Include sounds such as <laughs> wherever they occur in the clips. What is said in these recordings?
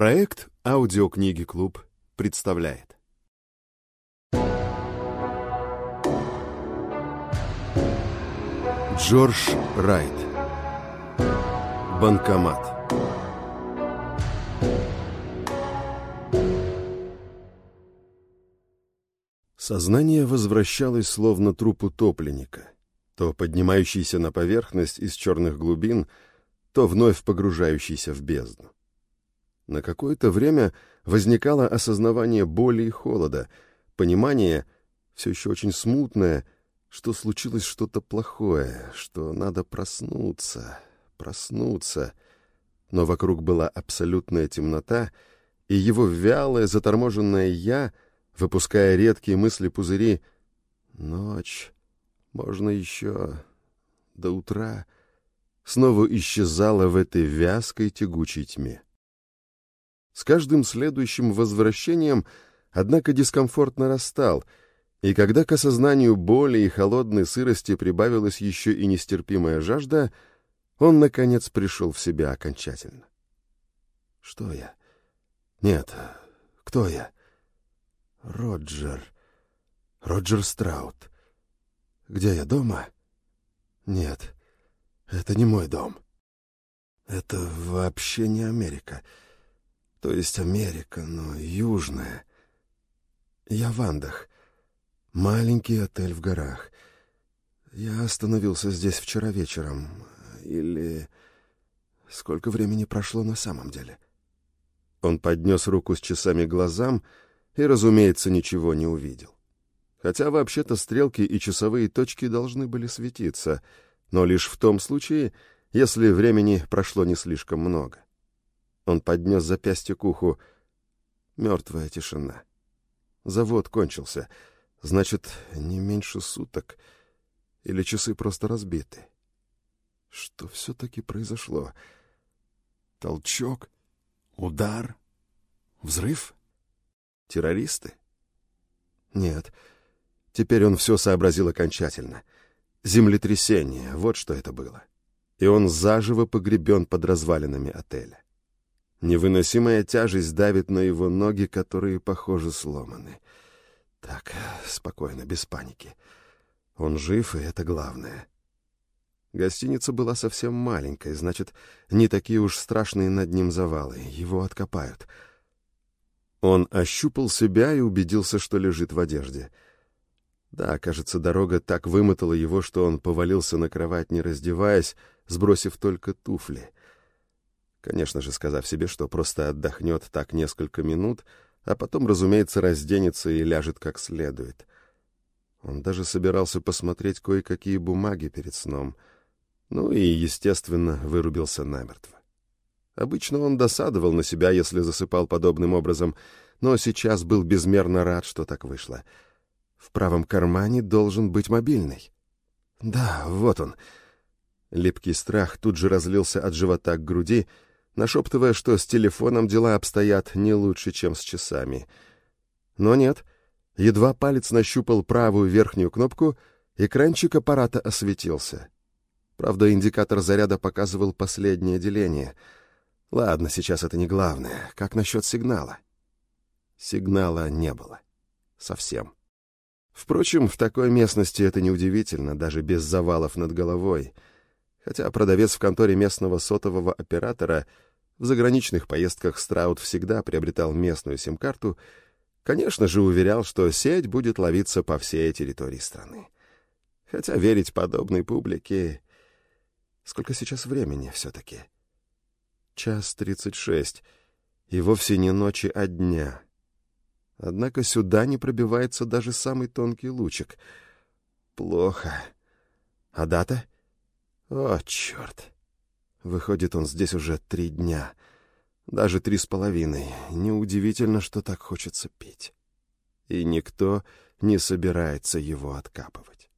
Проект «Аудиокниги Клуб» представляет. Джордж Райт. Банкомат. Сознание возвращалось словно труп утопленника, то поднимающийся на поверхность из черных глубин, то вновь погружающийся в бездну. На какое-то время возникало осознавание боли и холода, понимание, все еще очень смутное, что случилось что-то плохое, что надо проснуться, проснуться. Но вокруг была абсолютная темнота, и его вялое, заторможенное «я», выпуская редкие мысли-пузыри «Ночь, можно еще до утра», снова исчезала в этой вязкой тягучей тьме. С каждым следующим возвращением, однако, дискомфорт нарастал, и когда к осознанию боли и холодной сырости прибавилась еще и нестерпимая жажда, он, наконец, пришел в себя окончательно. Что я? Нет, кто я? Роджер. Роджер Страут. Где я, дома? Нет, это не мой дом. Это вообще не Америка. То есть Америка, но южная. Я в Андах. Маленький отель в горах. Я остановился здесь вчера вечером. Или... Сколько времени прошло на самом деле? Он поднес руку с часами глазам и, разумеется, ничего не увидел. Хотя вообще-то стрелки и часовые точки должны были светиться, но лишь в том случае, если времени прошло не слишком много. Он поднес запястье к уху. Мертвая тишина. Завод кончился. Значит, не меньше суток. Или часы просто разбиты. Что все-таки произошло? Толчок? Удар? Взрыв? Террористы? Нет. Теперь он все сообразил окончательно. Землетрясение, вот что это было. И он заживо погребен под развалинами отеля. Невыносимая тяжесть давит на его ноги, которые, похоже, сломаны. Так, спокойно, без паники. Он жив, и это главное. Гостиница была совсем маленькой, значит, не такие уж страшные над ним завалы. Его откопают. Он ощупал себя и убедился, что лежит в одежде. Да, кажется, дорога так вымотала его, что он повалился на кровать, не раздеваясь, сбросив только туфли — Конечно же, сказав себе, что просто отдохнет так несколько минут, а потом, разумеется, разденется и ляжет как следует. Он даже собирался посмотреть кое-какие бумаги перед сном. Ну и, естественно, вырубился намертво. Обычно он досадовал на себя, если засыпал подобным образом, но сейчас был безмерно рад, что так вышло. В правом кармане должен быть мобильный. Да, вот он. Липкий страх тут же разлился от живота к груди — нашептывая, что с телефоном дела обстоят не лучше, чем с часами. Но нет, едва палец нащупал правую верхнюю кнопку, экранчик аппарата осветился. Правда, индикатор заряда показывал последнее деление. Ладно, сейчас это не главное. Как насчет сигнала? Сигнала не было. Совсем. Впрочем, в такой местности это неудивительно, даже без завалов над головой — Хотя продавец в конторе местного сотового оператора в заграничных поездках Страут всегда приобретал местную сим-карту, конечно же, уверял, что сеть будет ловиться по всей территории страны. Хотя верить подобной публике... Сколько сейчас времени все-таки? Час тридцать шесть. И вовсе не ночи, а дня. Однако сюда не пробивается даже самый тонкий лучик. Плохо. А дата? О, черт! Выходит, он здесь уже три дня. Даже три с половиной. Неудивительно, что так хочется пить. И никто не собирается его откапывать.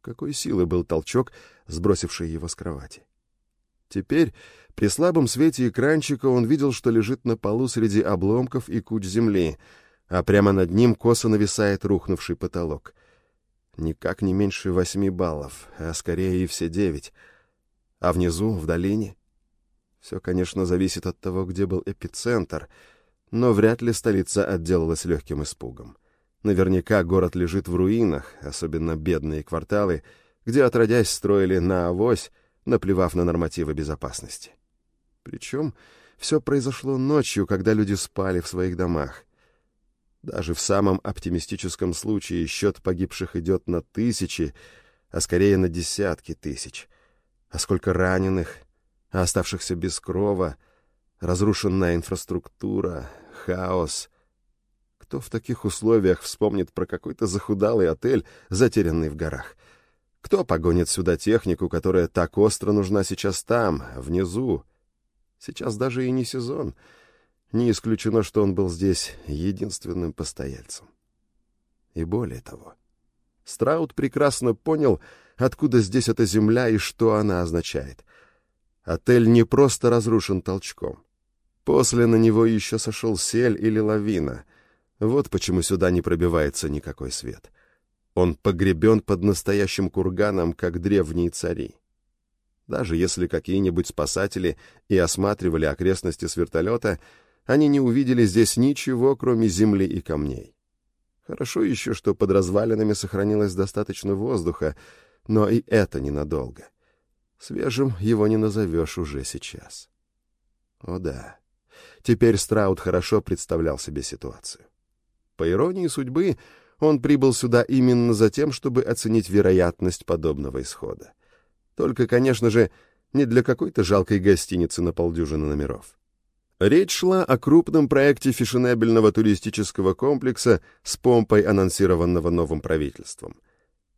Какой силы был толчок, сбросивший его с кровати. Теперь, при слабом свете экранчика, он видел, что лежит на полу среди обломков и куч земли, а прямо над ним косо нависает рухнувший потолок — Никак не меньше восьми баллов, а скорее и все девять. А внизу, в долине, Все, конечно, зависит от того, где был эпицентр, но вряд ли столица отделалась легким испугом. Наверняка город лежит в руинах, особенно бедные кварталы, где, отродясь, строили на авось, наплевав на нормативы безопасности. Причем все произошло ночью, когда люди спали в своих домах. Даже в самом оптимистическом случае счет погибших идет на тысячи, а скорее на десятки тысяч. А сколько раненых, а оставшихся без крова, разрушенная инфраструктура, хаос. Кто в таких условиях вспомнит про какой-то захудалый отель, затерянный в горах? Кто погонит сюда технику, которая так остро нужна сейчас там, внизу? Сейчас даже и не сезон — не исключено, что он был здесь единственным постояльцем. И более того, Страут прекрасно понял, откуда здесь эта земля и что она означает. Отель не просто разрушен толчком. После на него еще сошел сель или лавина. Вот почему сюда не пробивается никакой свет. Он погребен под настоящим курганом, как древние цари. Даже если какие-нибудь спасатели и осматривали окрестности с вертолета — они не увидели здесь ничего, кроме земли и камней. Хорошо еще, что под развалинами сохранилось достаточно воздуха, но и это ненадолго. Свежим его не назовешь уже сейчас. О да, теперь Страут хорошо представлял себе ситуацию. По иронии судьбы, он прибыл сюда именно за тем, чтобы оценить вероятность подобного исхода. Только, конечно же, не для какой-то жалкой гостиницы на полдюжины номеров. Речь шла о крупном проекте фешенебельного туристического комплекса с помпой, анонсированного новым правительством.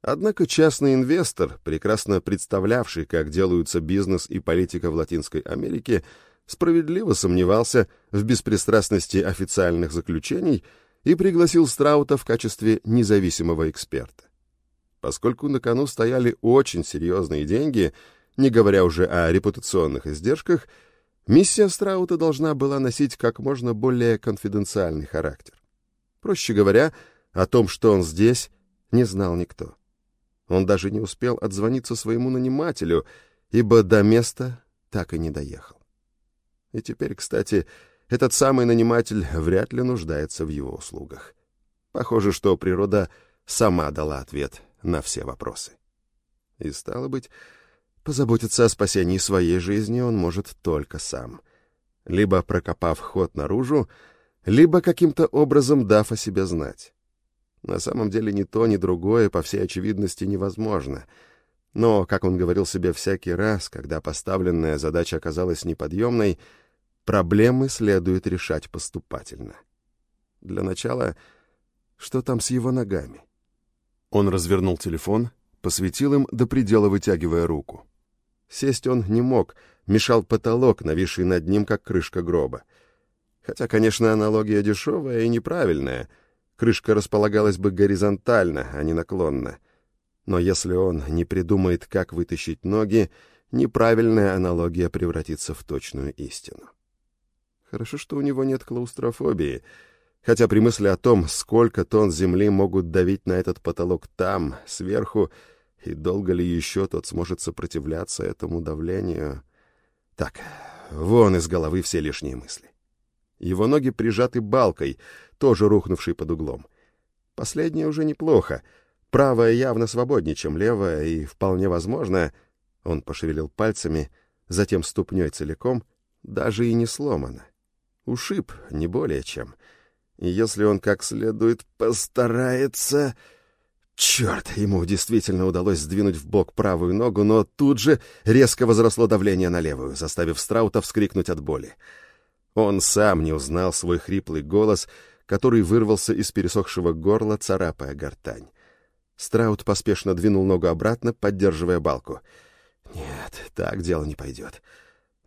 Однако частный инвестор, прекрасно представлявший, как делаются бизнес и политика в Латинской Америке, справедливо сомневался в беспристрастности официальных заключений и пригласил Страута в качестве независимого эксперта. Поскольку на кону стояли очень серьезные деньги, не говоря уже о репутационных издержках, Миссия Страута должна была носить как можно более конфиденциальный характер. Проще говоря, о том, что он здесь, не знал никто. Он даже не успел отзвониться своему нанимателю, ибо до места так и не доехал. И теперь, кстати, этот самый наниматель вряд ли нуждается в его услугах. Похоже, что природа сама дала ответ на все вопросы. И стало быть, Позаботиться о спасении своей жизни он может только сам. Либо прокопав ход наружу, либо каким-то образом дав о себе знать. На самом деле ни то, ни другое, по всей очевидности, невозможно. Но, как он говорил себе всякий раз, когда поставленная задача оказалась неподъемной, проблемы следует решать поступательно. Для начала, что там с его ногами? Он развернул телефон, посветил им до предела, вытягивая руку. Сесть он не мог, мешал потолок, нависший над ним, как крышка гроба. Хотя, конечно, аналогия дешевая и неправильная. Крышка располагалась бы горизонтально, а не наклонно. Но если он не придумает, как вытащить ноги, неправильная аналогия превратится в точную истину. Хорошо, что у него нет клаустрофобии, хотя при мысли о том, сколько тонн земли могут давить на этот потолок там, сверху, и долго ли еще тот сможет сопротивляться этому давлению? Так, вон из головы все лишние мысли. Его ноги прижаты балкой, тоже рухнувшей под углом. Последнее уже неплохо. Правая явно свободнее, чем левая, и вполне возможно... Он пошевелил пальцами, затем ступней целиком, даже и не сломано. Ушиб, не более чем. И если он как следует постарается... Черт, ему действительно удалось сдвинуть в бок правую ногу, но тут же резко возросло давление на левую, заставив Страута вскрикнуть от боли. Он сам не узнал свой хриплый голос, который вырвался из пересохшего горла, царапая гортань. Страут поспешно двинул ногу обратно, поддерживая балку. «Нет, так дело не пойдет.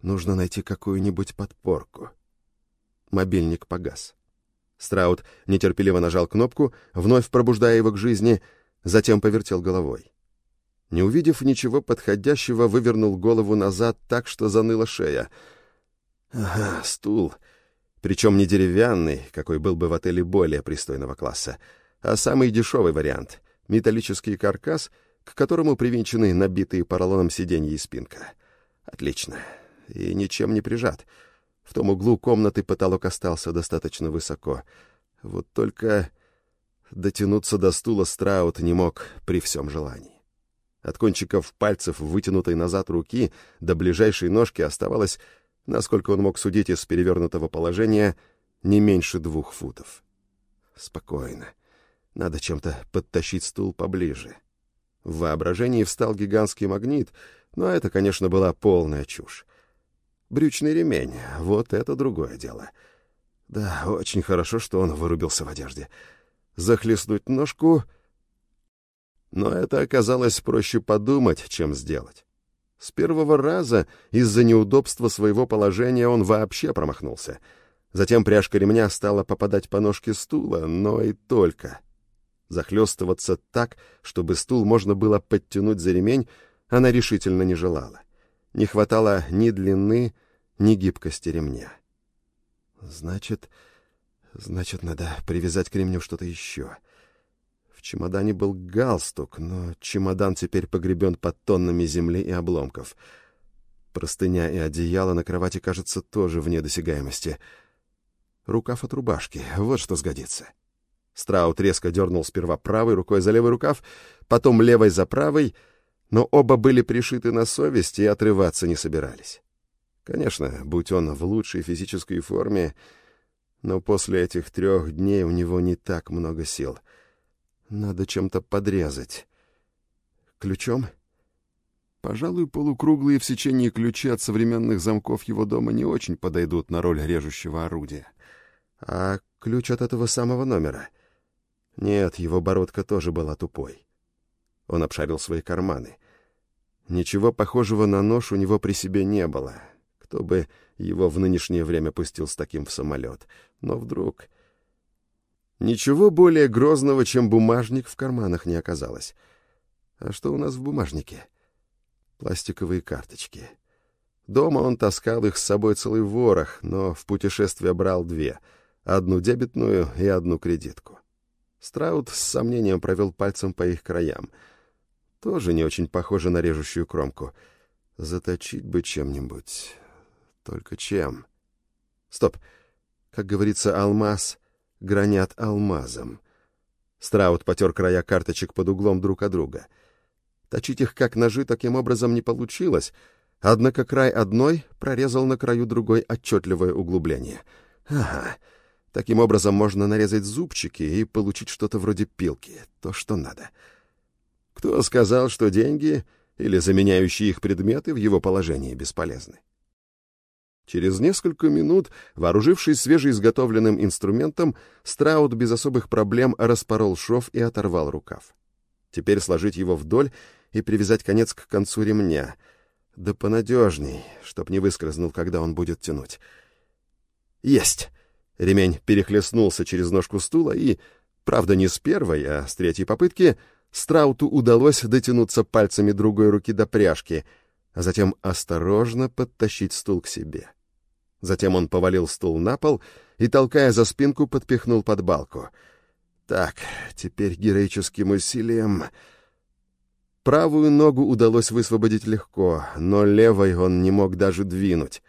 Нужно найти какую-нибудь подпорку». Мобильник погас. Страут нетерпеливо нажал кнопку, вновь пробуждая его к жизни, затем повертел головой. Не увидев ничего подходящего, вывернул голову назад так, что заныла шея. Ага, стул. Причем не деревянный, какой был бы в отеле более пристойного класса, а самый дешевый вариант — металлический каркас, к которому привинчены набитые поролоном сиденья и спинка. Отлично. и ничем не прижат. В том углу комнаты потолок остался достаточно высоко. Вот только дотянуться до стула Страут не мог при всем желании. От кончиков пальцев вытянутой назад руки до ближайшей ножки оставалось, насколько он мог судить из перевернутого положения, не меньше двух футов. Спокойно. Надо чем-то подтащить стул поближе. В воображении встал гигантский магнит, но это, конечно, была полная чушь. Брючный ремень — вот это другое дело. Да, очень хорошо, что он вырубился в одежде. Захлестнуть ножку... Но это оказалось проще подумать, чем сделать. С первого раза из-за неудобства своего положения он вообще промахнулся. Затем пряжка ремня стала попадать по ножке стула, но и только. Захлестываться так, чтобы стул можно было подтянуть за ремень, она решительно не желала. Не хватало ни длины, ни гибкости ремня. Значит, значит, надо привязать к ремню что-то еще. Чемодане был галстук, но чемодан теперь погребен под тоннами земли и обломков. Простыня и одеяло на кровати, кажется, тоже вне досягаемости. Рукав от рубашки, вот что сгодится. Страут резко дернул сперва правой рукой за левый рукав, потом левой за правой — но оба были пришиты на совесть и отрываться не собирались. Конечно, будь он в лучшей физической форме, но после этих трех дней у него не так много сил. Надо чем-то подрезать. Ключом? Пожалуй, полукруглые в сечении ключи от современных замков его дома не очень подойдут на роль режущего орудия. А ключ от этого самого номера? Нет, его бородка тоже была тупой. Он обшарил свои карманы. Ничего похожего на нож у него при себе не было. Кто бы его в нынешнее время пустил с таким в самолет. Но вдруг... Ничего более грозного, чем бумажник, в карманах не оказалось. А что у нас в бумажнике? Пластиковые карточки. Дома он таскал их с собой целый ворох, но в путешествие брал две — одну дебетную и одну кредитку. Страут с сомнением провел пальцем по их краям — тоже не очень похоже на режущую кромку. Заточить бы чем-нибудь. Только чем? Стоп. Как говорится, алмаз гранят алмазом. Страут потер края карточек под углом друг от друга. Точить их как ножи таким образом не получилось, однако край одной прорезал на краю другой отчетливое углубление. Ага, таким образом можно нарезать зубчики и получить что-то вроде пилки, то, что надо. — кто сказал, что деньги или заменяющие их предметы в его положении бесполезны? Через несколько минут, вооружившись свежеизготовленным инструментом, Страут без особых проблем распорол шов и оторвал рукав. Теперь сложить его вдоль и привязать конец к концу ремня. Да понадежней, чтоб не выскользнул, когда он будет тянуть. Есть! Ремень перехлестнулся через ножку стула и, правда, не с первой, а с третьей попытки — Страуту удалось дотянуться пальцами другой руки до пряжки, а затем осторожно подтащить стул к себе. Затем он повалил стул на пол и, толкая за спинку, подпихнул под балку. Так, теперь героическим усилием... Правую ногу удалось высвободить легко, но левой он не мог даже двинуть.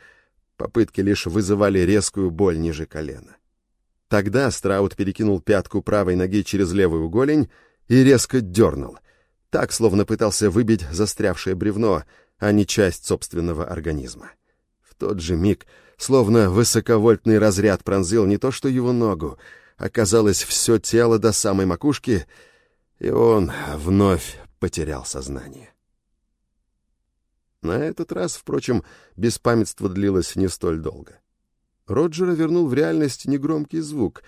Попытки лишь вызывали резкую боль ниже колена. Тогда Страут перекинул пятку правой ноги через левую голень и резко дернул. Так, словно пытался выбить застрявшее бревно, а не часть собственного организма. В тот же миг, словно высоковольтный разряд пронзил не то что его ногу, оказалось все тело до самой макушки, и он вновь потерял сознание. На этот раз, впрочем, беспамятство длилось не столь долго. Роджера вернул в реальность негромкий звук,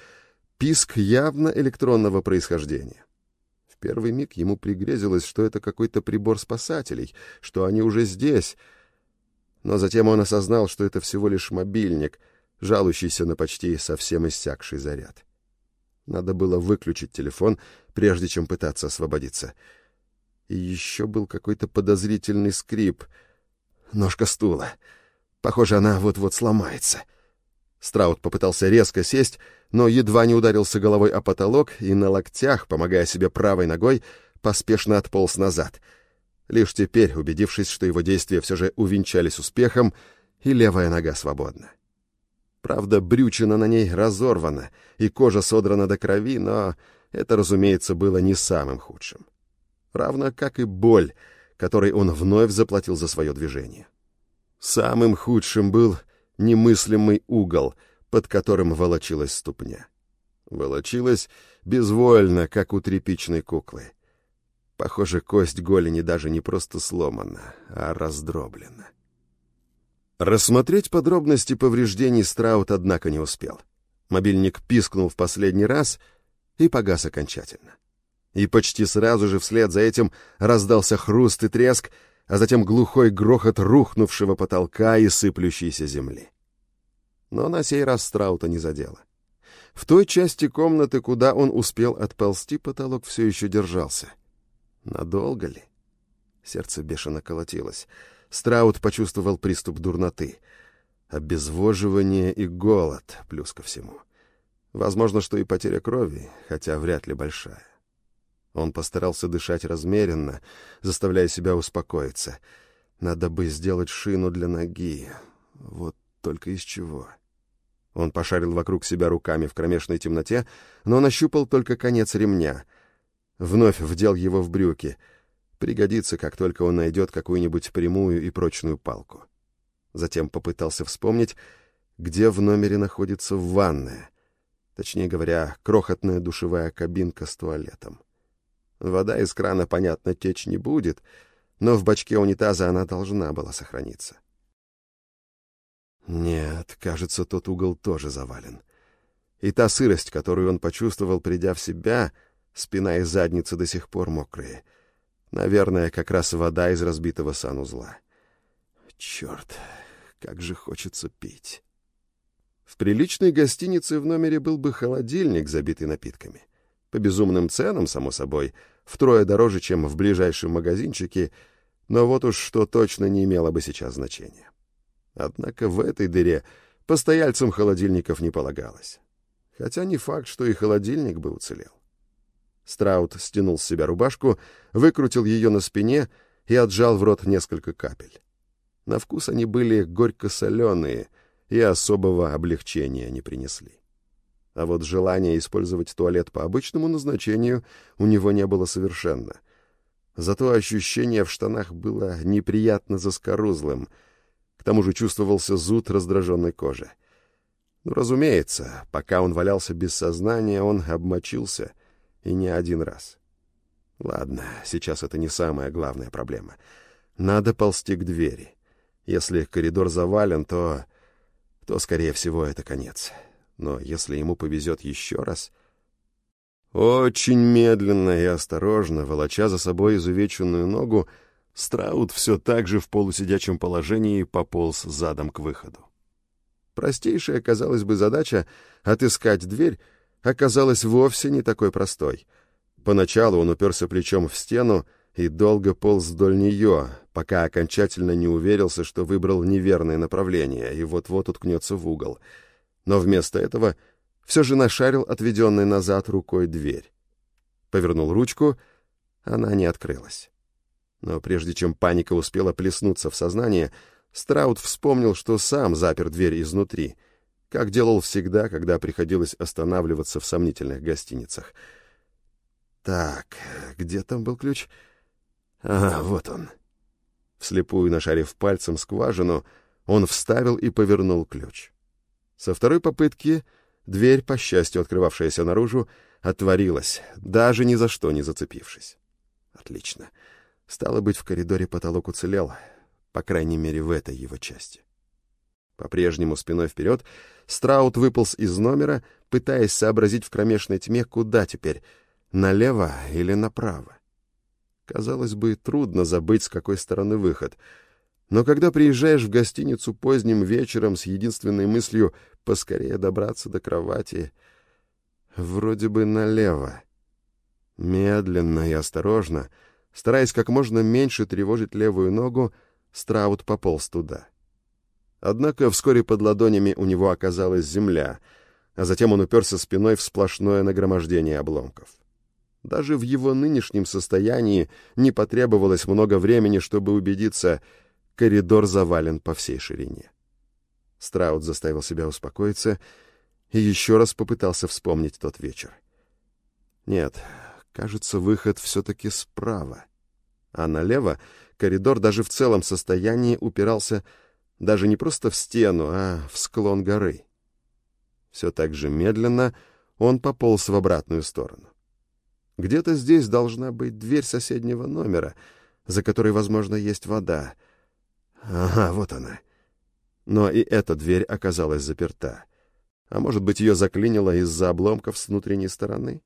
писк явно электронного происхождения первый миг ему пригрезилось, что это какой-то прибор спасателей, что они уже здесь. Но затем он осознал, что это всего лишь мобильник, жалующийся на почти совсем иссякший заряд. Надо было выключить телефон, прежде чем пытаться освободиться. И еще был какой-то подозрительный скрип. Ножка стула. Похоже, она вот-вот сломается. Страут попытался резко сесть, но едва не ударился головой о потолок и на локтях, помогая себе правой ногой, поспешно отполз назад. Лишь теперь, убедившись, что его действия все же увенчались успехом, и левая нога свободна. Правда, брючина на ней разорвана, и кожа содрана до крови, но это, разумеется, было не самым худшим. Равно как и боль, которой он вновь заплатил за свое движение. Самым худшим был немыслимый угол, под которым волочилась ступня. Волочилась безвольно, как у тряпичной куклы. Похоже, кость голени даже не просто сломана, а раздроблена. Рассмотреть подробности повреждений Страут, однако, не успел. Мобильник пискнул в последний раз и погас окончательно. И почти сразу же вслед за этим раздался хруст и треск, а затем глухой грохот рухнувшего потолка и сыплющейся земли. Но на сей раз Страута не задело. В той части комнаты, куда он успел отползти, потолок все еще держался. Надолго ли? Сердце бешено колотилось. Страут почувствовал приступ дурноты. Обезвоживание и голод, плюс ко всему. Возможно, что и потеря крови, хотя вряд ли большая. Он постарался дышать размеренно, заставляя себя успокоиться. Надо бы сделать шину для ноги. Вот только из чего? — он пошарил вокруг себя руками в кромешной темноте, но нащупал только конец ремня. Вновь вдел его в брюки. Пригодится, как только он найдет какую-нибудь прямую и прочную палку. Затем попытался вспомнить, где в номере находится ванная. Точнее говоря, крохотная душевая кабинка с туалетом. Вода из крана, понятно, течь не будет, но в бачке унитаза она должна была сохраниться. Нет, кажется, тот угол тоже завален. И та сырость, которую он почувствовал, придя в себя, спина и задница до сих пор мокрые. Наверное, как раз вода из разбитого санузла. Черт, как же хочется пить. В приличной гостинице в номере был бы холодильник, забитый напитками. По безумным ценам, само собой, втрое дороже, чем в ближайшем магазинчике, но вот уж что точно не имело бы сейчас значения. Однако в этой дыре постояльцам холодильников не полагалось. Хотя не факт, что и холодильник бы уцелел. Страут стянул с себя рубашку, выкрутил ее на спине и отжал в рот несколько капель. На вкус они были горько-соленые и особого облегчения не принесли. А вот желания использовать туалет по обычному назначению у него не было совершенно. Зато ощущение в штанах было неприятно заскорузлым — к тому же чувствовался зуд раздраженной кожи. Ну, разумеется, пока он валялся без сознания, он обмочился, и не один раз. Ладно, сейчас это не самая главная проблема. Надо ползти к двери. Если коридор завален, то... то, скорее всего, это конец. Но если ему повезет еще раз... Очень медленно и осторожно, волоча за собой изувеченную ногу, Страут все так же в полусидячем положении пополз задом к выходу. Простейшая, казалось бы, задача — отыскать дверь — оказалась вовсе не такой простой. Поначалу он уперся плечом в стену и долго полз вдоль нее, пока окончательно не уверился, что выбрал неверное направление и вот-вот уткнется в угол. Но вместо этого все же нашарил отведенной назад рукой дверь. Повернул ручку, она не открылась. Но прежде чем паника успела плеснуться в сознание, Страут вспомнил, что сам запер дверь изнутри, как делал всегда, когда приходилось останавливаться в сомнительных гостиницах. Так, где там был ключ? Ага, вот он. Вслепую нашарив пальцем скважину, он вставил и повернул ключ. Со второй попытки дверь, по счастью, открывавшаяся наружу, отворилась, даже ни за что не зацепившись. Отлично. Стало быть, в коридоре потолок уцелел, по крайней мере, в этой его части. По-прежнему спиной вперед Страут выполз из номера, пытаясь сообразить в кромешной тьме, куда теперь, налево или направо. Казалось бы, трудно забыть, с какой стороны выход. Но когда приезжаешь в гостиницу поздним вечером с единственной мыслью поскорее добраться до кровати, вроде бы налево. Медленно и осторожно — Стараясь как можно меньше тревожить левую ногу, Страут пополз туда. Однако вскоре под ладонями у него оказалась земля, а затем он уперся спиной в сплошное нагромождение обломков. Даже в его нынешнем состоянии не потребовалось много времени, чтобы убедиться, коридор завален по всей ширине. Страут заставил себя успокоиться и еще раз попытался вспомнить тот вечер. Нет, кажется, выход все-таки справа. А налево коридор даже в целом состоянии упирался даже не просто в стену, а в склон горы. Все так же медленно он пополз в обратную сторону. Где-то здесь должна быть дверь соседнего номера, за которой, возможно, есть вода. Ага, вот она. Но и эта дверь оказалась заперта. А может быть, ее заклинило из-за обломков с внутренней стороны?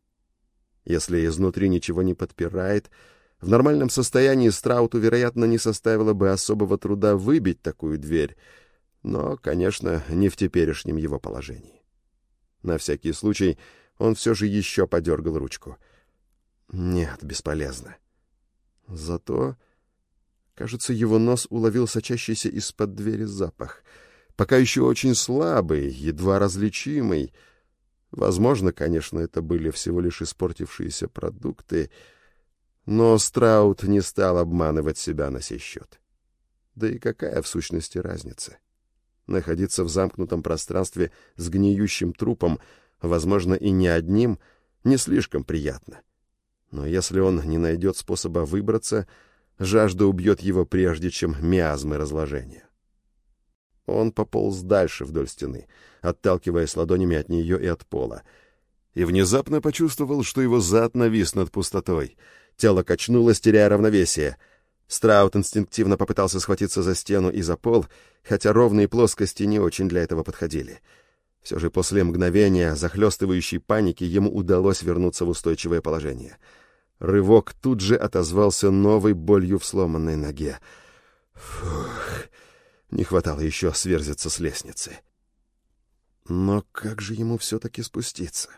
Если изнутри ничего не подпирает, в нормальном состоянии Страуту, вероятно, не составило бы особого труда выбить такую дверь, но, конечно, не в теперешнем его положении. На всякий случай он все же еще подергал ручку. Нет, бесполезно. Зато, кажется, его нос уловил сочащийся из-под двери запах. Пока еще очень слабый, едва различимый. Возможно, конечно, это были всего лишь испортившиеся продукты, но Страут не стал обманывать себя на сей счет. Да и какая в сущности разница? Находиться в замкнутом пространстве с гниющим трупом, возможно, и не одним, не слишком приятно. Но если он не найдет способа выбраться, жажда убьет его прежде, чем миазмы разложения. Он пополз дальше вдоль стены, отталкиваясь ладонями от нее и от пола, и внезапно почувствовал, что его зад навис над пустотой. Тело качнулось, теряя равновесие — Страут инстинктивно попытался схватиться за стену и за пол, хотя ровные плоскости не очень для этого подходили. Все же после мгновения захлестывающей паники ему удалось вернуться в устойчивое положение. Рывок тут же отозвался новой болью в сломанной ноге. Фух, не хватало еще сверзиться с лестницы. Но как же ему все-таки спуститься?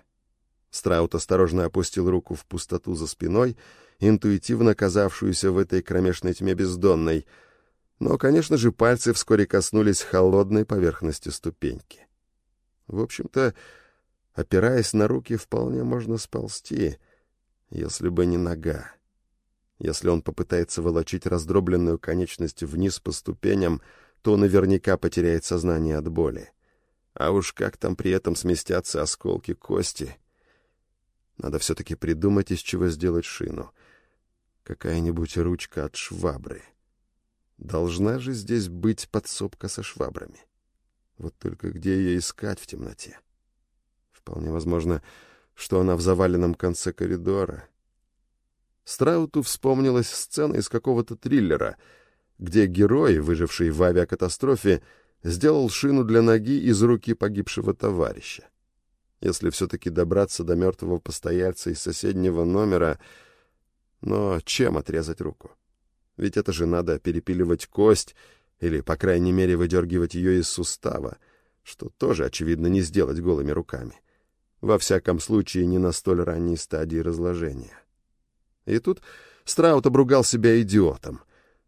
Страут осторожно опустил руку в пустоту за спиной — интуитивно казавшуюся в этой кромешной тьме бездонной. Но, конечно же, пальцы вскоре коснулись холодной поверхности ступеньки. В общем-то, опираясь на руки, вполне можно сползти, если бы не нога. Если он попытается волочить раздробленную конечность вниз по ступеням, то наверняка потеряет сознание от боли. А уж как там при этом сместятся осколки кости. Надо все-таки придумать, из чего сделать шину — какая-нибудь ручка от швабры. Должна же здесь быть подсобка со швабрами. Вот только где ее искать в темноте? Вполне возможно, что она в заваленном конце коридора. Страуту вспомнилась сцена из какого-то триллера, где герой, выживший в авиакатастрофе, сделал шину для ноги из руки погибшего товарища. Если все-таки добраться до мертвого постояльца из соседнего номера — но чем отрезать руку? Ведь это же надо перепиливать кость или, по крайней мере, выдергивать ее из сустава, что тоже, очевидно, не сделать голыми руками. Во всяком случае, не на столь ранней стадии разложения. И тут Страут обругал себя идиотом.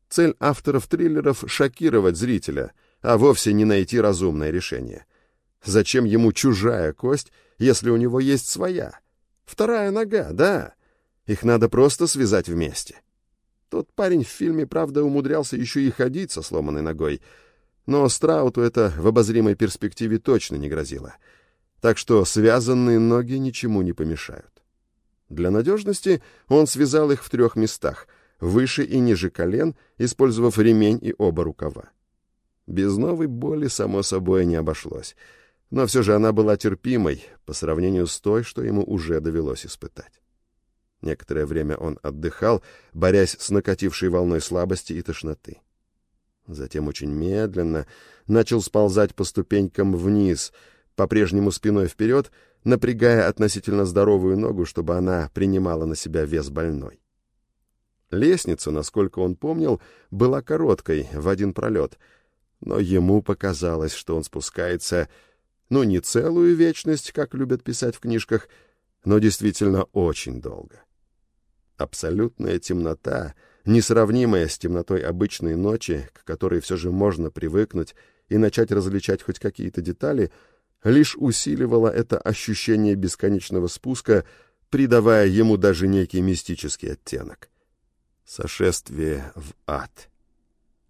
Цель авторов триллеров — шокировать зрителя, а вовсе не найти разумное решение. Зачем ему чужая кость, если у него есть своя? Вторая нога, да, их надо просто связать вместе. Тот парень в фильме, правда, умудрялся еще и ходить со сломанной ногой, но Страуту это в обозримой перспективе точно не грозило. Так что связанные ноги ничему не помешают. Для надежности он связал их в трех местах, выше и ниже колен, использовав ремень и оба рукава. Без новой боли, само собой, не обошлось, но все же она была терпимой по сравнению с той, что ему уже довелось испытать. Некоторое время он отдыхал, борясь с накатившей волной слабости и тошноты. Затем очень медленно начал сползать по ступенькам вниз, по-прежнему спиной вперед, напрягая относительно здоровую ногу, чтобы она принимала на себя вес больной. Лестница, насколько он помнил, была короткой, в один пролет, но ему показалось, что он спускается, ну, не целую вечность, как любят писать в книжках, но действительно очень долго. Абсолютная темнота, несравнимая с темнотой обычной ночи, к которой все же можно привыкнуть и начать различать хоть какие-то детали, лишь усиливала это ощущение бесконечного спуска, придавая ему даже некий мистический оттенок. Сошествие в ад.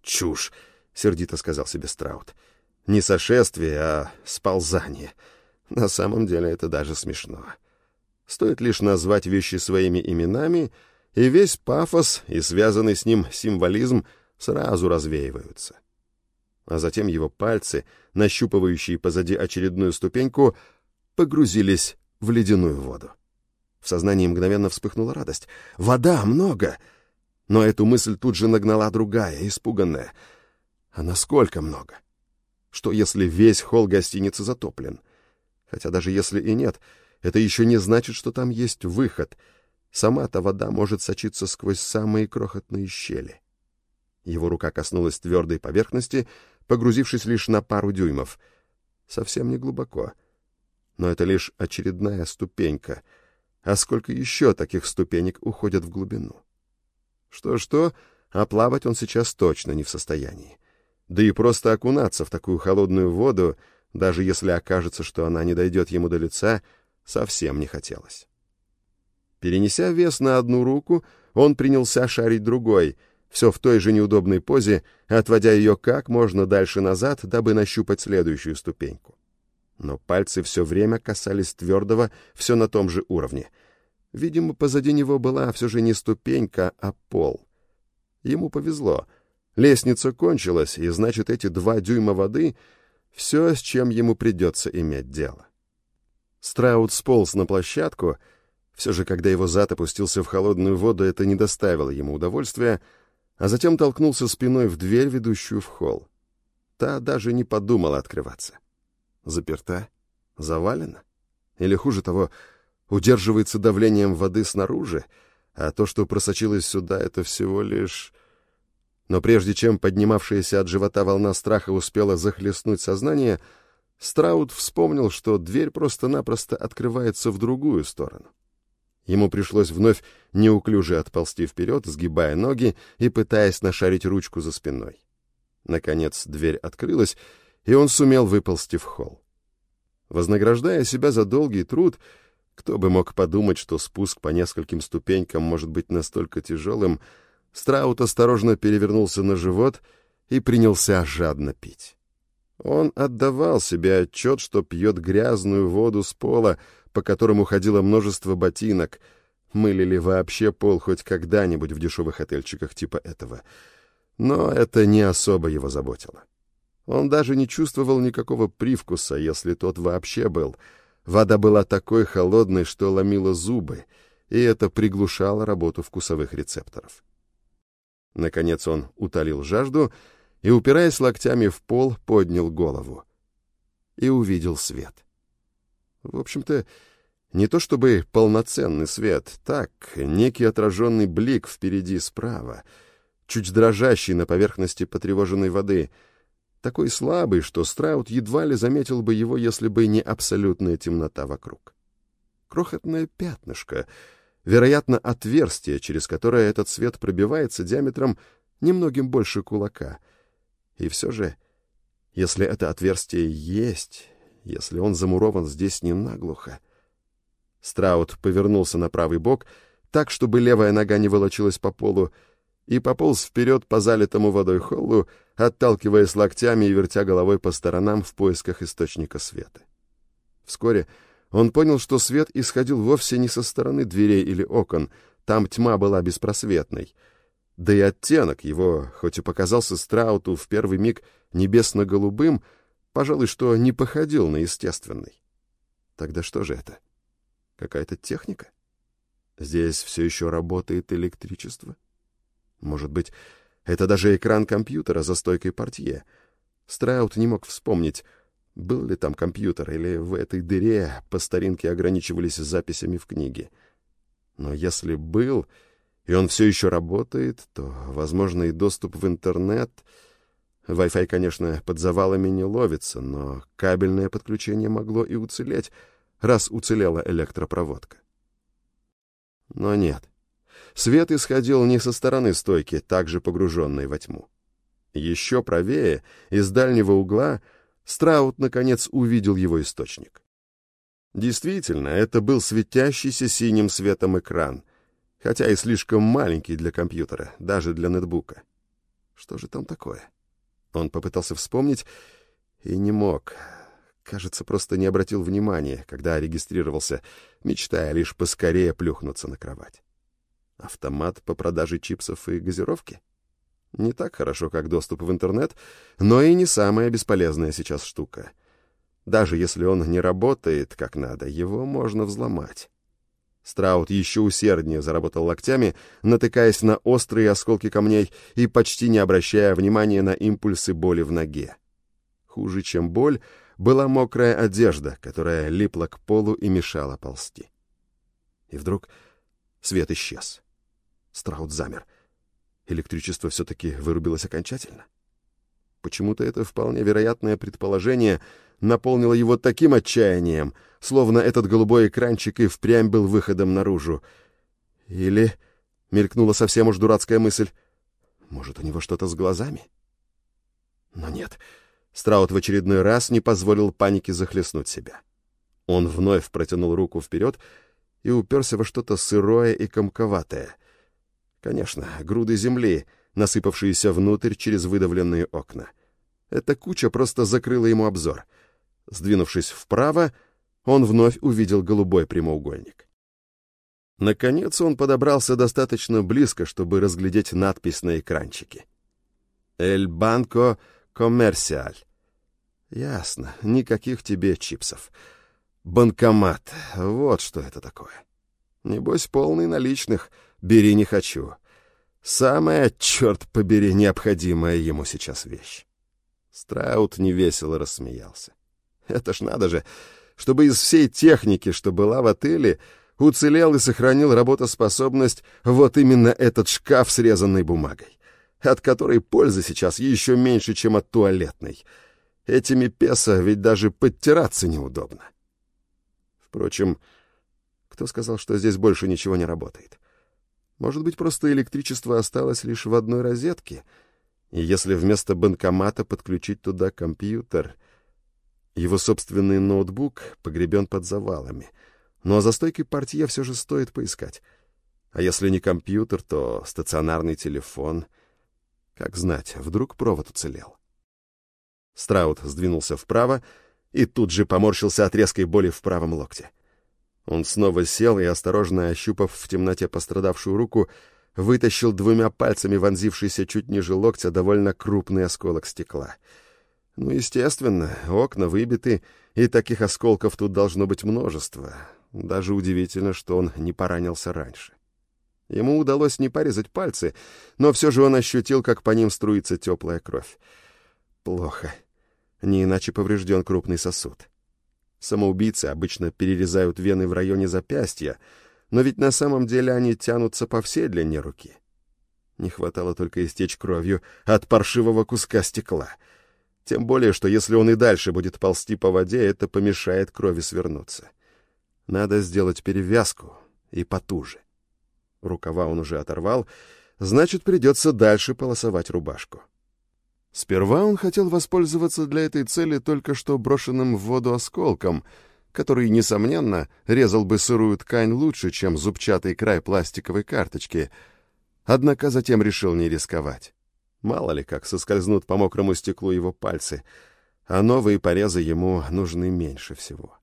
«Чушь!» — сердито сказал себе Страут. Не сошествие, а сползание. На самом деле это даже смешно. Стоит лишь назвать вещи своими именами, и весь пафос и связанный с ним символизм сразу развеиваются. А затем его пальцы, нащупывающие позади очередную ступеньку, погрузились в ледяную воду. В сознании мгновенно вспыхнула радость. «Вода! Много!» Но эту мысль тут же нагнала другая, испуганная. «А насколько много?» Что если весь холл гостиницы затоплен? Хотя даже если и нет, это еще не значит, что там есть выход. Сама-то вода может сочиться сквозь самые крохотные щели. Его рука коснулась твердой поверхности, погрузившись лишь на пару дюймов. Совсем не глубоко. Но это лишь очередная ступенька. А сколько еще таких ступенек уходят в глубину? Что-что, а плавать он сейчас точно не в состоянии. Да и просто окунаться в такую холодную воду, даже если окажется, что она не дойдет ему до лица, совсем не хотелось. Перенеся вес на одну руку, он принялся шарить другой, все в той же неудобной позе, отводя ее как можно дальше назад, дабы нащупать следующую ступеньку. Но пальцы все время касались твердого, все на том же уровне. Видимо, позади него была все же не ступенька, а пол. Ему повезло — Лестница кончилась, и значит, эти два дюйма воды — все, с чем ему придется иметь дело. Страут сполз на площадку. Все же, когда его зад опустился в холодную воду, это не доставило ему удовольствия, а затем толкнулся спиной в дверь, ведущую в холл. Та даже не подумала открываться. Заперта? Завалена? Или, хуже того, удерживается давлением воды снаружи, а то, что просочилось сюда, это всего лишь... Но прежде чем поднимавшаяся от живота волна страха успела захлестнуть сознание, Страут вспомнил, что дверь просто-напросто открывается в другую сторону. Ему пришлось вновь неуклюже отползти вперед, сгибая ноги и пытаясь нашарить ручку за спиной. Наконец дверь открылась, и он сумел выползти в холл. Вознаграждая себя за долгий труд, кто бы мог подумать, что спуск по нескольким ступенькам может быть настолько тяжелым, Страут осторожно перевернулся на живот и принялся жадно пить. Он отдавал себе отчет, что пьет грязную воду с пола, по которому ходило множество ботинок. Мыли ли вообще пол хоть когда-нибудь в дешевых отельчиках типа этого? Но это не особо его заботило. Он даже не чувствовал никакого привкуса, если тот вообще был. Вода была такой холодной, что ломила зубы, и это приглушало работу вкусовых рецепторов. Наконец он утолил жажду и, упираясь локтями в пол, поднял голову. И увидел свет. В общем-то, не то чтобы полноценный свет, так, некий отраженный блик впереди справа, чуть дрожащий на поверхности потревоженной воды, такой слабый, что Страут едва ли заметил бы его, если бы не абсолютная темнота вокруг. Крохотное пятнышко — вероятно, отверстие, через которое этот свет пробивается диаметром немногим больше кулака. И все же, если это отверстие есть, если он замурован здесь не наглухо... Страут повернулся на правый бок, так, чтобы левая нога не волочилась по полу, и пополз вперед по залитому водой холлу, отталкиваясь локтями и вертя головой по сторонам в поисках источника света. Вскоре он понял, что свет исходил вовсе не со стороны дверей или окон, там тьма была беспросветной. Да и оттенок его, хоть и показался Страуту в первый миг небесно-голубым, пожалуй, что не походил на естественный. Тогда что же это? Какая-то техника? Здесь все еще работает электричество? Может быть, это даже экран компьютера за стойкой портье? Страут не мог вспомнить, был ли там компьютер, или в этой дыре по старинке ограничивались записями в книге. Но если был, и он все еще работает, то, возможно, и доступ в интернет... Wi-Fi, конечно, под завалами не ловится, но кабельное подключение могло и уцелеть, раз уцелела электропроводка. Но нет. Свет исходил не со стороны стойки, также погруженной во тьму. Еще правее, из дальнего угла — Страут, наконец, увидел его источник. Действительно, это был светящийся синим светом экран, хотя и слишком маленький для компьютера, даже для ноутбука. Что же там такое? Он попытался вспомнить И не мог. Кажется, просто не обратил внимания, когда регистрировался, мечтая лишь поскорее плюхнуться на кровать. Автомат по продаже чипсов и газировки? Не так хорошо, как доступ в интернет, но и не самая бесполезная сейчас штука. Даже если он не работает как надо, его можно взломать. Страут еще усерднее заработал локтями, натыкаясь на острые осколки камней и почти не обращая внимания на импульсы боли в ноге. Хуже, чем боль, была мокрая одежда, которая липла к полу и мешала ползти. И вдруг свет исчез. Страут замер. Электричество все-таки вырубилось окончательно. Почему-то это вполне вероятное предположение наполнило его таким отчаянием, словно этот голубой экранчик и впрямь был выходом наружу. Или, мелькнула совсем уж дурацкая мысль, может, у него что-то с глазами? Но нет, Страут в очередной раз не позволил панике захлестнуть себя. Он вновь протянул руку вперед и уперся во что-то сырое и комковатое. Конечно, груды земли, насыпавшиеся внутрь через выдавленные окна. Эта куча просто закрыла ему обзор. Сдвинувшись вправо, он вновь увидел голубой прямоугольник. Наконец он подобрался достаточно близко, чтобы разглядеть надпись на экранчике. «Эль Банко Коммерциаль». Ясно, никаких тебе чипсов. Банкомат, вот что это такое. Небось, полный наличных, бери не хочу. Самая, черт побери, необходимая ему сейчас вещь. Страут невесело рассмеялся. Это ж надо же, чтобы из всей техники, что была в отеле, уцелел и сохранил работоспособность вот именно этот шкаф, срезанный бумагой, от которой пользы сейчас еще меньше, чем от туалетной. Этими песо ведь даже подтираться неудобно. Впрочем, кто сказал, что здесь больше ничего не работает? Может быть, просто электричество осталось лишь в одной розетке, и если вместо банкомата подключить туда компьютер... Его собственный ноутбук погребен под завалами, но за стойкой портье все же стоит поискать. А если не компьютер, то стационарный телефон. Как знать, вдруг провод уцелел. Страут сдвинулся вправо и тут же поморщился от резкой боли в правом локте. Он снова сел и, осторожно ощупав в темноте пострадавшую руку, вытащил двумя пальцами вонзившийся чуть ниже локтя довольно крупный осколок стекла — ну, естественно, окна выбиты, и таких осколков тут должно быть множество. Даже удивительно, что он не поранился раньше. Ему удалось не порезать пальцы, но все же он ощутил, как по ним струится теплая кровь. Плохо. Не иначе поврежден крупный сосуд. Самоубийцы обычно перерезают вены в районе запястья, но ведь на самом деле они тянутся по всей длине руки. Не хватало только истечь кровью от паршивого куска стекла — тем более, что если он и дальше будет ползти по воде, это помешает крови свернуться. Надо сделать перевязку и потуже. Рукава он уже оторвал, значит, придется дальше полосовать рубашку. Сперва он хотел воспользоваться для этой цели только что брошенным в воду осколком, который, несомненно, резал бы сырую ткань лучше, чем зубчатый край пластиковой карточки, однако затем решил не рисковать. Мало ли как соскользнут по мокрому стеклу его пальцы, а новые порезы ему нужны меньше всего.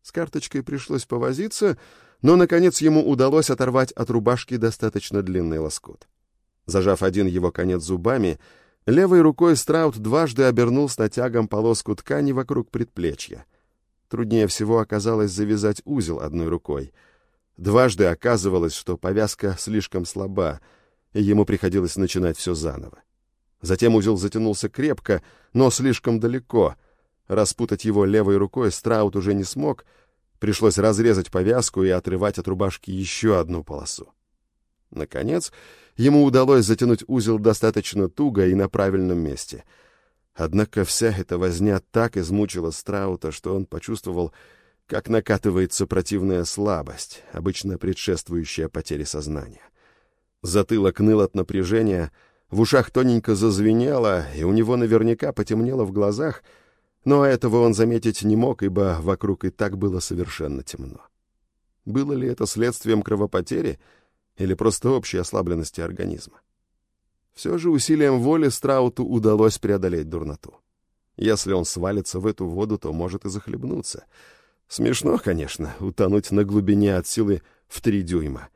С карточкой пришлось повозиться, но, наконец, ему удалось оторвать от рубашки достаточно длинный лоскут. Зажав один его конец зубами, левой рукой Страут дважды обернул с натягом полоску ткани вокруг предплечья. Труднее всего оказалось завязать узел одной рукой. Дважды оказывалось, что повязка слишком слаба — и ему приходилось начинать все заново. Затем узел затянулся крепко, но слишком далеко. Распутать его левой рукой Страут уже не смог, пришлось разрезать повязку и отрывать от рубашки еще одну полосу. Наконец, ему удалось затянуть узел достаточно туго и на правильном месте. Однако вся эта возня так измучила Страута, что он почувствовал, как накатывается противная слабость, обычно предшествующая потере сознания. Затылок ныл от напряжения, в ушах тоненько зазвенело, и у него наверняка потемнело в глазах, но этого он заметить не мог, ибо вокруг и так было совершенно темно. Было ли это следствием кровопотери или просто общей ослабленности организма? Все же усилием воли Страуту удалось преодолеть дурноту. Если он свалится в эту воду, то может и захлебнуться. Смешно, конечно, утонуть на глубине от силы в три дюйма.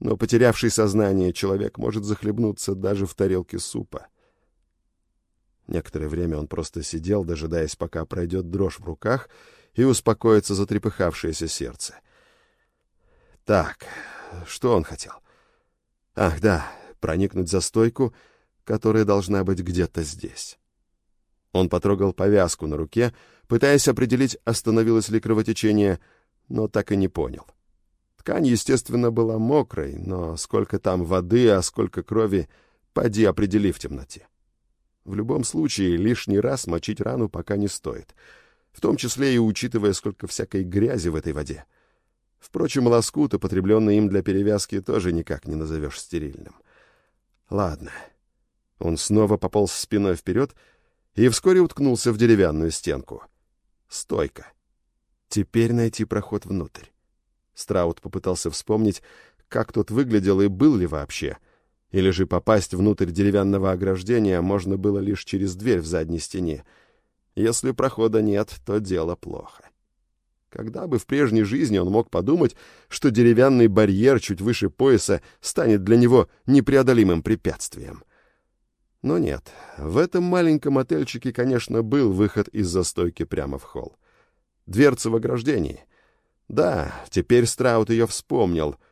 Но потерявший сознание человек может захлебнуться даже в тарелке супа. Некоторое время он просто сидел, дожидаясь, пока пройдет дрожь в руках, и успокоится затрепыхавшееся сердце. Так, что он хотел? Ах, да, проникнуть за стойку, которая должна быть где-то здесь. Он потрогал повязку на руке, пытаясь определить, остановилось ли кровотечение, но так и не понял. Ткань, естественно, была мокрой, но сколько там воды, а сколько крови, поди определи в темноте. В любом случае, лишний раз мочить рану пока не стоит, в том числе и учитывая, сколько всякой грязи в этой воде. Впрочем, лоскут, употребленный им для перевязки, тоже никак не назовешь стерильным. Ладно. Он снова пополз спиной вперед и вскоре уткнулся в деревянную стенку. Стойка. Теперь найти проход внутрь. Страут попытался вспомнить, как тот выглядел и был ли вообще — или же попасть внутрь деревянного ограждения можно было лишь через дверь в задней стене. Если прохода нет, то дело плохо. Когда бы в прежней жизни он мог подумать, что деревянный барьер чуть выше пояса станет для него непреодолимым препятствием? Но нет, в этом маленьком отельчике, конечно, был выход из застойки прямо в холл. Дверца в ограждении. Да, теперь Страут ее вспомнил —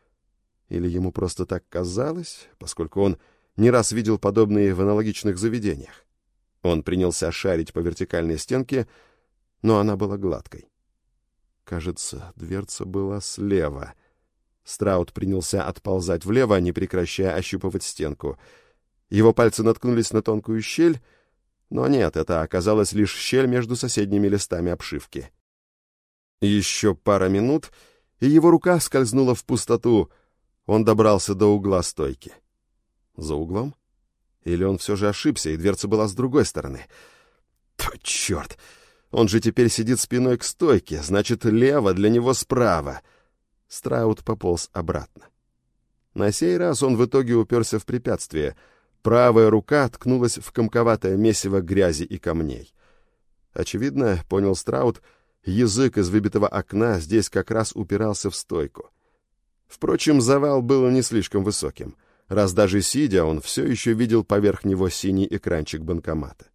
или ему просто так казалось, поскольку он не раз видел подобные в аналогичных заведениях. Он принялся шарить по вертикальной стенке, но она была гладкой. Кажется, дверца была слева. Страут принялся отползать влево, не прекращая ощупывать стенку. Его пальцы наткнулись на тонкую щель, но нет, это оказалась лишь щель между соседними листами обшивки. Еще пара минут, и его рука скользнула в пустоту — он добрался до угла стойки. За углом? Или он все же ошибся, и дверца была с другой стороны? То черт! Он же теперь сидит спиной к стойке, значит, лево для него справа. Страут пополз обратно. На сей раз он в итоге уперся в препятствие. Правая рука ткнулась в комковатое месиво грязи и камней. Очевидно, понял Страут, язык из выбитого окна здесь как раз упирался в стойку. Впрочем, завал был не слишком высоким, раз даже сидя он все еще видел поверх него синий экранчик банкомата.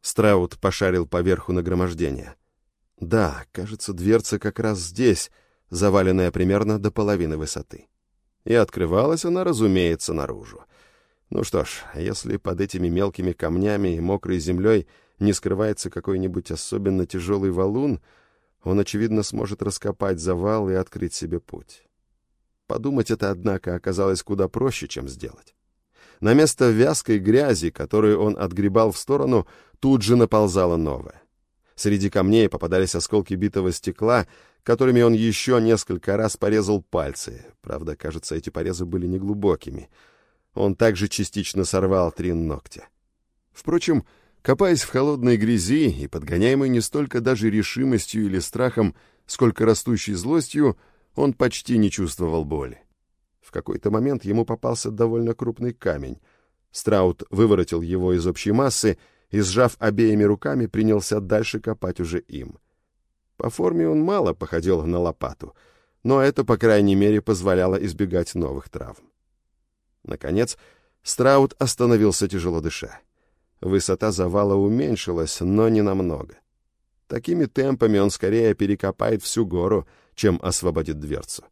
Страут пошарил поверху нагромождения. Да, кажется, дверца как раз здесь, заваленная примерно до половины высоты. И открывалась она, разумеется, наружу. Ну что ж, если под этими мелкими камнями и мокрой землей не скрывается какой-нибудь особенно тяжелый валун, он, очевидно, сможет раскопать завал и открыть себе путь. Подумать это, однако, оказалось куда проще, чем сделать. На место вязкой грязи, которую он отгребал в сторону, тут же наползала новая. Среди камней попадались осколки битого стекла, которыми он еще несколько раз порезал пальцы. Правда, кажется, эти порезы были неглубокими. Он также частично сорвал три ногтя. Впрочем, копаясь в холодной грязи и подгоняемый не столько даже решимостью или страхом, сколько растущей злостью, он почти не чувствовал боли. В какой-то момент ему попался довольно крупный камень. Страут выворотил его из общей массы и, сжав обеими руками, принялся дальше копать уже им. По форме он мало походил на лопату, но это, по крайней мере, позволяло избегать новых травм. Наконец, Страут остановился тяжело дыша. Высота завала уменьшилась, но не намного. Такими темпами он скорее перекопает всю гору, чем освободит дверцу.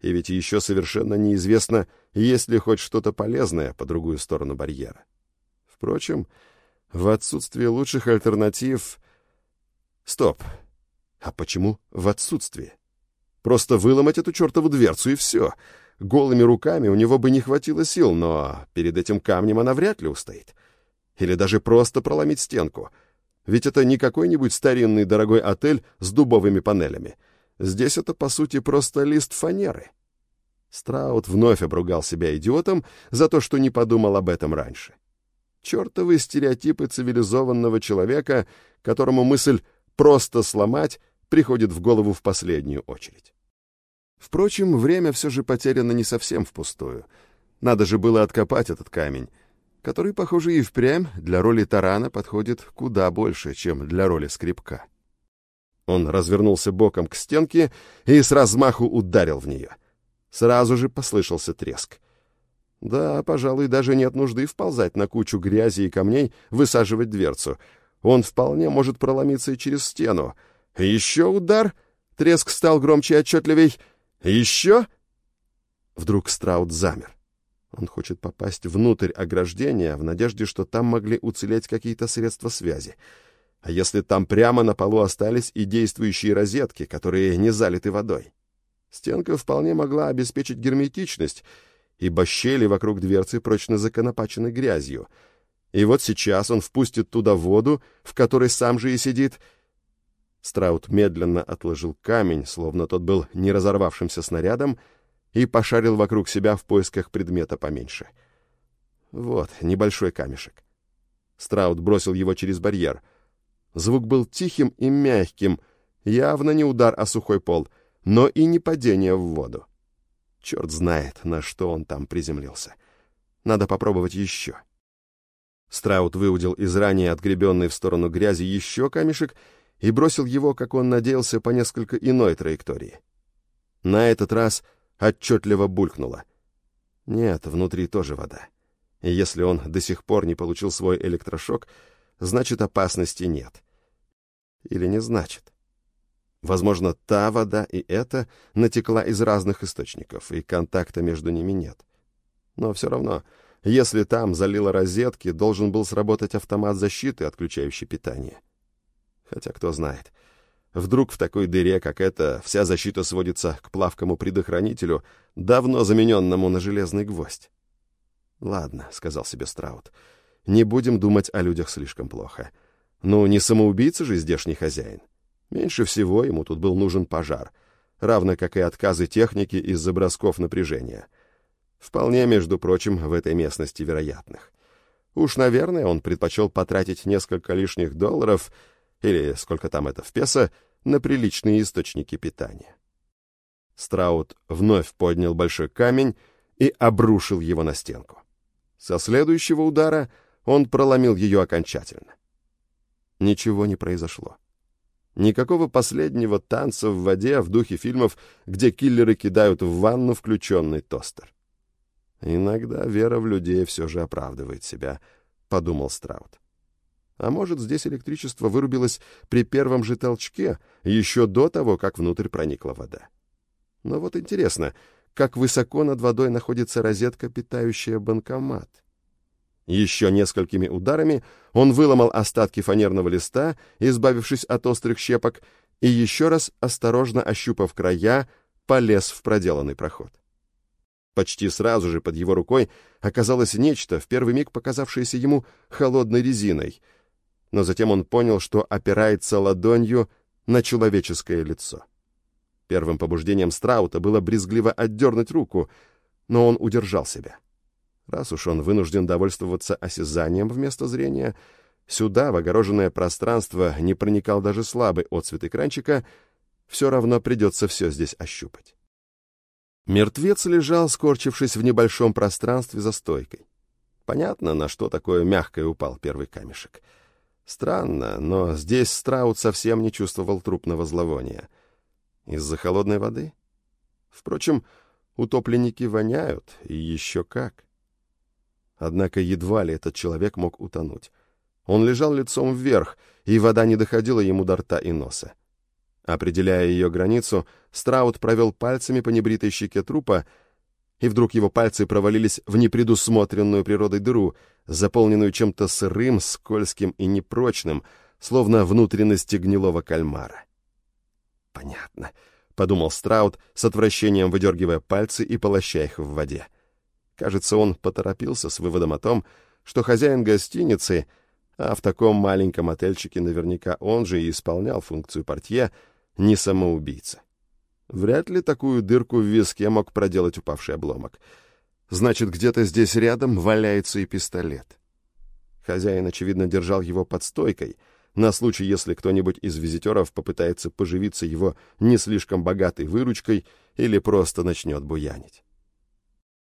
И ведь еще совершенно неизвестно, есть ли хоть что-то полезное по другую сторону барьера. Впрочем, в отсутствии лучших альтернатив... Стоп. А почему в отсутствии? Просто выломать эту чертову дверцу и все. Голыми руками у него бы не хватило сил, но перед этим камнем она вряд ли устоит. Или даже просто проломить стенку. Ведь это не какой-нибудь старинный дорогой отель с дубовыми панелями — Здесь это, по сути, просто лист фанеры. Страут вновь обругал себя идиотом за то, что не подумал об этом раньше. Чертовы стереотипы цивилизованного человека, которому мысль «просто сломать» приходит в голову в последнюю очередь. Впрочем, время все же потеряно не совсем впустую. Надо же было откопать этот камень. Который, похоже, и впрямь для роли тарана подходит куда больше, чем для роли скрипка. Он развернулся боком к стенке и с размаху ударил в нее. Сразу же послышался треск. Да, пожалуй, даже нет нужды вползать на кучу грязи и камней, высаживать дверцу. Он вполне может проломиться и через стену. Еще удар. Треск стал громче и отчетливей. Еще. Вдруг Страут замер. Он хочет попасть внутрь ограждения в надежде, что там могли уцелеть какие-то средства связи. А если там прямо на полу остались и действующие розетки, которые не залиты водой? Стенка вполне могла обеспечить герметичность, ибо щели вокруг дверцы прочно законопачены грязью. И вот сейчас он впустит туда воду, в которой сам же и сидит. Страут медленно отложил камень, словно тот был не разорвавшимся снарядом, и пошарил вокруг себя в поисках предмета поменьше. Вот, небольшой камешек. Страут бросил его через барьер. Звук был тихим и мягким, явно не удар, а сухой пол, но и не падение в воду. Черт знает, на что он там приземлился. Надо попробовать еще. Страут выудил из ранее отгребенной в сторону грязи еще камешек и бросил его, как он надеялся, по несколько иной траектории. На этот раз отчетливо булькнуло. Нет, внутри тоже вода. И если он до сих пор не получил свой электрошок, значит, опасности нет. Или не значит. Возможно, та вода и эта натекла из разных источников, и контакта между ними нет. Но все равно, если там залило розетки, должен был сработать автомат защиты, отключающий питание. Хотя кто знает. Вдруг в такой дыре, как эта, вся защита сводится к плавкому предохранителю, давно замененному на железный гвоздь. «Ладно», — сказал себе Страут, — «не будем думать о людях слишком плохо. Ну, не самоубийца же здешний хозяин. Меньше всего ему тут был нужен пожар, равно как и отказы техники из-за бросков напряжения. Вполне, между прочим, в этой местности вероятных. Уж, наверное, он предпочел потратить несколько лишних долларов, или сколько там это в песо, на приличные источники питания. Страут вновь поднял большой камень и обрушил его на стенку. Со следующего удара он проломил ее окончательно. Ничего не произошло. Никакого последнего танца в воде в духе фильмов, где киллеры кидают в ванну включенный тостер. Иногда вера в людей все же оправдывает себя, подумал Страут. А может, здесь электричество вырубилось при первом же толчке, еще до того, как внутрь проникла вода. Но вот интересно, как высоко над водой находится розетка, питающая банкомат? Еще несколькими ударами он выломал остатки фанерного листа, избавившись от острых щепок, и еще раз, осторожно ощупав края, полез в проделанный проход. Почти сразу же под его рукой оказалось нечто, в первый миг показавшееся ему холодной резиной, но затем он понял, что опирается ладонью на человеческое лицо. Первым побуждением Страута было брезгливо отдернуть руку, но он удержал себя. — Раз уж он вынужден довольствоваться осязанием вместо зрения, сюда, в огороженное пространство, не проникал даже слабый отсвет экранчика, все равно придется все здесь ощупать. Мертвец лежал, скорчившись в небольшом пространстве за стойкой. Понятно, на что такое мягкое упал первый камешек. Странно, но здесь Страут совсем не чувствовал трупного зловония. Из-за холодной воды? Впрочем, утопленники воняют, и еще как. Однако едва ли этот человек мог утонуть. Он лежал лицом вверх, и вода не доходила ему до рта и носа. Определяя ее границу, Страут провел пальцами по небритой щеке трупа, и вдруг его пальцы провалились в непредусмотренную природой дыру, заполненную чем-то сырым, скользким и непрочным, словно внутренности гнилого кальмара. «Понятно», — подумал Страут, с отвращением выдергивая пальцы и полоща их в воде. — Кажется, он поторопился с выводом о том, что хозяин гостиницы, а в таком маленьком отельчике наверняка он же и исполнял функцию портье, не самоубийца. Вряд ли такую дырку в виске мог проделать упавший обломок. Значит, где-то здесь рядом валяется и пистолет. Хозяин, очевидно, держал его под стойкой, на случай, если кто-нибудь из визитеров попытается поживиться его не слишком богатой выручкой или просто начнет буянить.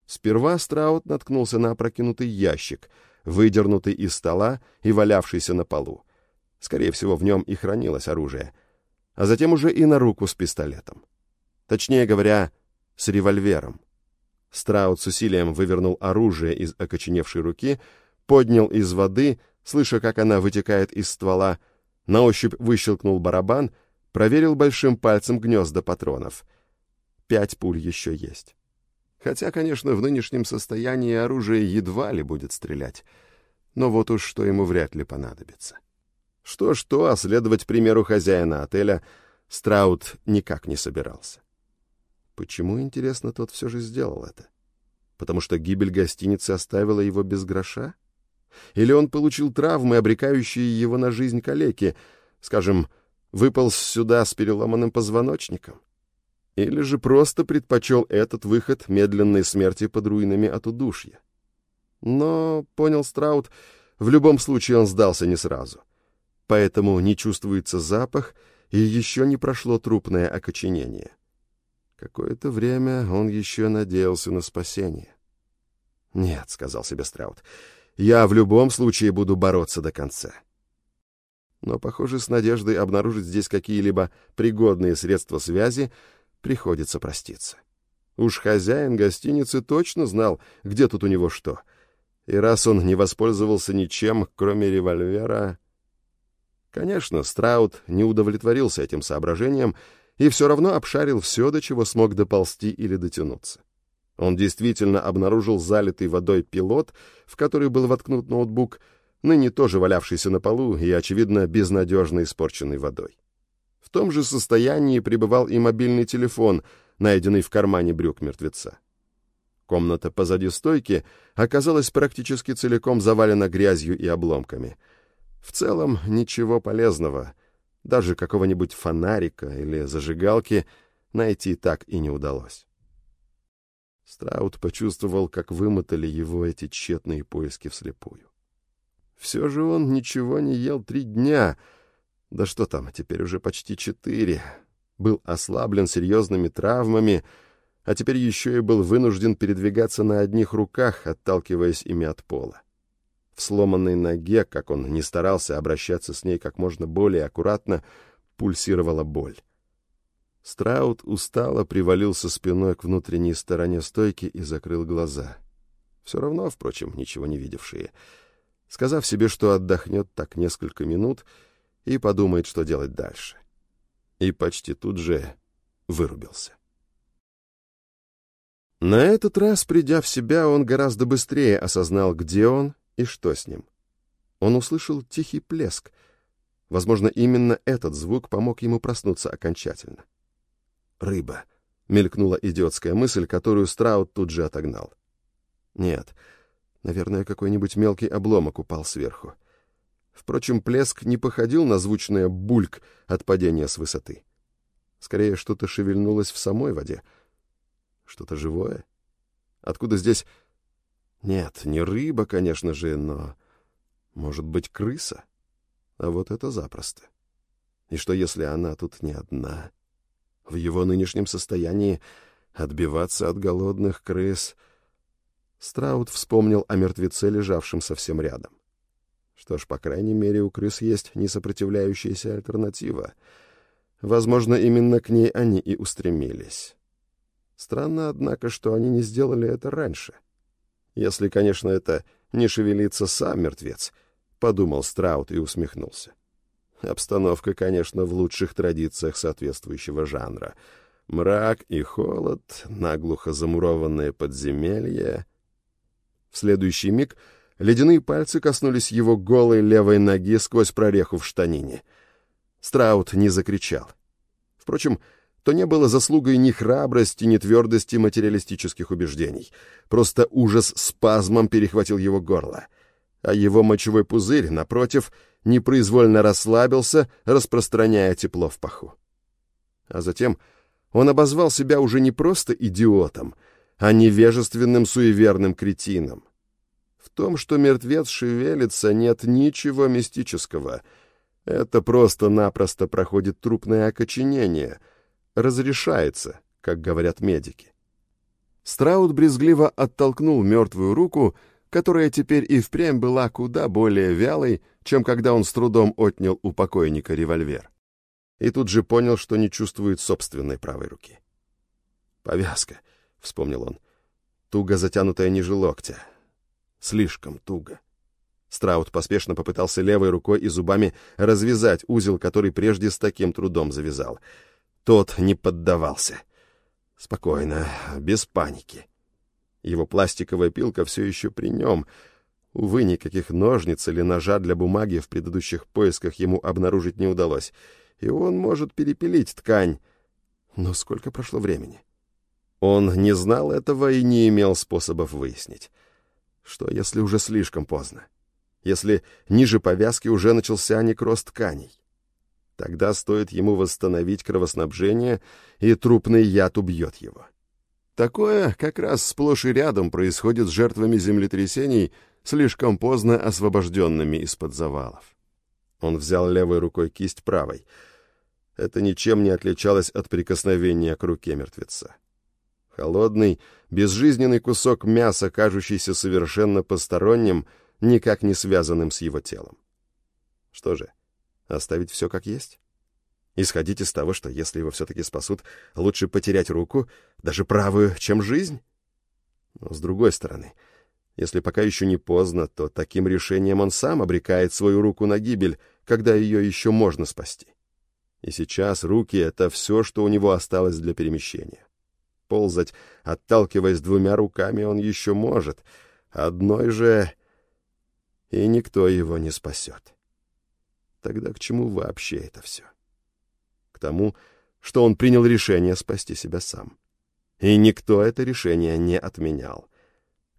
Сперва Страут наткнулся на опрокинутый ящик, выдернутый из стола и валявшийся на полу. Скорее всего, в нем и хранилось оружие. А затем уже и на руку с пистолетом. Точнее говоря, с револьвером. Страут с усилием вывернул оружие из окоченевшей руки, поднял из воды, слыша, как она вытекает из ствола, на ощупь выщелкнул барабан, проверил большим пальцем гнезда патронов. Пять пуль еще есть. Хотя, конечно, в нынешнем состоянии оружие едва ли будет стрелять. Но вот уж что ему вряд ли понадобится. Что-что, а следовать примеру хозяина отеля Страут никак не собирался. Почему, интересно, тот все же сделал это? Потому что гибель гостиницы оставила его без гроша? Или он получил травмы, обрекающие его на жизнь калеки, скажем, выполз сюда с переломанным позвоночником? Или же просто предпочел этот выход медленной смерти под руинами от удушья? Но, понял Страут, в любом случае он сдался не сразу. Поэтому не чувствуется запах, и еще не прошло трупное окоченение. Какое-то время он еще надеялся на спасение. «Нет», — сказал себе Страут, — «я в любом случае буду бороться до конца». Но, похоже, с надеждой обнаружить здесь какие-либо пригодные средства связи приходится проститься. Уж хозяин гостиницы точно знал, где тут у него что. И раз он не воспользовался ничем, кроме револьвера... Конечно, Страут не удовлетворился этим соображением и все равно обшарил все, до чего смог доползти или дотянуться. Он действительно обнаружил залитый водой пилот, в который был воткнут ноутбук, ныне тоже валявшийся на полу и, очевидно, безнадежно испорченный водой. В том же состоянии пребывал и мобильный телефон, найденный в кармане брюк мертвеца. Комната позади стойки оказалась практически целиком завалена грязью и обломками. В целом, ничего полезного — даже какого-нибудь фонарика или зажигалки найти так и не удалось. Страут почувствовал, как вымотали его эти тщетные поиски вслепую. Все же он ничего не ел три дня, да что там, теперь уже почти четыре, был ослаблен серьезными травмами, а теперь еще и был вынужден передвигаться на одних руках, отталкиваясь ими от пола. В сломанной ноге, как он не старался обращаться с ней как можно более аккуратно, пульсировала боль. Страут устало привалился спиной к внутренней стороне стойки и закрыл глаза. Все равно, впрочем, ничего не видевшие. Сказав себе, что отдохнет так несколько минут и подумает, что делать дальше. И почти тут же вырубился. На этот раз, придя в себя, он гораздо быстрее осознал, где он и что с ним? Он услышал тихий плеск. Возможно, именно этот звук помог ему проснуться окончательно. «Рыба», — мелькнула идиотская мысль, которую Страут тут же отогнал. «Нет, наверное, какой-нибудь мелкий обломок упал сверху». Впрочем, плеск не походил на звучное бульк от падения с высоты. Скорее, что-то шевельнулось в самой воде. Что-то живое? Откуда здесь нет, не рыба, конечно же, но... Может быть, крыса? А вот это запросто. И что, если она тут не одна? В его нынешнем состоянии отбиваться от голодных крыс... Страут вспомнил о мертвеце, лежавшем совсем рядом. Что ж, по крайней мере, у крыс есть несопротивляющаяся альтернатива. Возможно, именно к ней они и устремились. Странно, однако, что они не сделали это раньше — если, конечно, это не шевелится сам мертвец, — подумал Страут и усмехнулся. Обстановка, конечно, в лучших традициях соответствующего жанра. Мрак и холод, наглухо замурованное подземелье. В следующий миг ледяные пальцы коснулись его голой левой ноги сквозь прореху в штанине. Страут не закричал. Впрочем, то не было заслугой ни храбрости, ни твердости материалистических убеждений. Просто ужас спазмом перехватил его горло. А его мочевой пузырь, напротив, непроизвольно расслабился, распространяя тепло в паху. А затем он обозвал себя уже не просто идиотом, а невежественным суеверным кретином. В том, что мертвец шевелится, нет ничего мистического. Это просто-напросто проходит трупное окоченение — разрешается, как говорят медики. Страут брезгливо оттолкнул мертвую руку, которая теперь и впрямь была куда более вялой, чем когда он с трудом отнял у покойника револьвер. И тут же понял, что не чувствует собственной правой руки. «Повязка», — вспомнил он, — «туго затянутая ниже локтя. Слишком туго». Страут поспешно попытался левой рукой и зубами развязать узел, который прежде с таким трудом завязал. Тот не поддавался. Спокойно, без паники. Его пластиковая пилка все еще при нем. Увы, никаких ножниц или ножа для бумаги в предыдущих поисках ему обнаружить не удалось. И он может перепилить ткань. Но сколько прошло времени? Он не знал этого и не имел способов выяснить. Что, если уже слишком поздно? Если ниже повязки уже начался некроз тканей? Тогда стоит ему восстановить кровоснабжение, и трупный яд убьет его. Такое как раз сплошь и рядом происходит с жертвами землетрясений, слишком поздно освобожденными из-под завалов. Он взял левой рукой кисть правой. Это ничем не отличалось от прикосновения к руке мертвеца. Холодный, безжизненный кусок мяса, кажущийся совершенно посторонним, никак не связанным с его телом. Что же, Оставить все как есть? Исходить из того, что если его все-таки спасут, лучше потерять руку, даже правую, чем жизнь? Но с другой стороны, если пока еще не поздно, то таким решением он сам обрекает свою руку на гибель, когда ее еще можно спасти. И сейчас руки — это все, что у него осталось для перемещения. Ползать, отталкиваясь двумя руками, он еще может, одной же... И никто его не спасет. Тогда к чему вообще это все? К тому, что он принял решение спасти себя сам. И никто это решение не отменял.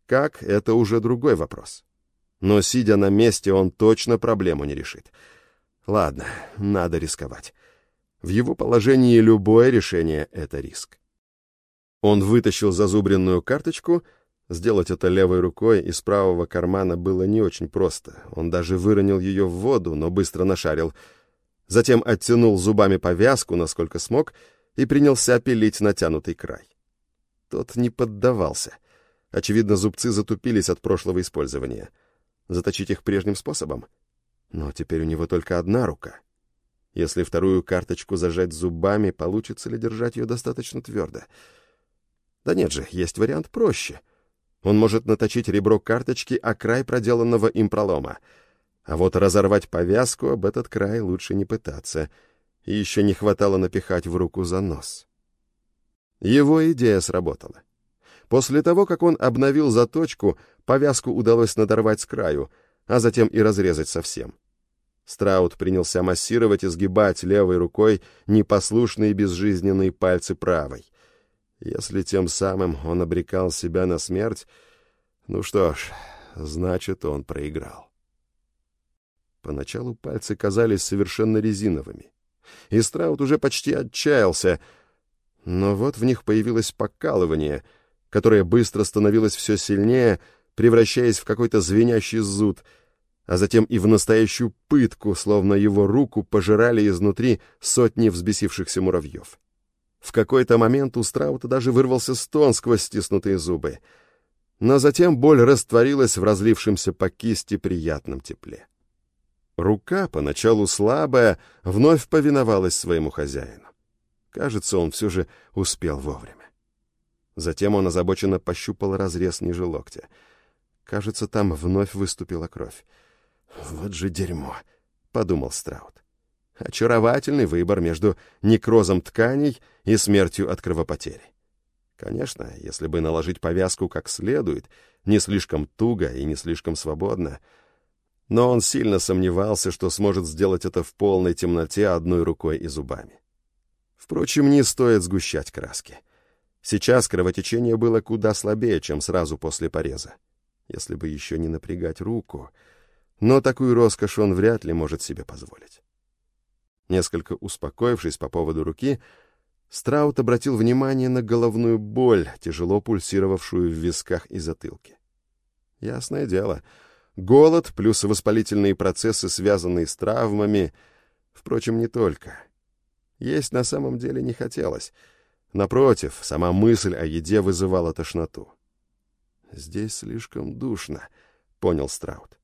Как — это уже другой вопрос. Но, сидя на месте, он точно проблему не решит. Ладно, надо рисковать. В его положении любое решение — это риск. Он вытащил зазубренную карточку — Сделать это левой рукой из правого кармана было не очень просто. Он даже выронил ее в воду, но быстро нашарил. Затем оттянул зубами повязку, насколько смог, и принялся пилить натянутый край. Тот не поддавался. Очевидно, зубцы затупились от прошлого использования. Заточить их прежним способом? Но теперь у него только одна рука. Если вторую карточку зажать зубами, получится ли держать ее достаточно твердо? Да нет же, есть вариант проще — он может наточить ребро карточки о край проделанного им пролома. А вот разорвать повязку об этот край лучше не пытаться. И еще не хватало напихать в руку за нос. Его идея сработала. После того, как он обновил заточку, повязку удалось надорвать с краю, а затем и разрезать совсем. Страут принялся массировать и сгибать левой рукой непослушные безжизненные пальцы правой — если тем самым он обрекал себя на смерть, ну что ж, значит, он проиграл. Поначалу пальцы казались совершенно резиновыми, и Страут уже почти отчаялся, но вот в них появилось покалывание, которое быстро становилось все сильнее, превращаясь в какой-то звенящий зуд, а затем и в настоящую пытку, словно его руку пожирали изнутри сотни взбесившихся муравьев. В какой-то момент у Страута даже вырвался стон сквозь стиснутые зубы. Но затем боль растворилась в разлившемся по кисти приятном тепле. Рука, поначалу слабая, вновь повиновалась своему хозяину. Кажется, он все же успел вовремя. Затем он озабоченно пощупал разрез ниже локтя. Кажется, там вновь выступила кровь. «Вот же дерьмо!» — подумал Страут. Очаровательный выбор между некрозом тканей и смертью от кровопотери. Конечно, если бы наложить повязку как следует, не слишком туго и не слишком свободно, но он сильно сомневался, что сможет сделать это в полной темноте одной рукой и зубами. Впрочем, не стоит сгущать краски. Сейчас кровотечение было куда слабее, чем сразу после пореза. Если бы еще не напрягать руку... Но такую роскошь он вряд ли может себе позволить. Несколько успокоившись по поводу руки, Страут обратил внимание на головную боль, тяжело пульсировавшую в висках и затылке. Ясное дело, голод плюс воспалительные процессы, связанные с травмами, впрочем, не только. Есть на самом деле не хотелось. Напротив, сама мысль о еде вызывала тошноту. Здесь слишком душно, понял Страут.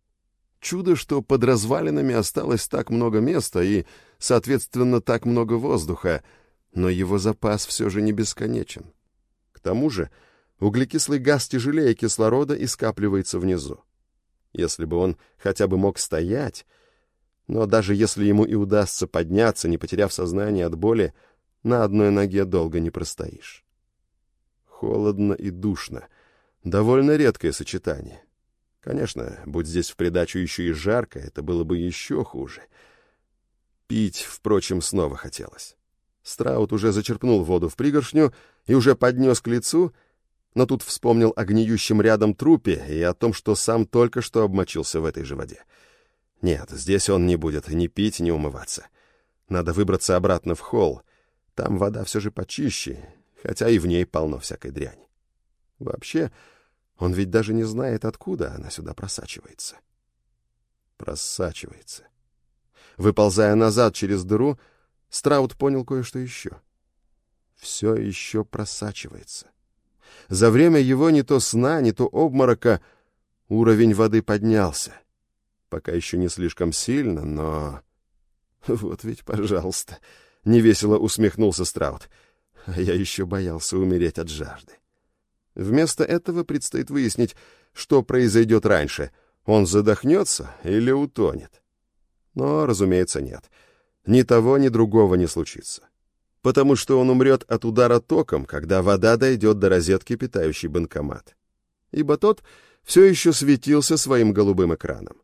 Чудо, что под развалинами осталось так много места и, соответственно, так много воздуха, но его запас все же не бесконечен. К тому же углекислый газ тяжелее кислорода и скапливается внизу. Если бы он хотя бы мог стоять, но даже если ему и удастся подняться, не потеряв сознание от боли, на одной ноге долго не простоишь. Холодно и душно. Довольно редкое сочетание. Конечно, будь здесь в придачу еще и жарко, это было бы еще хуже. Пить, впрочем, снова хотелось. Страут уже зачерпнул воду в пригоршню и уже поднес к лицу, но тут вспомнил о гниющем рядом трупе и о том, что сам только что обмочился в этой же воде. Нет, здесь он не будет ни пить, ни умываться. Надо выбраться обратно в холл. Там вода все же почище, хотя и в ней полно всякой дряни. Вообще, он ведь даже не знает, откуда она сюда просачивается. Просачивается. Выползая назад через дыру, Страут понял кое-что еще. Все еще просачивается. За время его не то сна, не то обморока уровень воды поднялся. Пока еще не слишком сильно, но... <laughs> Вот ведь, пожалуйста, невесело усмехнулся Страут. я еще боялся умереть от жажды. Вместо этого предстоит выяснить, что произойдет раньше. Он задохнется или утонет? Но, разумеется, нет. Ни того, ни другого не случится. Потому что он умрет от удара током, когда вода дойдет до розетки, питающей банкомат. Ибо тот все еще светился своим голубым экраном.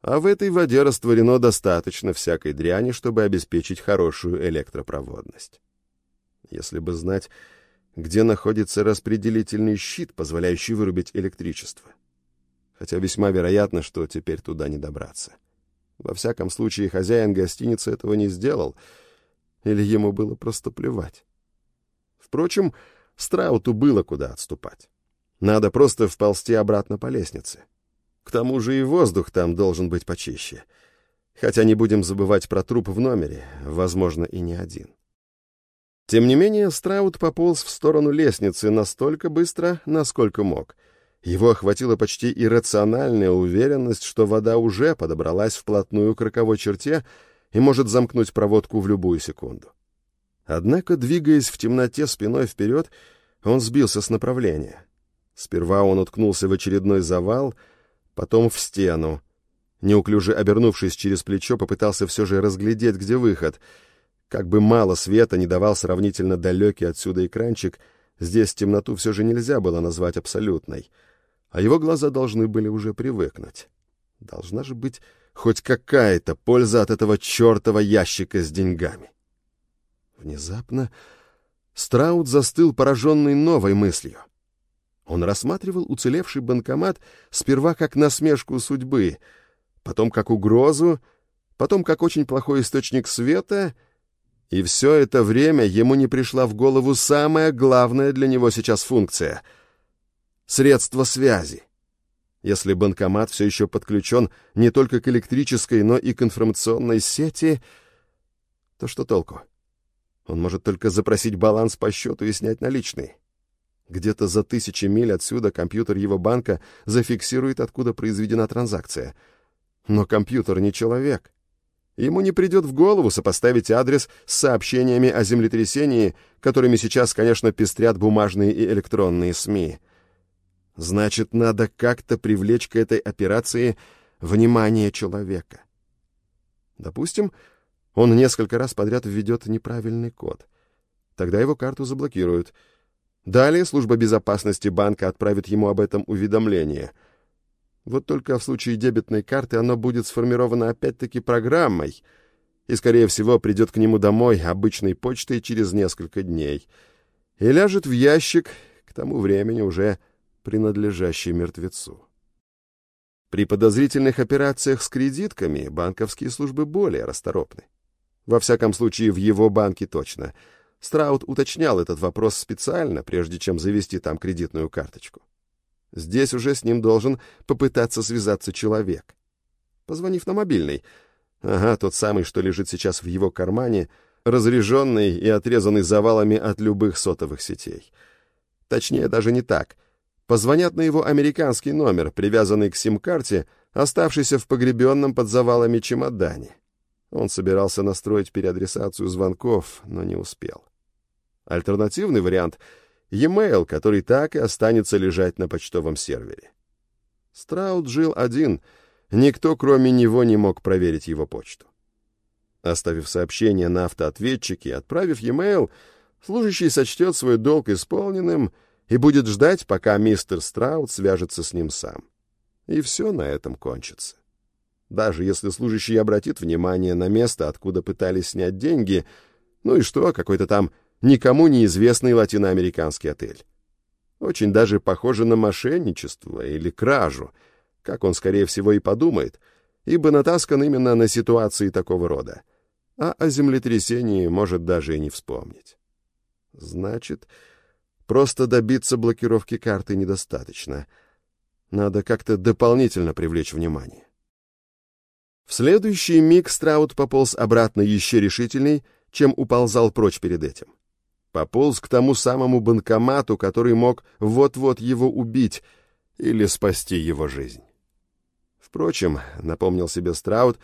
А в этой воде растворено достаточно всякой дряни, чтобы обеспечить хорошую электропроводность. Если бы знать, где находится распределительный щит, позволяющий вырубить электричество. Хотя весьма вероятно, что теперь туда не добраться. Во всяком случае, хозяин гостиницы этого не сделал, или ему было просто плевать. Впрочем, Страуту было куда отступать. Надо просто вползти обратно по лестнице. К тому же и воздух там должен быть почище. Хотя не будем забывать про труп в номере, возможно, и не один. Тем не менее, Страут пополз в сторону лестницы настолько быстро, насколько мог. Его охватила почти иррациональная уверенность, что вода уже подобралась вплотную к роковой черте и может замкнуть проводку в любую секунду. Однако, двигаясь в темноте спиной вперед, он сбился с направления. Сперва он уткнулся в очередной завал, потом в стену. Неуклюже обернувшись через плечо, попытался все же разглядеть, где выход — как бы мало света не давал сравнительно далекий отсюда экранчик, здесь темноту все же нельзя было назвать абсолютной, а его глаза должны были уже привыкнуть. Должна же быть хоть какая-то польза от этого чертова ящика с деньгами. Внезапно Страут застыл, пораженный новой мыслью. Он рассматривал уцелевший банкомат сперва как насмешку судьбы, потом как угрозу, потом как очень плохой источник света — и все это время ему не пришла в голову самая главная для него сейчас функция — средство связи. Если банкомат все еще подключен не только к электрической, но и к информационной сети, то что толку? Он может только запросить баланс по счету и снять наличные. Где-то за тысячи миль отсюда компьютер его банка зафиксирует, откуда произведена транзакция. Но компьютер не человек. Ему не придет в голову сопоставить адрес с сообщениями о землетрясении, которыми сейчас, конечно, пестрят бумажные и электронные СМИ. Значит, надо как-то привлечь к этой операции внимание человека. Допустим, он несколько раз подряд введет неправильный код. Тогда его карту заблокируют. Далее служба безопасности банка отправит ему об этом уведомление — вот только в случае дебетной карты оно будет сформировано опять-таки программой и, скорее всего, придет к нему домой обычной почтой через несколько дней и ляжет в ящик, к тому времени уже принадлежащий мертвецу. При подозрительных операциях с кредитками банковские службы более расторопны. Во всяком случае, в его банке точно. Страут уточнял этот вопрос специально, прежде чем завести там кредитную карточку. Здесь уже с ним должен попытаться связаться человек. Позвонив на мобильный. Ага, тот самый, что лежит сейчас в его кармане, разряженный и отрезанный завалами от любых сотовых сетей. Точнее, даже не так. позвонят на его американский номер, привязанный к сим-карте, оставшийся в погребенном под завалами чемодане. Он собирался настроить переадресацию звонков, но не успел. Альтернативный вариант — e-mail, который так и останется лежать на почтовом сервере. Страут жил один, никто кроме него не мог проверить его почту. Оставив сообщение на автоответчике и отправив e-mail, служащий сочтет свой долг исполненным и будет ждать, пока мистер Страут свяжется с ним сам. И все на этом кончится. Даже если служащий обратит внимание на место, откуда пытались снять деньги, ну и что, какой-то там никому неизвестный латиноамериканский отель. Очень даже похоже на мошенничество или кражу, как он, скорее всего, и подумает, ибо натаскан именно на ситуации такого рода, а о землетрясении может даже и не вспомнить. Значит, просто добиться блокировки карты недостаточно. Надо как-то дополнительно привлечь внимание. В следующий миг Страут пополз обратно еще решительней, чем уползал прочь перед этим. Пополз к тому самому банкомату, который мог вот-вот его убить или спасти его жизнь. Впрочем, напомнил себе Страут,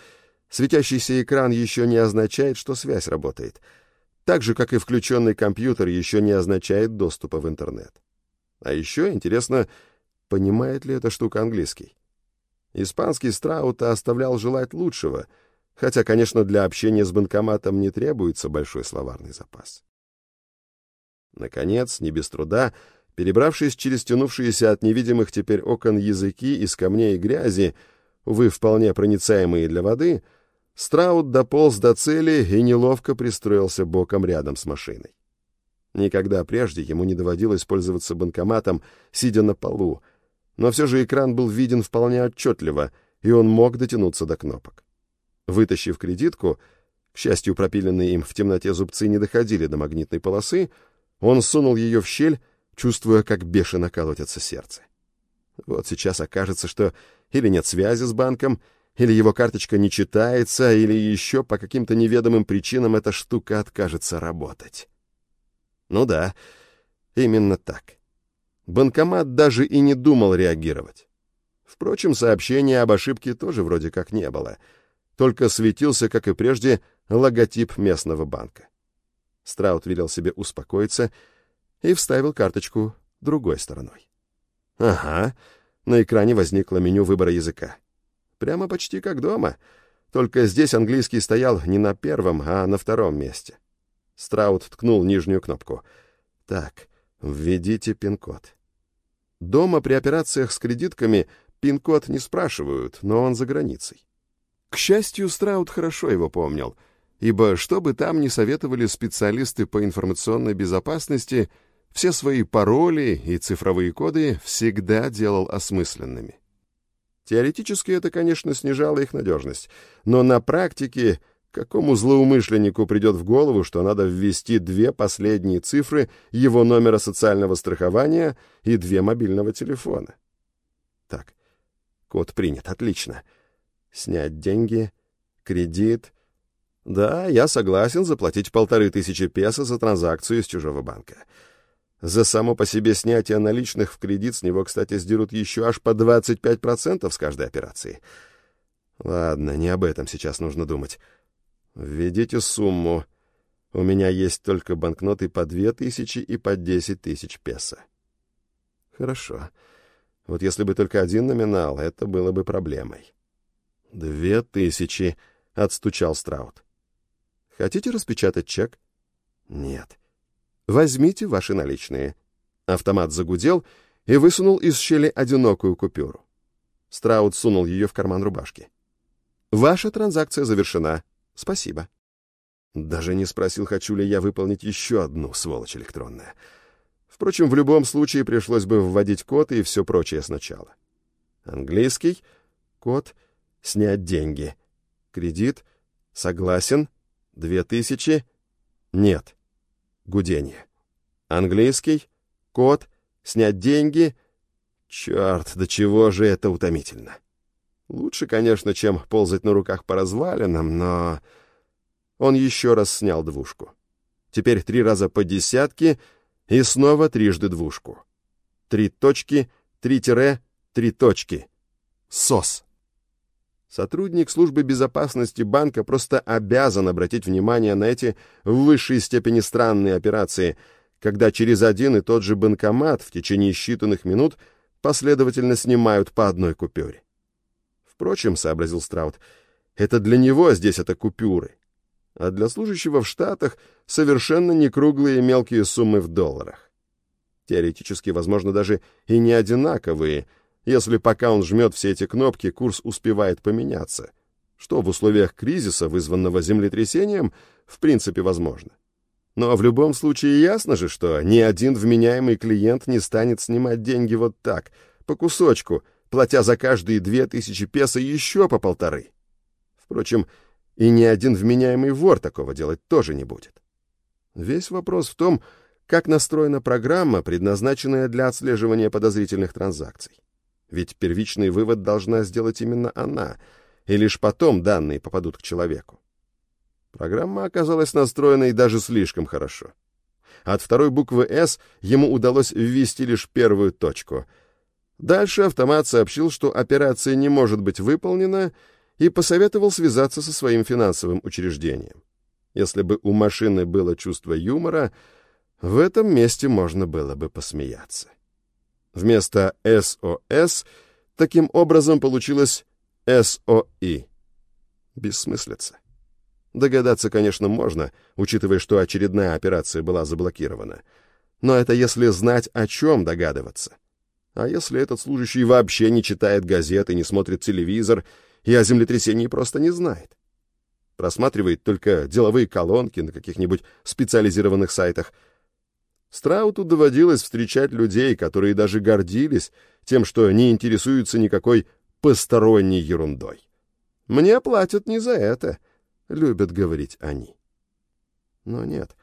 светящийся экран еще не означает, что связь работает, так же, как и включенный компьютер еще не означает доступа в интернет. А еще интересно, понимает ли эта штука английский. Испанский Страута оставлял желать лучшего, хотя, конечно, для общения с банкоматом не требуется большой словарный запас. Наконец, не без труда, перебравшись через тянувшиеся от невидимых теперь окон языки из камней и грязи, увы, вполне проницаемые для воды, Страут дополз до цели и неловко пристроился боком рядом с машиной. Никогда прежде ему не доводилось пользоваться банкоматом, сидя на полу, но все же экран был виден вполне отчетливо, и он мог дотянуться до кнопок. Вытащив кредитку, к счастью, пропиленные им в темноте зубцы не доходили до магнитной полосы, он сунул ее в щель, чувствуя, как бешено колотится сердце. Вот сейчас окажется, что или нет связи с банком, или его карточка не читается, или еще по каким-то неведомым причинам эта штука откажется работать. Ну да, именно так. Банкомат даже и не думал реагировать. Впрочем, сообщения об ошибке тоже вроде как не было. Только светился, как и прежде, логотип местного банка. Страут велел себе успокоиться и вставил карточку другой стороной. Ага, на экране возникло меню выбора языка. Прямо почти как дома, только здесь английский стоял не на первом, а на втором месте. Страут ткнул нижнюю кнопку. Так, Введите пин-код. Дома при операциях с кредитками пин-код не спрашивают, но он за границей. К счастью, Страут хорошо его помнил, ибо что бы там ни советовали специалисты по информационной безопасности, все свои пароли и цифровые коды всегда делал осмысленными. Теоретически это, конечно, снижало их надежность, но на практике Какому злоумышленнику придет в голову, что надо ввести две последние цифры его номера социального страхования и две мобильного телефона? Так, код принят, отлично. Снять деньги, кредит. Да, я согласен заплатить полторы тысячи песо за транзакцию из чужого банка. За само по себе снятие наличных в кредит с него, кстати, сдерут еще аж по 25% с каждой операции. Ладно, не об этом сейчас нужно думать. «Введите сумму. У меня есть только банкноты по две тысячи и по десять тысяч песо». «Хорошо. Вот если бы только один номинал, это было бы проблемой». «Две тысячи», — отстучал Страут. «Хотите распечатать чек?» «Нет». «Возьмите ваши наличные». Автомат загудел и высунул из щели одинокую купюру. Страут сунул ее в карман рубашки. «Ваша транзакция завершена. Спасибо. Даже не спросил, хочу ли я выполнить еще одну сволочь электронная. Впрочем, в любом случае пришлось бы вводить код и все прочее сначала. Английский, код, снять деньги. Кредит, согласен, две тысячи, нет. Гудение. Английский, код, снять деньги. Черт, до чего же это утомительно. Лучше, конечно, чем ползать на руках по развалинам, но... Он еще раз снял двушку. Теперь три раза по десятке и снова трижды двушку. Три точки, три тире, три точки. СОС. Сотрудник службы безопасности банка просто обязан обратить внимание на эти в высшей степени странные операции, когда через один и тот же банкомат в течение считанных минут последовательно снимают по одной купюре. Впрочем, сообразил Страут, это для него здесь это купюры, а для служащего в Штатах совершенно не круглые мелкие суммы в долларах. Теоретически, возможно, даже и не одинаковые — если пока он жмет все эти кнопки, курс успевает поменяться, что в условиях кризиса, вызванного землетрясением, в принципе возможно. Но в любом случае ясно же, что ни один вменяемый клиент не станет снимать деньги вот так, по кусочку, платя за каждые две тысячи песо еще по полторы. Впрочем, и ни один вменяемый вор такого делать тоже не будет. Весь вопрос в том, как настроена программа, предназначенная для отслеживания подозрительных транзакций. Ведь первичный вывод должна сделать именно она, и лишь потом данные попадут к человеку. Программа оказалась настроенной даже слишком хорошо. От второй буквы «С» ему удалось ввести лишь первую точку. Дальше автомат сообщил, что операция не может быть выполнена, и посоветовал связаться со своим финансовым учреждением. Если бы у машины было чувство юмора, в этом месте можно было бы посмеяться. Вместо СОС таким образом получилось СОИ. Бессмыслица. Догадаться, конечно, можно, учитывая, что очередная операция была заблокирована. Но это если знать, о чем догадываться. А если этот служащий вообще не читает газеты, не смотрит телевизор и о землетрясении просто не знает? Просматривает только деловые колонки на каких-нибудь специализированных сайтах — Страуту доводилось встречать людей, которые даже гордились тем, что не интересуются никакой посторонней ерундой. «Мне платят не за это», — любят говорить они. Но нет.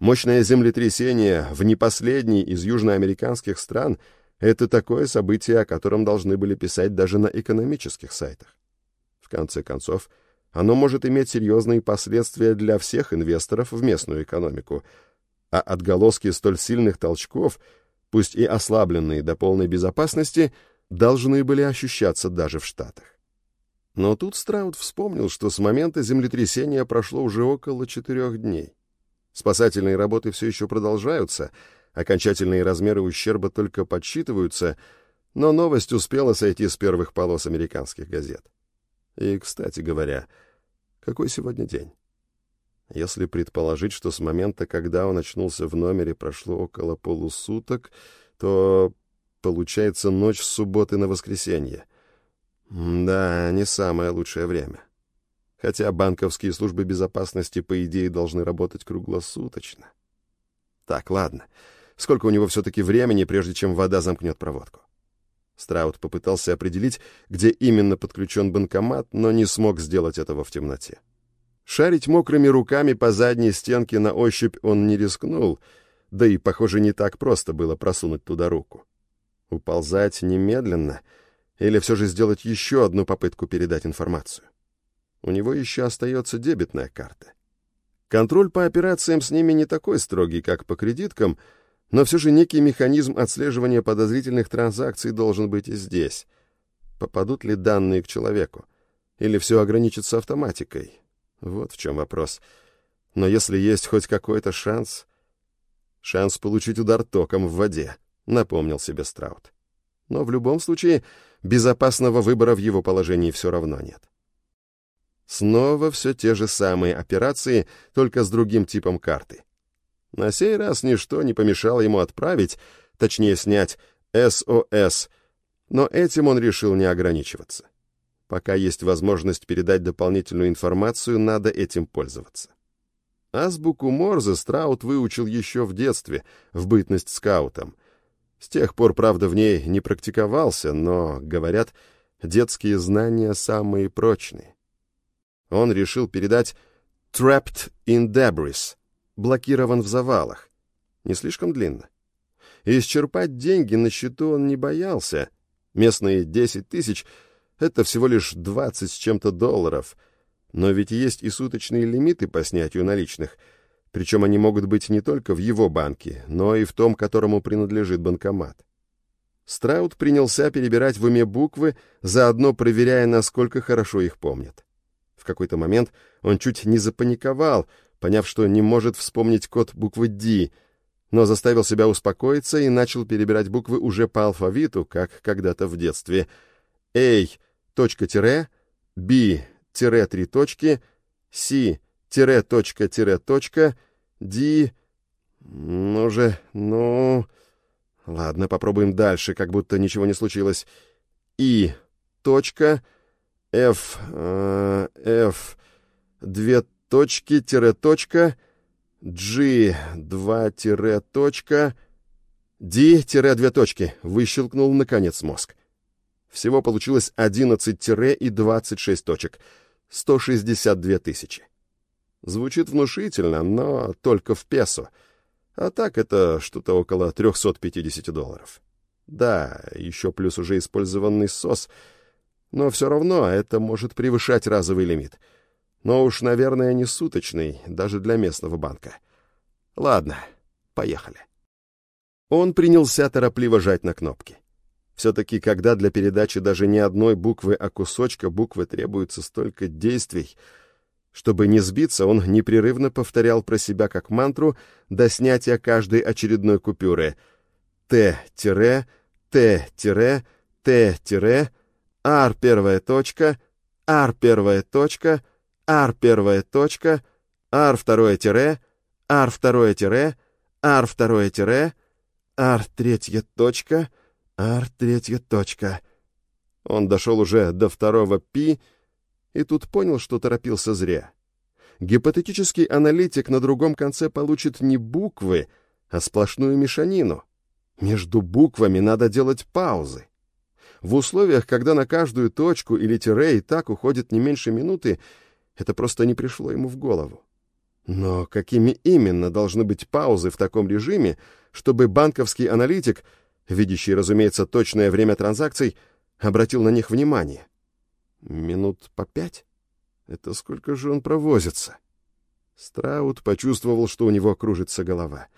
Мощное землетрясение в непоследней из южноамериканских стран — это такое событие, о котором должны были писать даже на экономических сайтах. В конце концов, оно может иметь серьезные последствия для всех инвесторов в местную экономику — а отголоски столь сильных толчков, пусть и ослабленные до полной безопасности, должны были ощущаться даже в Штатах. Но тут Страут вспомнил, что с момента землетрясения прошло уже около четырех дней. Спасательные работы все еще продолжаются, окончательные размеры ущерба только подсчитываются, но новость успела сойти с первых полос американских газет. И, кстати говоря, какой сегодня день? Если предположить, что с момента, когда он очнулся в номере, прошло около полусуток, то получается ночь с субботы на воскресенье. Да, не самое лучшее время. Хотя банковские службы безопасности, по идее, должны работать круглосуточно. Так, ладно. Сколько у него все-таки времени, прежде чем вода замкнет проводку? Страут попытался определить, где именно подключен банкомат, но не смог сделать этого в темноте. Шарить мокрыми руками по задней стенке на ощупь он не рискнул, да и, похоже, не так просто было просунуть туда руку. Уползать немедленно или все же сделать еще одну попытку передать информацию. У него еще остается дебетная карта. Контроль по операциям с ними не такой строгий, как по кредиткам, но все же некий механизм отслеживания подозрительных транзакций должен быть и здесь. Попадут ли данные к человеку? Или все ограничится автоматикой? Вот в чем вопрос. Но если есть хоть какой-то шанс... Шанс получить удар током в воде, напомнил себе Страут. Но в любом случае безопасного выбора в его положении все равно нет. Снова все те же самые операции, только с другим типом карты. На сей раз ничто не помешало ему отправить, точнее снять, СОС, но этим он решил не ограничиваться. Пока есть возможность передать дополнительную информацию, надо этим пользоваться. Азбуку Морзе Страут выучил еще в детстве, в бытность скаутом. С тех пор, правда, в ней не практиковался, но, говорят, детские знания самые прочные. Он решил передать «trapped in debris» — блокирован в завалах. Не слишком длинно. Исчерпать деньги на счету он не боялся. Местные десять тысяч — это всего лишь 20 с чем-то долларов. Но ведь есть и суточные лимиты по снятию наличных. Причем они могут быть не только в его банке, но и в том, которому принадлежит банкомат. Страут принялся перебирать в уме буквы, заодно проверяя, насколько хорошо их помнят. В какой-то момент он чуть не запаниковал, поняв, что не может вспомнить код буквы «Д», но заставил себя успокоиться и начал перебирать буквы уже по алфавиту, как когда-то в детстве. A, точка тире, три точки, C, тире точка тире точка, D... Ну же, ну... Ладно, попробуем дальше, как будто ничего не случилось. И, точка, F, э, две точки, тире точка, G, два тире точка, D, тире две точки, выщелкнул, наконец, мозг. Всего получилось 11 тире и 26 точек. 162 тысячи. Звучит внушительно, но только в песо. А так это что-то около 350 долларов. Да, еще плюс уже использованный СОС. Но все равно это может превышать разовый лимит. Но уж, наверное, не суточный, даже для местного банка. Ладно, поехали. Он принялся торопливо жать на кнопки. Все-таки, когда для передачи даже не одной буквы, а кусочка буквы требуется столько действий, чтобы не сбиться, он непрерывно повторял про себя как мантру до снятия каждой очередной купюры. Т-Т-Т-Т, Ар первая точка, Ар первая точка, Ар первая точка, Ар второе тире, Ар второе тире, Ар второе тире, Ар третья точка — Ар третья точка. Он дошел уже до второго пи и тут понял, что торопился зря. Гипотетический аналитик на другом конце получит не буквы, а сплошную мешанину. Между буквами надо делать паузы. В условиях, когда на каждую точку или тире и так уходит не меньше минуты, это просто не пришло ему в голову. Но какими именно должны быть паузы в таком режиме, чтобы банковский аналитик — видящий, разумеется, точное время транзакций, обратил на них внимание. Минут по пять? Это сколько же он провозится? Страут почувствовал, что у него кружится голова.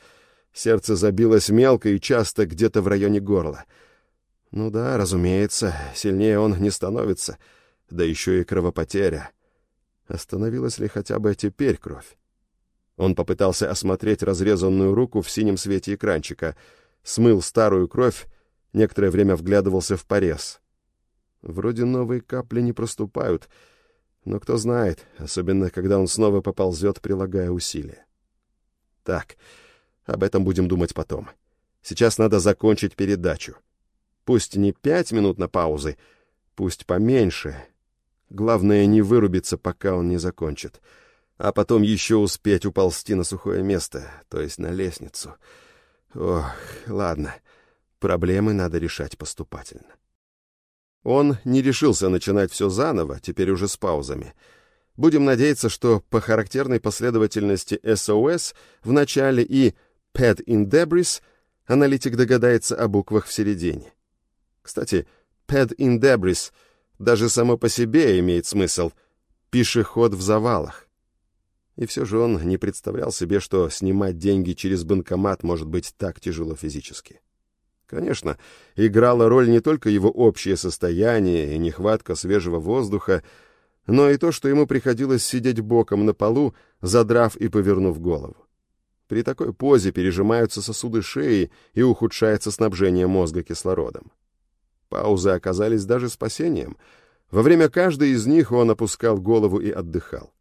Сердце забилось мелко и часто где-то в районе горла. Ну да, разумеется, сильнее он не становится, да еще и кровопотеря. Остановилась ли хотя бы теперь кровь? Он попытался осмотреть разрезанную руку в синем свете экранчика — смыл старую кровь, некоторое время вглядывался в порез. Вроде новые капли не проступают, но кто знает, особенно когда он снова поползет, прилагая усилия. Так, об этом будем думать потом. Сейчас надо закончить передачу. Пусть не пять минут на паузы, пусть поменьше. Главное не вырубиться, пока он не закончит. А потом еще успеть уползти на сухое место, то есть на лестницу — Ох, ладно. Проблемы надо решать поступательно. Он не решился начинать все заново, теперь уже с паузами. Будем надеяться, что по характерной последовательности SOS в начале и Pad in Debris аналитик догадается о буквах в середине. Кстати, Pad in Debris даже само по себе имеет смысл. Пешеход в завалах. И все же он не представлял себе, что снимать деньги через банкомат может быть так тяжело физически. Конечно, играла роль не только его общее состояние и нехватка свежего воздуха, но и то, что ему приходилось сидеть боком на полу, задрав и повернув голову. При такой позе пережимаются сосуды шеи и ухудшается снабжение мозга кислородом. Паузы оказались даже спасением. Во время каждой из них он опускал голову и отдыхал.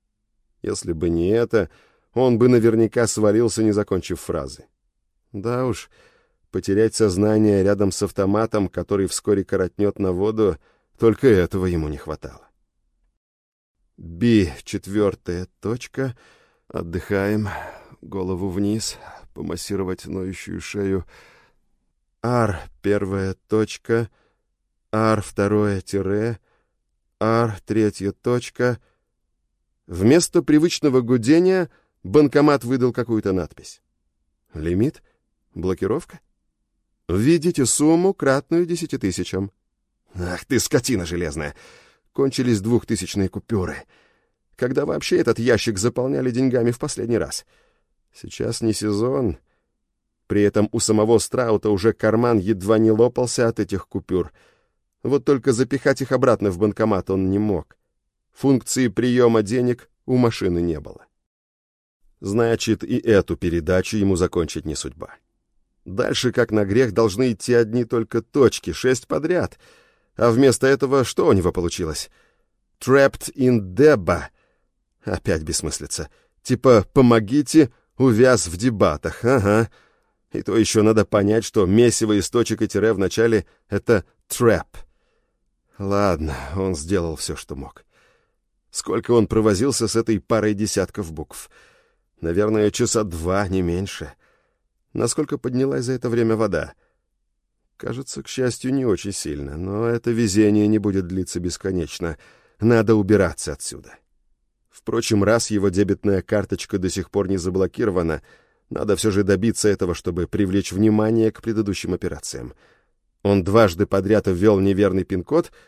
Если бы не это, он бы наверняка свалился, не закончив фразы. Да уж, потерять сознание рядом с автоматом, который вскоре коротнет на воду, только этого ему не хватало. Би, четвертая точка. Отдыхаем. Голову вниз. Помассировать ноющую шею. Ар, первая точка. Ар, второе тире. Ар, третья точка. Вместо привычного гудения банкомат выдал какую-то надпись. Лимит? Блокировка? Введите сумму, кратную десяти тысячам. Ах ты, скотина железная! Кончились двухтысячные купюры. Когда вообще этот ящик заполняли деньгами в последний раз? Сейчас не сезон. При этом у самого Страута уже карман едва не лопался от этих купюр. Вот только запихать их обратно в банкомат он не мог. Функции приема денег у машины не было. Значит, и эту передачу ему закончить не судьба. Дальше, как на грех, должны идти одни только точки, шесть подряд. А вместо этого что у него получилось? Trapped in Deba. Опять бессмыслица. Типа «помогите», увяз в дебатах, ага. И то еще надо понять, что месиво из точек и тире в начале — это «trap». Ладно, он сделал все, что мог. Сколько он провозился с этой парой десятков букв? Наверное, часа два, не меньше. Насколько поднялась за это время вода? Кажется, к счастью, не очень сильно, но это везение не будет длиться бесконечно. Надо убираться отсюда. Впрочем, раз его дебетная карточка до сих пор не заблокирована, надо все же добиться этого, чтобы привлечь внимание к предыдущим операциям. Он дважды подряд ввел неверный пин-код —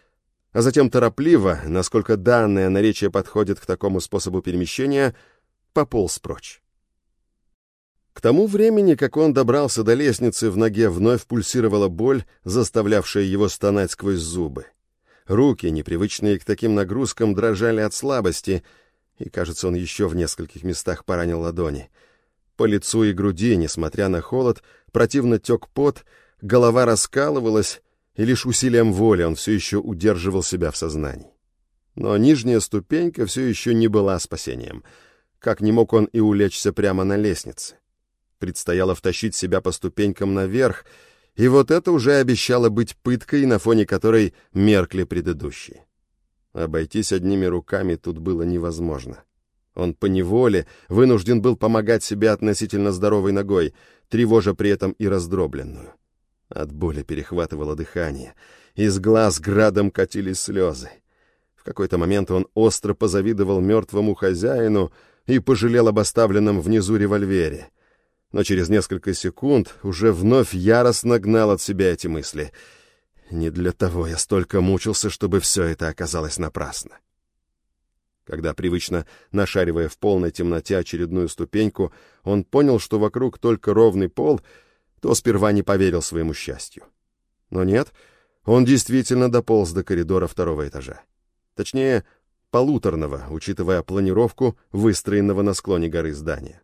а затем торопливо, насколько данное наречие подходит к такому способу перемещения, пополз прочь. К тому времени, как он добрался до лестницы, в ноге вновь пульсировала боль, заставлявшая его стонать сквозь зубы. Руки, непривычные к таким нагрузкам, дрожали от слабости, и, кажется, он еще в нескольких местах поранил ладони. По лицу и груди, несмотря на холод, противно тек пот, голова раскалывалась, и лишь усилием воли он все еще удерживал себя в сознании. Но нижняя ступенька все еще не была спасением. Как не мог он и улечься прямо на лестнице. Предстояло втащить себя по ступенькам наверх, и вот это уже обещало быть пыткой, на фоне которой меркли предыдущие. Обойтись одними руками тут было невозможно. Он поневоле вынужден был помогать себе относительно здоровой ногой, тревожа при этом и раздробленную. От боли перехватывало дыхание. Из глаз градом катились слезы. В какой-то момент он остро позавидовал мертвому хозяину и пожалел об оставленном внизу револьвере. Но через несколько секунд уже вновь яростно гнал от себя эти мысли. Не для того я столько мучился, чтобы все это оказалось напрасно. Когда, привычно нашаривая в полной темноте очередную ступеньку, он понял, что вокруг только ровный пол — то сперва не поверил своему счастью. Но нет, он действительно дополз до коридора второго этажа. Точнее, полуторного, учитывая планировку выстроенного на склоне горы здания.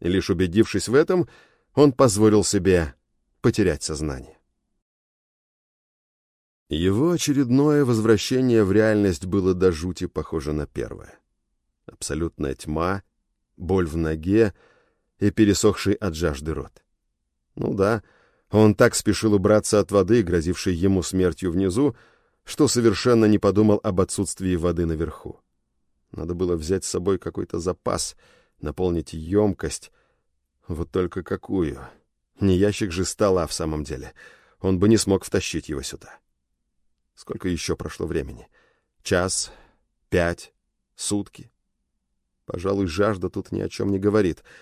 И лишь убедившись в этом, он позволил себе потерять сознание. Его очередное возвращение в реальность было до жути похоже на первое. Абсолютная тьма, боль в ноге и пересохший от жажды рот. Ну да, он так спешил убраться от воды, грозившей ему смертью внизу, что совершенно не подумал об отсутствии воды наверху. Надо было взять с собой какой-то запас, наполнить емкость. Вот только какую? Не ящик же стола в самом деле. Он бы не смог втащить его сюда. Сколько еще прошло времени? Час? Пять? Сутки? Пожалуй, жажда тут ни о чем не говорит —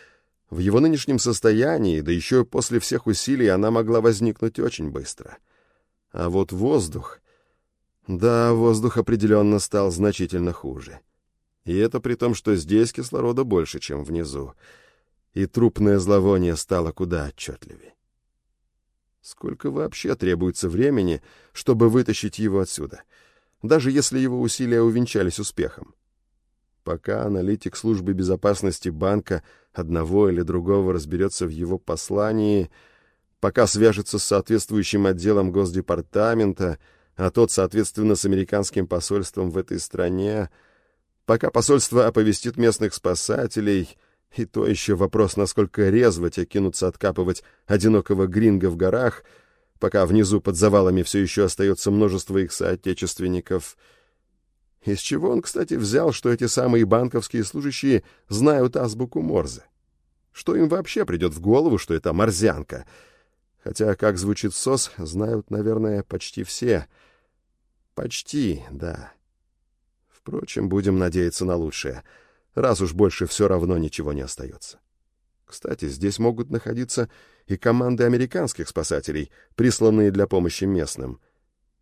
в его нынешнем состоянии, да еще после всех усилий, она могла возникнуть очень быстро. А вот воздух... Да, воздух определенно стал значительно хуже. И это при том, что здесь кислорода больше, чем внизу. И трупное зловоние стало куда отчетливее. Сколько вообще требуется времени, чтобы вытащить его отсюда, даже если его усилия увенчались успехом? Пока аналитик службы безопасности банка одного или другого разберется в его послании, пока свяжется с соответствующим отделом Госдепартамента, а тот, соответственно, с американским посольством в этой стране, пока посольство оповестит местных спасателей, и то еще вопрос, насколько резво те кинутся откапывать одинокого гринга в горах, пока внизу под завалами все еще остается множество их соотечественников — из чего он, кстати, взял, что эти самые банковские служащие знают азбуку Морзе? Что им вообще придет в голову, что это морзянка? Хотя, как звучит СОС, знают, наверное, почти все. Почти, да. Впрочем, будем надеяться на лучшее, раз уж больше все равно ничего не остается. Кстати, здесь могут находиться и команды американских спасателей, присланные для помощи местным.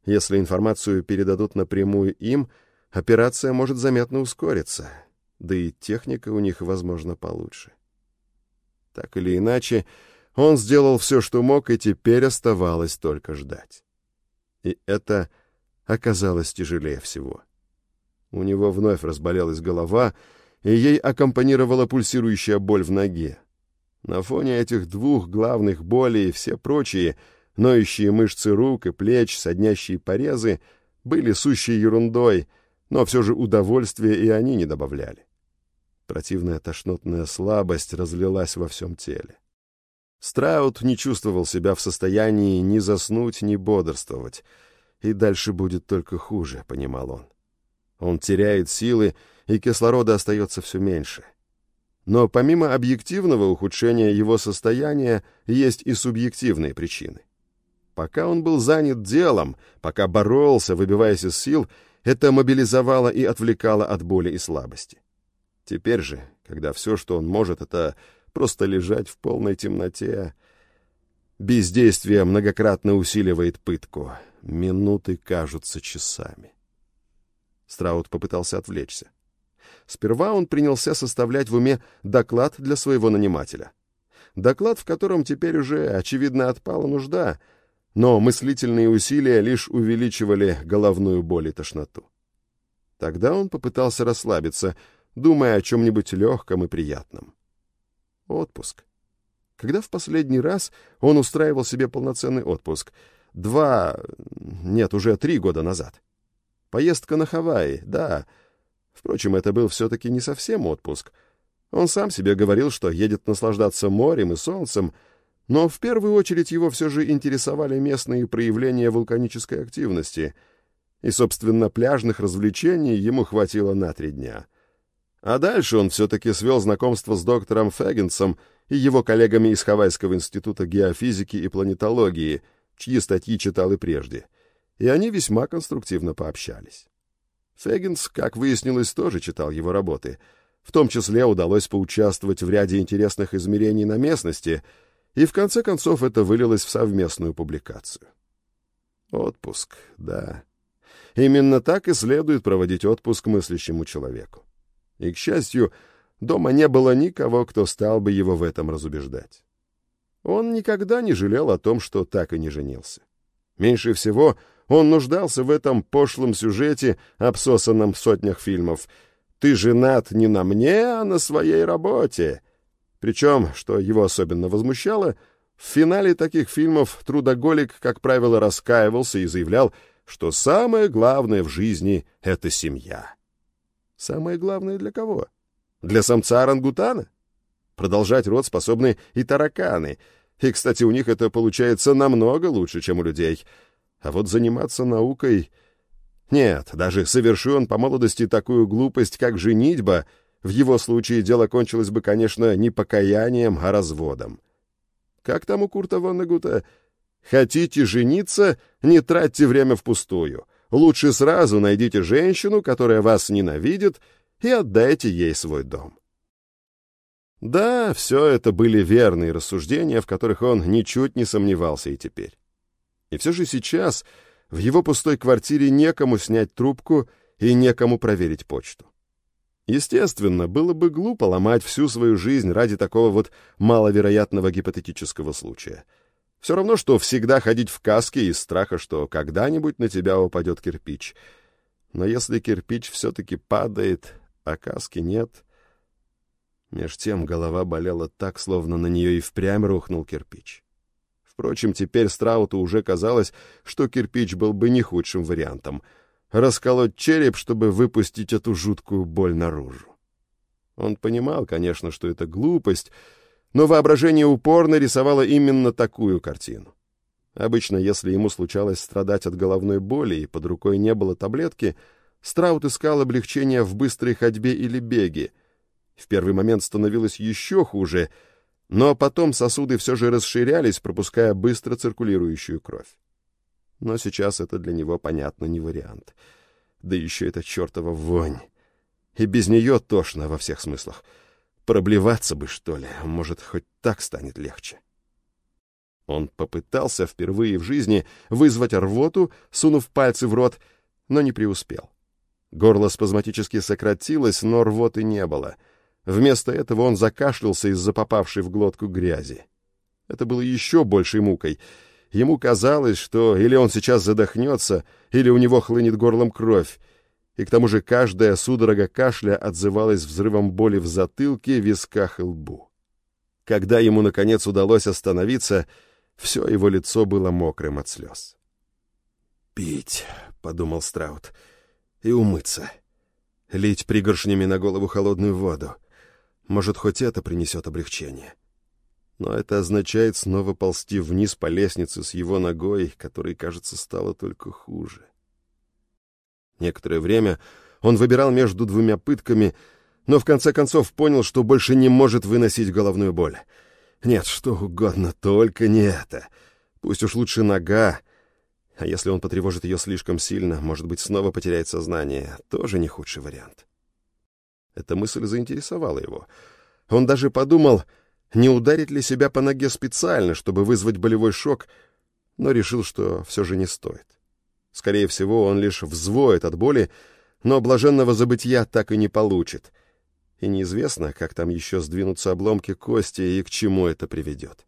Если информацию передадут напрямую им — операция может заметно ускориться, да и техника у них, возможно, получше. Так или иначе, он сделал все, что мог, и теперь оставалось только ждать. И это оказалось тяжелее всего. У него вновь разболелась голова, и ей аккомпанировала пульсирующая боль в ноге. На фоне этих двух главных болей и все прочие, ноющие мышцы рук и плеч, соднящие порезы, были сущей ерундой, но все же удовольствия и они не добавляли. Противная тошнотная слабость разлилась во всем теле. Страут не чувствовал себя в состоянии ни заснуть, ни бодрствовать, и дальше будет только хуже, понимал он. Он теряет силы, и кислорода остается все меньше. Но помимо объективного ухудшения его состояния, есть и субъективные причины. Пока он был занят делом, пока боролся, выбиваясь из сил, это мобилизовало и отвлекало от боли и слабости. Теперь же, когда все, что он может, это просто лежать в полной темноте, бездействие многократно усиливает пытку. Минуты кажутся часами. Страут попытался отвлечься. Сперва он принялся составлять в уме доклад для своего нанимателя. Доклад, в котором теперь уже, очевидно, отпала нужда, но мыслительные усилия лишь увеличивали головную боль и тошноту. Тогда он попытался расслабиться, думая о чем-нибудь легком и приятном. Отпуск. Когда в последний раз он устраивал себе полноценный отпуск? Два... нет, уже три года назад. Поездка на Хавайи, да. Впрочем, это был все-таки не совсем отпуск. Он сам себе говорил, что едет наслаждаться морем и солнцем, но в первую очередь его все же интересовали местные проявления вулканической активности, и, собственно, пляжных развлечений ему хватило на три дня. А дальше он все-таки свел знакомство с доктором Фэггинсом и его коллегами из Хавайского института геофизики и планетологии, чьи статьи читал и прежде — и они весьма конструктивно пообщались. Феггинс, как выяснилось, тоже читал его работы. В том числе удалось поучаствовать в ряде интересных измерений на местности, и в конце концов это вылилось в совместную публикацию. Отпуск, да. Именно так и следует проводить отпуск мыслящему человеку. И, к счастью, дома не было никого, кто стал бы его в этом разубеждать. Он никогда не жалел о том, что так и не женился. Меньше всего он нуждался в этом пошлом сюжете, обсосанном в сотнях фильмов. «Ты женат не на мне, а на своей работе». Причем, что его особенно возмущало, в финале таких фильмов трудоголик, как правило, раскаивался и заявлял, что самое главное в жизни — это семья. Самое главное для кого? Для самца орангутана? Продолжать род способны и тараканы. И, кстати, у них это получается намного лучше, чем у людей — а вот заниматься наукой... Нет, даже соверши он по молодости такую глупость, как женитьба, в его случае дело кончилось бы, конечно, не покаянием, а разводом. Как там у Курта Воннегута? Хотите жениться, не тратьте время впустую. Лучше сразу найдите женщину, которая вас ненавидит, и отдайте ей свой дом. Да, все это были верные рассуждения, в которых он ничуть не сомневался и теперь. И все же сейчас в его пустой квартире некому снять трубку и некому проверить почту. Естественно, было бы глупо ломать всю свою жизнь ради такого вот маловероятного гипотетического случая. Все равно, что всегда ходить в каске из страха, что когда-нибудь на тебя упадет кирпич. Но если кирпич все-таки падает, а каски нет... Меж тем голова болела так, словно на нее и впрямь рухнул кирпич. Впрочем, теперь Страуту уже казалось, что кирпич был бы не худшим вариантом. Расколоть череп, чтобы выпустить эту жуткую боль наружу. Он понимал, конечно, что это глупость, но воображение упорно рисовало именно такую картину. Обычно, если ему случалось страдать от головной боли и под рукой не было таблетки, Страут искал облегчение в быстрой ходьбе или беге. В первый момент становилось еще хуже — но потом сосуды все же расширялись, пропуская быстро циркулирующую кровь. Но сейчас это для него, понятно, не вариант. Да еще эта чертова вонь. И без нее тошно во всех смыслах. Проблеваться бы, что ли, может, хоть так станет легче. Он попытался впервые в жизни вызвать рвоту, сунув пальцы в рот, но не преуспел. Горло спазматически сократилось, но рвоты не было — Вместо этого он закашлялся из-за попавшей в глотку грязи. Это было еще большей мукой. Ему казалось, что или он сейчас задохнется, или у него хлынет горлом кровь. И к тому же каждая судорога кашля отзывалась взрывом боли в затылке, висках и лбу. Когда ему, наконец, удалось остановиться, все его лицо было мокрым от слез. «Пить», — подумал Страут, — «и умыться. Лить пригоршнями на голову холодную воду. Может, хоть это принесет облегчение. Но это означает снова ползти вниз по лестнице с его ногой, которой, кажется, стало только хуже. Некоторое время он выбирал между двумя пытками, но в конце концов понял, что больше не может выносить головную боль. Нет, что угодно, только не это. Пусть уж лучше нога, а если он потревожит ее слишком сильно, может быть, снова потеряет сознание, тоже не худший вариант. Эта мысль заинтересовала его. Он даже подумал, не ударить ли себя по ноге специально, чтобы вызвать болевой шок, но решил, что все же не стоит. Скорее всего, он лишь взвоет от боли, но блаженного забытья так и не получит. И неизвестно, как там еще сдвинутся обломки кости и к чему это приведет.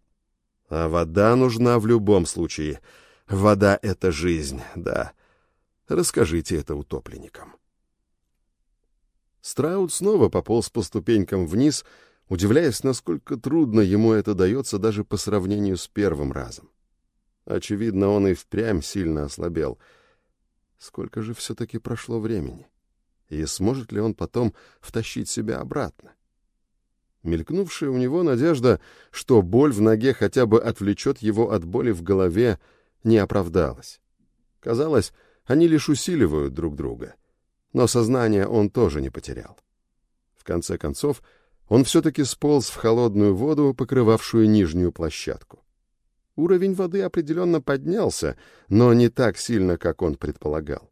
А вода нужна в любом случае. Вода — это жизнь, да. Расскажите это утопленникам. Страут снова пополз по ступенькам вниз, удивляясь, насколько трудно ему это дается даже по сравнению с первым разом. Очевидно, он и впрямь сильно ослабел. Сколько же все-таки прошло времени? И сможет ли он потом втащить себя обратно? Мелькнувшая у него надежда, что боль в ноге хотя бы отвлечет его от боли в голове, не оправдалась. Казалось, они лишь усиливают друг друга — но сознание он тоже не потерял. В конце концов, он все-таки сполз в холодную воду, покрывавшую нижнюю площадку. Уровень воды определенно поднялся, но не так сильно, как он предполагал.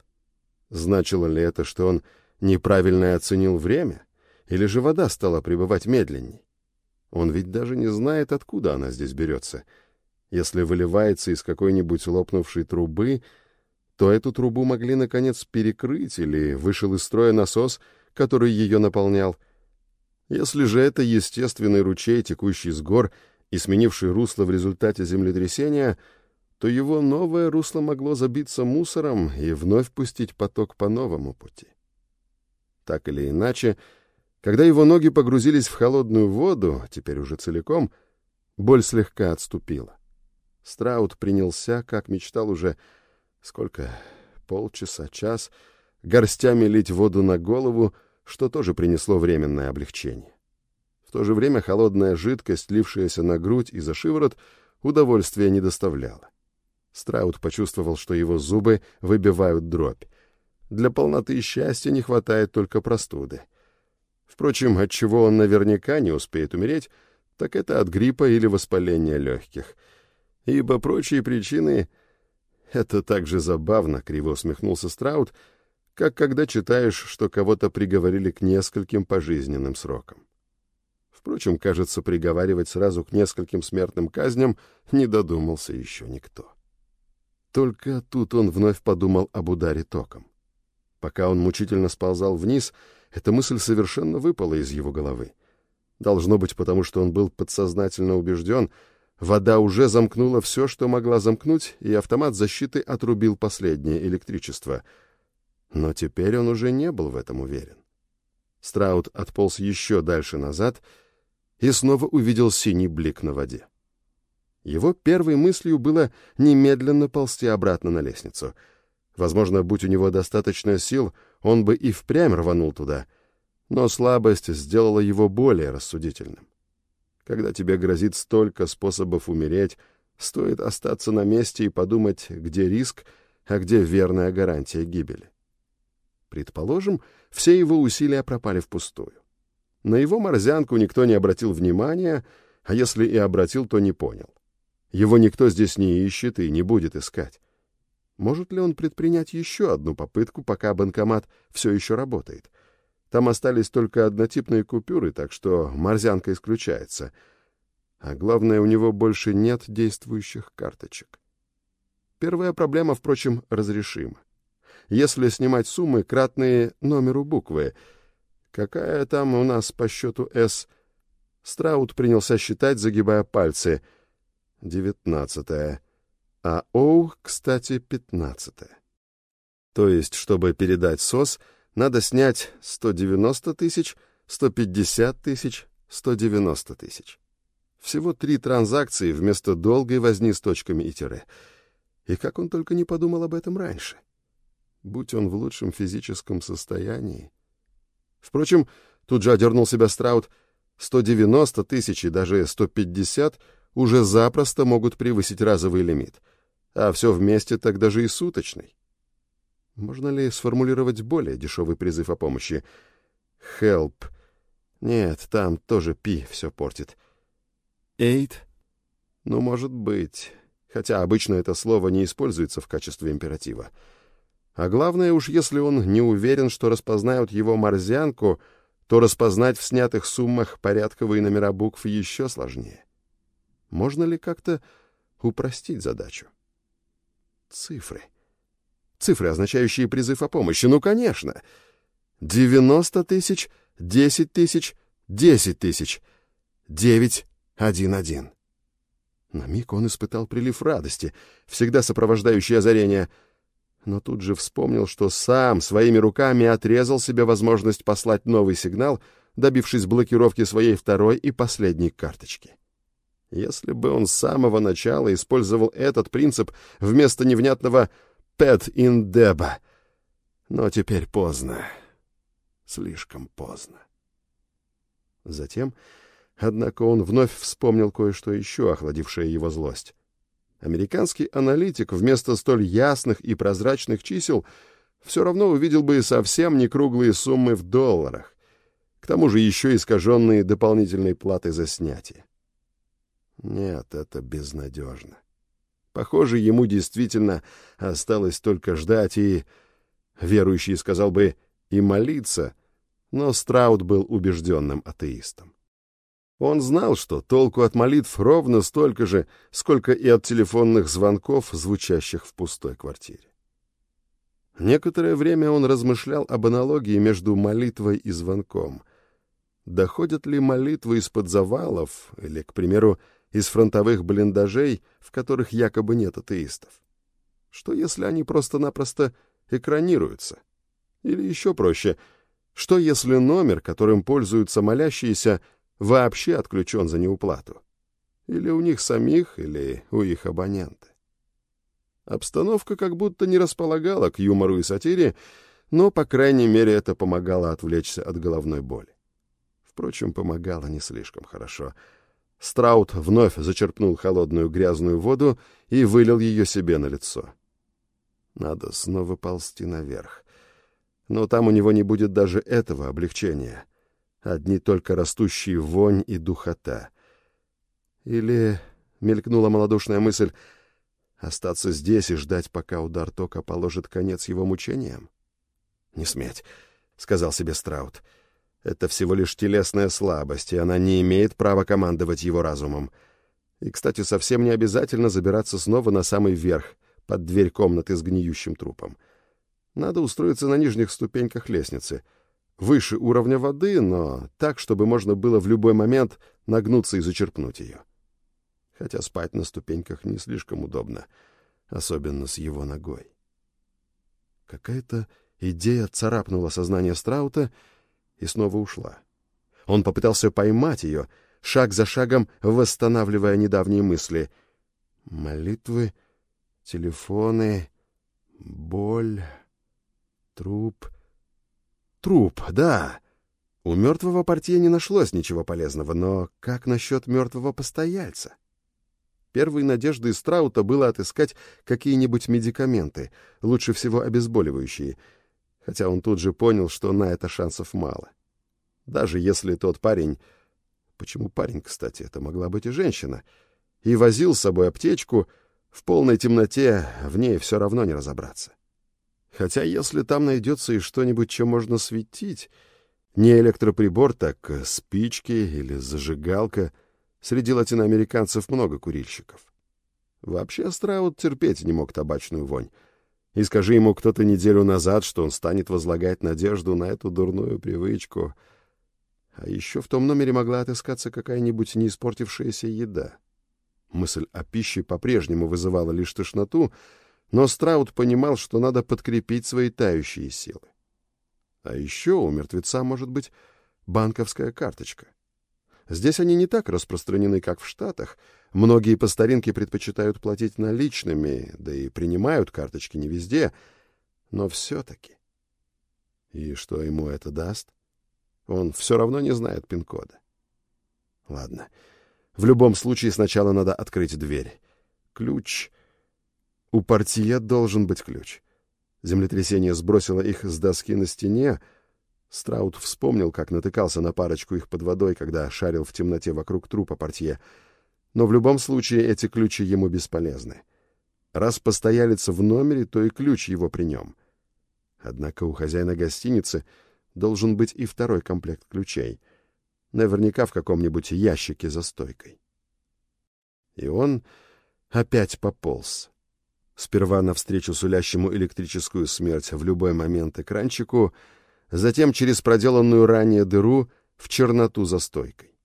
Значило ли это, что он неправильно оценил время, или же вода стала пребывать медленней? Он ведь даже не знает, откуда она здесь берется. Если выливается из какой-нибудь лопнувшей трубы — то эту трубу могли, наконец, перекрыть или вышел из строя насос, который ее наполнял. Если же это естественный ручей, текущий с гор и сменивший русло в результате землетрясения, то его новое русло могло забиться мусором и вновь пустить поток по новому пути. Так или иначе, когда его ноги погрузились в холодную воду, теперь уже целиком, боль слегка отступила. Страут принялся, как мечтал уже, сколько, полчаса, час, горстями лить воду на голову, что тоже принесло временное облегчение. В то же время холодная жидкость, лившаяся на грудь и за шиворот, удовольствия не доставляла. Страут почувствовал, что его зубы выбивают дробь. Для полноты счастья не хватает только простуды. Впрочем, от чего он наверняка не успеет умереть, так это от гриппа или воспаления легких. Ибо прочие причины это так же забавно, криво усмехнулся Страут, как когда читаешь, что кого-то приговорили к нескольким пожизненным срокам. Впрочем, кажется, приговаривать сразу к нескольким смертным казням не додумался еще никто. Только тут он вновь подумал об ударе током. Пока он мучительно сползал вниз, эта мысль совершенно выпала из его головы. Должно быть, потому что он был подсознательно убежден, Вода уже замкнула все, что могла замкнуть, и автомат защиты отрубил последнее электричество. Но теперь он уже не был в этом уверен. Страут отполз еще дальше назад и снова увидел синий блик на воде. Его первой мыслью было немедленно ползти обратно на лестницу. Возможно, будь у него достаточно сил, он бы и впрямь рванул туда, но слабость сделала его более рассудительным. Когда тебе грозит столько способов умереть, стоит остаться на месте и подумать, где риск, а где верная гарантия гибели. Предположим, все его усилия пропали впустую. На его морзянку никто не обратил внимания, а если и обратил, то не понял. Его никто здесь не ищет и не будет искать. Может ли он предпринять еще одну попытку, пока банкомат все еще работает? Там остались только однотипные купюры, так что морзянка исключается. А главное, у него больше нет действующих карточек. Первая проблема, впрочем, разрешима. Если снимать суммы, кратные номеру буквы. Какая там у нас по счету «С»? Страут принялся считать, загибая пальцы. девятнадцатое, а Оу, кстати, пятнадцатое. То есть, чтобы передать СОС, надо снять 190 тысяч, 150 тысяч, 190 тысяч. Всего три транзакции вместо долгой возни с точками и тире. И как он только не подумал об этом раньше. Будь он в лучшем физическом состоянии. Впрочем, тут же одернул себя Страут, 190 тысяч и даже 150 уже запросто могут превысить разовый лимит, а все вместе так даже и суточный. Можно ли сформулировать более дешевый призыв о помощи? Help. Нет, там тоже пи все портит. Aid? Ну, может быть. Хотя обычно это слово не используется в качестве императива. А главное уж, если он не уверен, что распознают его морзянку, то распознать в снятых суммах порядковые номера букв еще сложнее. Можно ли как-то упростить задачу? Цифры. Цифры, означающие призыв о помощи. Ну, конечно. 90 тысяч, 10 тысяч, 10 тысяч, 9, 1, 1. На миг он испытал прилив радости, всегда сопровождающий озарение, но тут же вспомнил, что сам своими руками отрезал себе возможность послать новый сигнал, добившись блокировки своей второй и последней карточки. Если бы он с самого начала использовал этот принцип вместо невнятного Пэт Индеба. Но теперь поздно. Слишком поздно. Затем, однако, он вновь вспомнил кое-что еще, охладившее его злость. Американский аналитик вместо столь ясных и прозрачных чисел все равно увидел бы совсем не круглые суммы в долларах, к тому же еще искаженные дополнительной платой за снятие. Нет, это безнадежно. Похоже, ему действительно осталось только ждать и... Верующий сказал бы и молиться, но Страут был убежденным атеистом. Он знал, что толку от молитв ровно столько же, сколько и от телефонных звонков, звучащих в пустой квартире. Некоторое время он размышлял об аналогии между молитвой и звонком. Доходят ли молитвы из-под завалов или, к примеру, из фронтовых блиндажей, в которых якобы нет атеистов? Что если они просто-напросто экранируются? Или еще проще, что если номер, которым пользуются молящиеся, вообще отключен за неуплату? Или у них самих, или у их абонента? Обстановка как будто не располагала к юмору и сатире, но, по крайней мере, это помогало отвлечься от головной боли. Впрочем, помогало не слишком хорошо — Страут вновь зачерпнул холодную грязную воду и вылил ее себе на лицо. Надо снова ползти наверх. Но там у него не будет даже этого облегчения. Одни только растущие вонь и духота. Или, мелькнула малодушная мысль, остаться здесь и ждать, пока удар тока положит конец его мучениям? «Не сметь», — сказал себе Страут, — это всего лишь телесная слабость, и она не имеет права командовать его разумом. И, кстати, совсем не обязательно забираться снова на самый верх, под дверь комнаты с гниющим трупом. Надо устроиться на нижних ступеньках лестницы, выше уровня воды, но так, чтобы можно было в любой момент нагнуться и зачерпнуть ее. Хотя спать на ступеньках не слишком удобно, особенно с его ногой. Какая-то идея царапнула сознание Страута, и снова ушла. Он попытался поймать ее, шаг за шагом восстанавливая недавние мысли. Молитвы, телефоны, боль, труп. Труп, да. У мертвого портье не нашлось ничего полезного, но как насчет мертвого постояльца? Первой надеждой Страута было отыскать какие-нибудь медикаменты, лучше всего обезболивающие — хотя он тут же понял, что на это шансов мало. Даже если тот парень... Почему парень, кстати, это могла быть и женщина. И возил с собой аптечку, в полной темноте в ней все равно не разобраться. Хотя если там найдется и что-нибудь, чем можно светить, не электроприбор, так спички или зажигалка, среди латиноамериканцев много курильщиков. Вообще Страут терпеть не мог табачную вонь, и скажи ему кто-то неделю назад, что он станет возлагать надежду на эту дурную привычку. А еще в том номере могла отыскаться какая-нибудь неиспортившаяся еда. Мысль о пище по-прежнему вызывала лишь тошноту, но Страут понимал, что надо подкрепить свои тающие силы. А еще у мертвеца может быть банковская карточка. Здесь они не так распространены, как в Штатах. Многие по старинке предпочитают платить наличными, да и принимают карточки не везде. Но все-таки... И что ему это даст? Он все равно не знает пин-кода. Ладно. В любом случае сначала надо открыть дверь. Ключ... У портье должен быть ключ. Землетрясение сбросило их с доски на стене, Страут вспомнил, как натыкался на парочку их под водой, когда шарил в темноте вокруг трупа портье. Но в любом случае эти ключи ему бесполезны. Раз постоялец в номере, то и ключ его при нем. Однако у хозяина гостиницы должен быть и второй комплект ключей. Наверняка в каком-нибудь ящике за стойкой. И он опять пополз. Сперва навстречу сулящему электрическую смерть в любой момент экранчику — затем через проделанную ранее дыру в черноту за стойкой.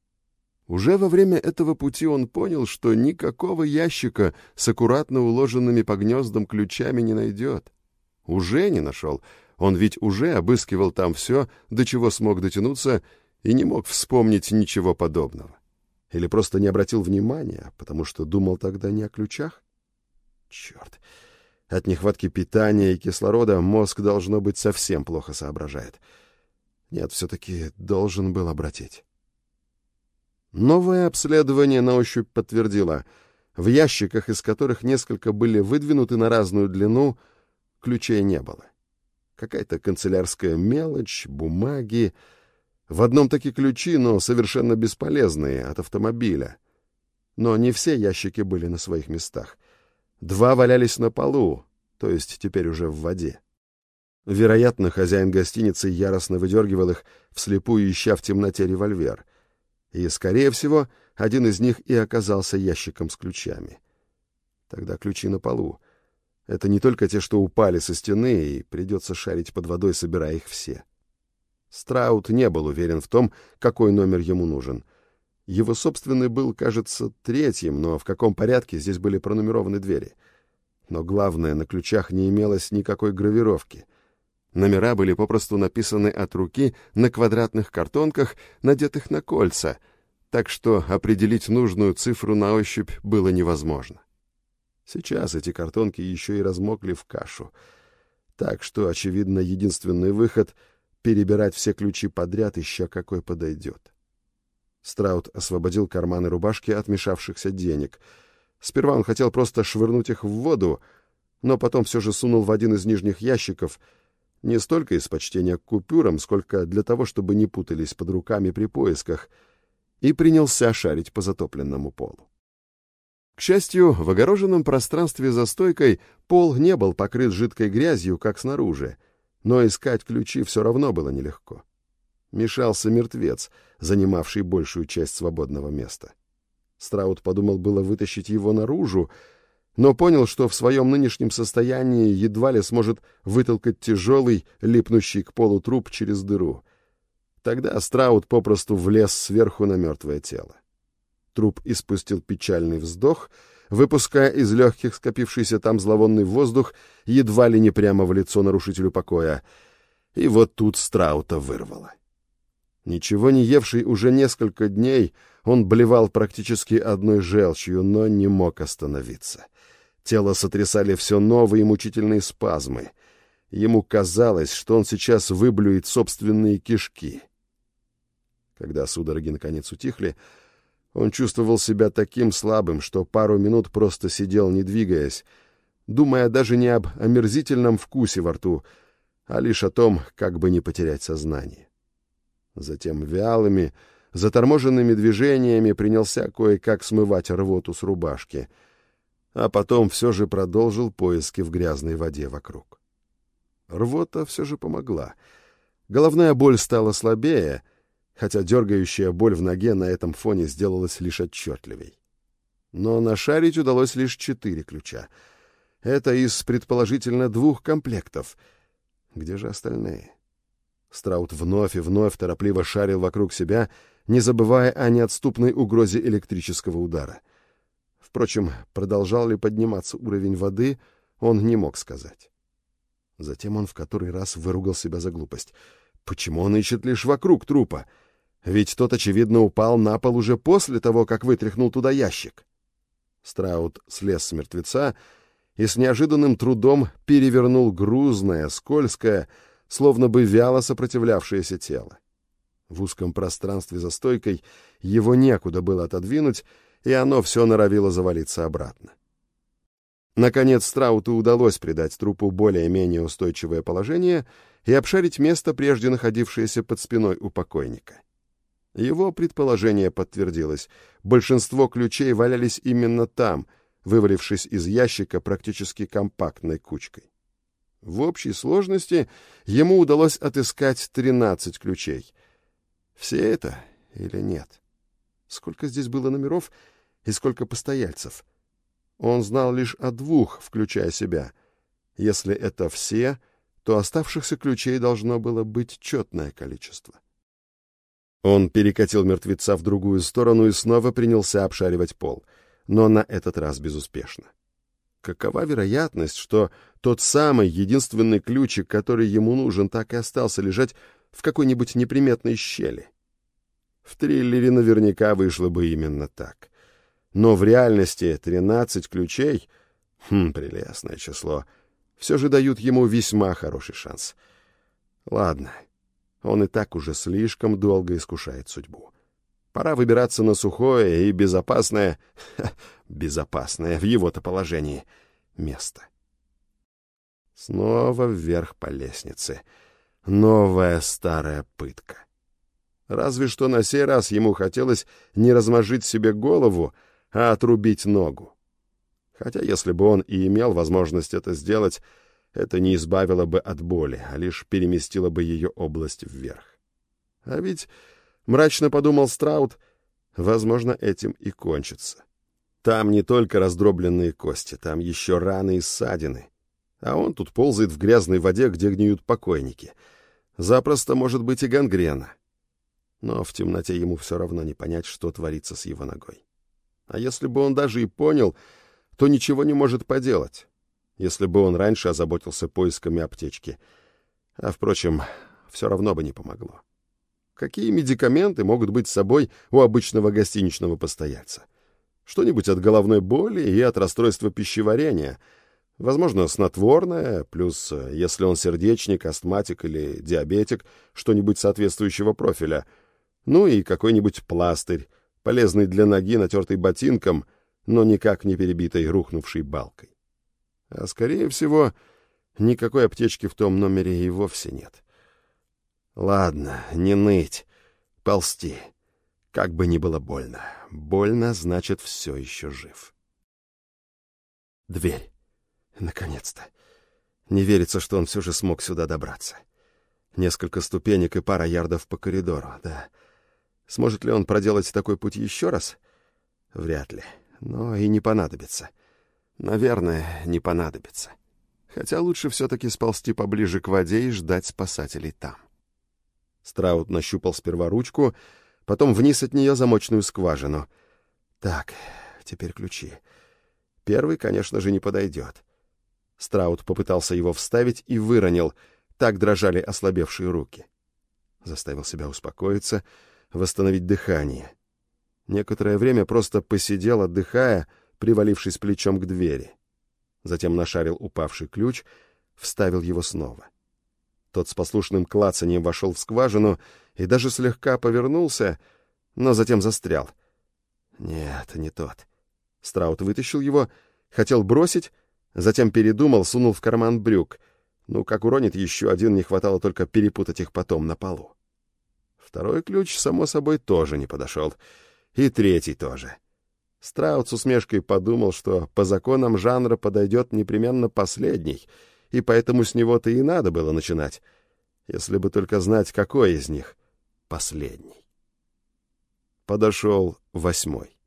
Уже во время этого пути он понял, что никакого ящика с аккуратно уложенными по гнездам ключами не найдет. Уже не нашел. Он ведь уже обыскивал там все, до чего смог дотянуться, и не мог вспомнить ничего подобного. Или просто не обратил внимания, потому что думал тогда не о ключах? Черт! От нехватки питания и кислорода мозг, должно быть, совсем плохо соображает. Нет, все-таки должен был обратить. Новое обследование на ощупь подтвердило. В ящиках, из которых несколько были выдвинуты на разную длину, ключей не было. Какая-то канцелярская мелочь, бумаги. В одном таки ключи, но совершенно бесполезные, от автомобиля. Но не все ящики были на своих местах. Два валялись на полу, то есть теперь уже в воде. Вероятно, хозяин гостиницы яростно выдергивал их, вслепую ища в темноте револьвер. И, скорее всего, один из них и оказался ящиком с ключами. Тогда ключи на полу. Это не только те, что упали со стены, и придется шарить под водой, собирая их все. Страут не был уверен в том, какой номер ему нужен — его собственный был, кажется, третьим, но в каком порядке здесь были пронумерованы двери. Но главное, на ключах не имелось никакой гравировки. Номера были попросту написаны от руки на квадратных картонках, надетых на кольца, так что определить нужную цифру на ощупь было невозможно. Сейчас эти картонки еще и размокли в кашу, так что, очевидно, единственный выход — перебирать все ключи подряд, ища какой подойдет. Страут освободил карманы рубашки от мешавшихся денег. Сперва он хотел просто швырнуть их в воду, но потом все же сунул в один из нижних ящиков, не столько из почтения к купюрам, сколько для того, чтобы не путались под руками при поисках, и принялся шарить по затопленному полу. К счастью, в огороженном пространстве за стойкой пол не был покрыт жидкой грязью, как снаружи, но искать ключи все равно было нелегко мешался мертвец, занимавший большую часть свободного места. Страут подумал было вытащить его наружу, но понял, что в своем нынешнем состоянии едва ли сможет вытолкать тяжелый, липнущий к полу труп через дыру. Тогда Страут попросту влез сверху на мертвое тело. Труп испустил печальный вздох, выпуская из легких скопившийся там зловонный воздух едва ли не прямо в лицо нарушителю покоя. И вот тут Страута вырвало. Ничего не евший уже несколько дней, он блевал практически одной желчью, но не мог остановиться. Тело сотрясали все новые мучительные спазмы. Ему казалось, что он сейчас выблюет собственные кишки. Когда судороги наконец утихли, он чувствовал себя таким слабым, что пару минут просто сидел, не двигаясь, думая даже не об омерзительном вкусе во рту, а лишь о том, как бы не потерять сознание. Затем вялыми, заторможенными движениями принялся кое-как смывать рвоту с рубашки, а потом все же продолжил поиски в грязной воде вокруг. Рвота все же помогла. Головная боль стала слабее, хотя дергающая боль в ноге на этом фоне сделалась лишь отчетливей. Но нашарить удалось лишь четыре ключа. Это из, предположительно, двух комплектов. Где же остальные? Страут вновь и вновь торопливо шарил вокруг себя, не забывая о неотступной угрозе электрического удара. Впрочем, продолжал ли подниматься уровень воды, он не мог сказать. Затем он в который раз выругал себя за глупость. Почему он ищет лишь вокруг трупа? Ведь тот, очевидно, упал на пол уже после того, как вытряхнул туда ящик. Страут слез с мертвеца и с неожиданным трудом перевернул грузное, скользкое, словно бы вяло сопротивлявшееся тело. В узком пространстве за стойкой его некуда было отодвинуть, и оно все норовило завалиться обратно. Наконец Страуту удалось придать трупу более-менее устойчивое положение и обшарить место, прежде находившееся под спиной у покойника. Его предположение подтвердилось. Большинство ключей валялись именно там, вывалившись из ящика практически компактной кучкой. В общей сложности ему удалось отыскать 13 ключей. Все это или нет? Сколько здесь было номеров и сколько постояльцев? Он знал лишь о двух, включая себя. Если это все, то оставшихся ключей должно было быть четное количество. Он перекатил мертвеца в другую сторону и снова принялся обшаривать пол, но на этот раз безуспешно. Какова вероятность, что тот самый единственный ключик, который ему нужен, так и остался лежать в какой-нибудь неприметной щели? В триллере наверняка вышло бы именно так. Но в реальности 13 ключей, хм, прелестное число, все же дают ему весьма хороший шанс. Ладно, он и так уже слишком долго искушает судьбу. Пора выбираться на сухое и безопасное, <laughs> безопасное в его-то положении, место. Снова вверх по лестнице. Новая старая пытка. Разве что на сей раз ему хотелось не размажить себе голову, а отрубить ногу. Хотя если бы он и имел возможность это сделать, это не избавило бы от боли, а лишь переместило бы ее область вверх. А ведь, мрачно подумал Страут, возможно, этим и кончится. Там не только раздробленные кости, там еще раны и ссадины. А он тут ползает в грязной воде, где гниют покойники. Запросто может быть и гангрена. Но в темноте ему все равно не понять, что творится с его ногой. А если бы он даже и понял, то ничего не может поделать если бы он раньше озаботился поисками аптечки. А, впрочем, все равно бы не помогло. Какие медикаменты могут быть с собой у обычного гостиничного постояльца? Что-нибудь от головной боли и от расстройства пищеварения. Возможно, снотворное, плюс, если он сердечник, астматик или диабетик, что-нибудь соответствующего профиля. Ну и какой-нибудь пластырь, полезный для ноги, натертый ботинком, но никак не перебитой рухнувшей балкой. А скорее всего, никакой аптечки в том номере и вовсе нет. Ладно, не ныть, ползти. Как бы ни было больно. Больно, значит, все еще жив. Дверь. Наконец-то. Не верится, что он все же смог сюда добраться. Несколько ступенек и пара ярдов по коридору, да. Сможет ли он проделать такой путь еще раз? Вряд ли. Но и не понадобится. — Наверное, не понадобится. Хотя лучше все-таки сползти поближе к воде и ждать спасателей там. Страут нащупал сперва ручку, потом вниз от нее замочную скважину. Так, теперь ключи. Первый, конечно же, не подойдет. Страут попытался его вставить и выронил, так дрожали ослабевшие руки. Заставил себя успокоиться, восстановить дыхание. Некоторое время просто посидел, отдыхая, привалившись плечом к двери. Затем нашарил упавший ключ, вставил его снова. Тот с послушным клацанием вошел в скважину и даже слегка повернулся, но затем застрял. Нет, не тот. Страут вытащил его, хотел бросить, затем передумал, сунул в карман брюк. Ну, как уронит еще один, не хватало только перепутать их потом на полу. Второй ключ, само собой, тоже не подошел. И третий тоже. Страут с усмешкой подумал, что по законам жанра подойдет непременно последний, и поэтому с него-то и надо было начинать, если бы только знать, какой из них последний. Подошел восьмой.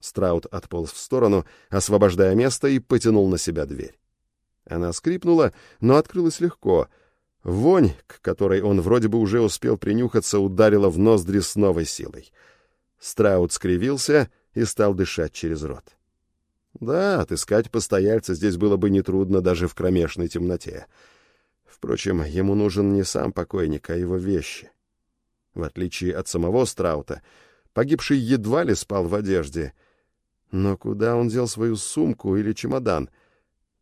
Страут отполз в сторону, освобождая место, и потянул на себя дверь. Она скрипнула, но открылась легко. Вонь, к которой он вроде бы уже успел принюхаться, ударила в ноздри с новой силой. Страут скривился — и стал дышать через рот. Да, отыскать постояльца здесь было бы нетрудно даже в кромешной темноте. Впрочем, ему нужен не сам покойник, а его вещи. В отличие от самого Страута, погибший едва ли спал в одежде. Но куда он дел свою сумку или чемодан?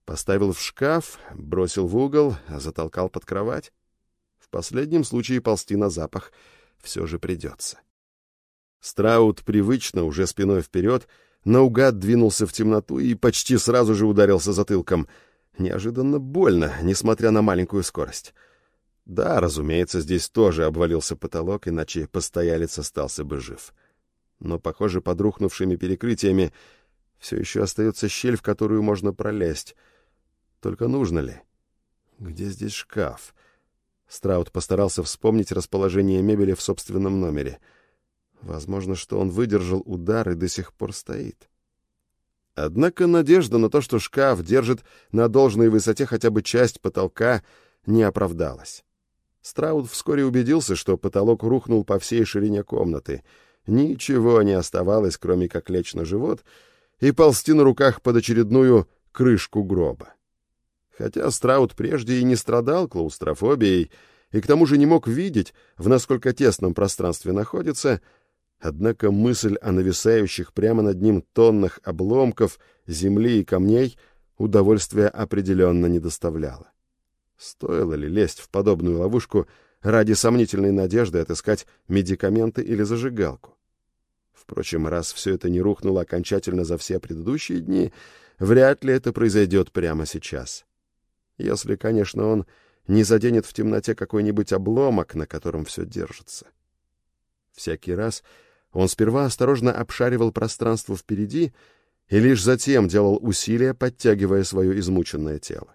Поставил в шкаф, бросил в угол, затолкал под кровать? В последнем случае ползти на запах все же придется. Страут привычно, уже спиной вперед, наугад двинулся в темноту и почти сразу же ударился затылком. Неожиданно больно, несмотря на маленькую скорость. Да, разумеется, здесь тоже обвалился потолок, иначе постоялец остался бы жив. Но, похоже, под рухнувшими перекрытиями все еще остается щель, в которую можно пролезть. Только нужно ли? Где здесь шкаф? Страут постарался вспомнить расположение мебели в собственном номере — Возможно, что он выдержал удар и до сих пор стоит. Однако надежда на то, что шкаф держит на должной высоте хотя бы часть потолка, не оправдалась. Страуд вскоре убедился, что потолок рухнул по всей ширине комнаты. Ничего не оставалось, кроме как лечь на живот и ползти на руках под очередную крышку гроба. Хотя Страуд прежде и не страдал клаустрофобией, и к тому же не мог видеть, в насколько тесном пространстве находится, Однако мысль о нависающих прямо над ним тоннах обломков, земли и камней удовольствия определенно не доставляла. Стоило ли лезть в подобную ловушку ради сомнительной надежды отыскать медикаменты или зажигалку? Впрочем, раз все это не рухнуло окончательно за все предыдущие дни, вряд ли это произойдет прямо сейчас. Если, конечно, он не заденет в темноте какой-нибудь обломок, на котором все держится. Всякий раз, он сперва осторожно обшаривал пространство впереди и лишь затем делал усилия, подтягивая свое измученное тело.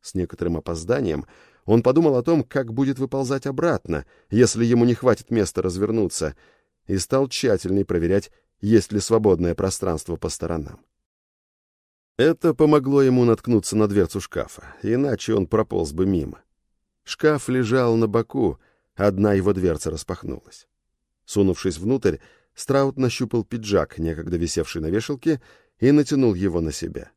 С некоторым опозданием он подумал о том, как будет выползать обратно, если ему не хватит места развернуться, и стал тщательней проверять, есть ли свободное пространство по сторонам. Это помогло ему наткнуться на дверцу шкафа, иначе он прополз бы мимо. Шкаф лежал на боку, одна его дверца распахнулась. Сунувшись внутрь, Страут нащупал пиджак, некогда висевший на вешалке, и натянул его на себя.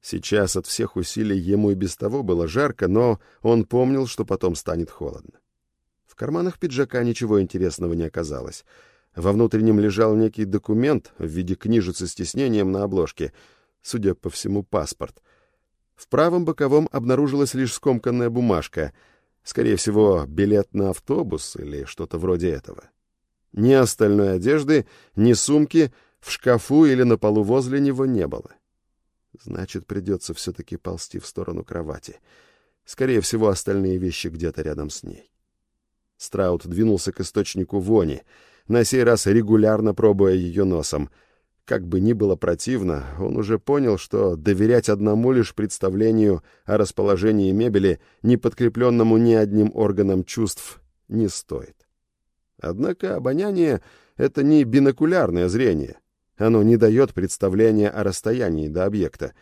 Сейчас от всех усилий ему и без того было жарко, но он помнил, что потом станет холодно. В карманах пиджака ничего интересного не оказалось. Во внутреннем лежал некий документ в виде книжицы с тиснением на обложке, судя по всему, паспорт. В правом боковом обнаружилась лишь скомканная бумажка, скорее всего, билет на автобус или что-то вроде этого. Ни остальной одежды, ни сумки в шкафу или на полу возле него не было. Значит, придется все-таки ползти в сторону кровати. Скорее всего, остальные вещи где-то рядом с ней. Страут двинулся к источнику вони, на сей раз регулярно пробуя ее носом. Как бы ни было противно, он уже понял, что доверять одному лишь представлению о расположении мебели, не подкрепленному ни одним органом чувств, не стоит. Однако обоняние — это не бинокулярное зрение. Оно не дает представления о расстоянии до объекта,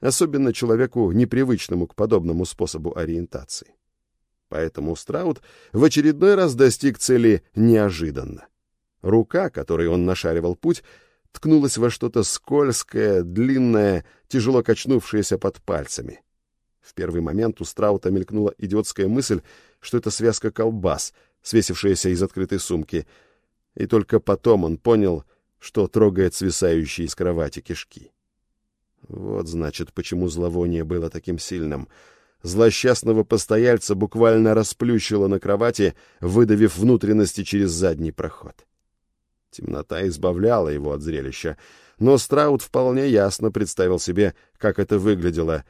особенно человеку, непривычному к подобному способу ориентации. Поэтому Страут в очередной раз достиг цели неожиданно. Рука, которой он нашаривал путь, ткнулась во что-то скользкое, длинное, тяжело качнувшееся под пальцами. В первый момент у Страута мелькнула идиотская мысль, что это связка колбас — свесившаяся из открытой сумки, и только потом он понял, что трогает свисающие из кровати кишки. Вот, значит, почему зловоние было таким сильным. Злосчастного постояльца буквально расплющило на кровати, выдавив внутренности через задний проход. Темнота избавляла его от зрелища, но Страут вполне ясно представил себе, как это выглядело.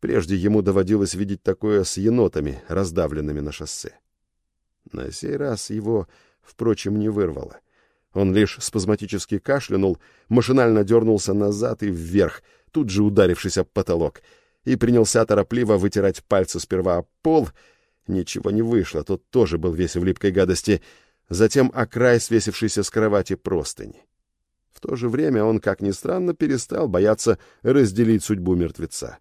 Прежде ему доводилось видеть такое с енотами, раздавленными на шоссе. На сей раз его, впрочем, не вырвало. Он лишь спазматически кашлянул, машинально дернулся назад и вверх, тут же ударившись об потолок, и принялся торопливо вытирать пальцы сперва об пол. Ничего не вышло, тот тоже был весь в липкой гадости, затем о край свесившейся с кровати простыни. В то же время он, как ни странно, перестал бояться разделить судьбу мертвеца.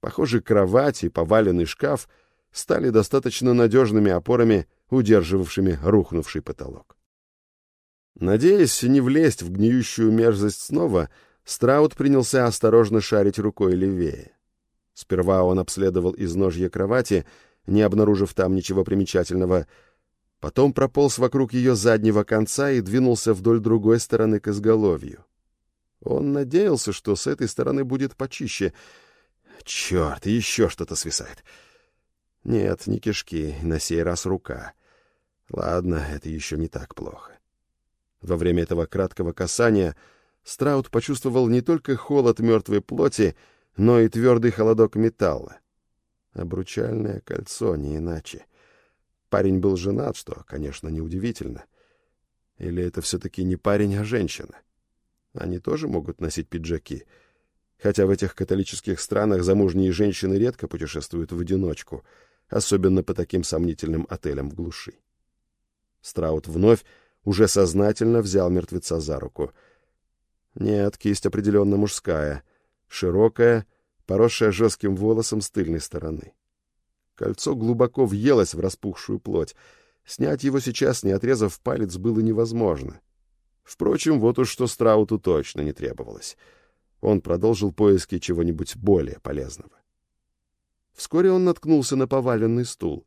Похоже, кровать и поваленный шкаф — стали достаточно надежными опорами, удерживавшими рухнувший потолок. Надеясь не влезть в гниющую мерзость снова, Страут принялся осторожно шарить рукой левее. Сперва он обследовал изножье кровати, не обнаружив там ничего примечательного, потом прополз вокруг ее заднего конца и двинулся вдоль другой стороны к изголовью. Он надеялся, что с этой стороны будет почище. Черт, еще что-то свисает. Нет, не кишки, на сей раз рука. Ладно, это еще не так плохо. Во время этого краткого касания Страут почувствовал не только холод мертвой плоти, но и твердый холодок металла. Обручальное кольцо, не иначе. Парень был женат, что, конечно, неудивительно. Или это все-таки не парень, а женщина? Они тоже могут носить пиджаки. Хотя в этих католических странах замужние женщины редко путешествуют в одиночку, особенно по таким сомнительным отелям в глуши. Страут вновь уже сознательно взял мертвеца за руку. Нет, кисть определенно мужская, широкая, поросшая жестким волосом с тыльной стороны. Кольцо глубоко въелось в распухшую плоть. Снять его сейчас, не отрезав палец, было невозможно. Впрочем, вот уж что Страуту точно не требовалось. Он продолжил поиски чего-нибудь более полезного. Вскоре он наткнулся на поваленный стул.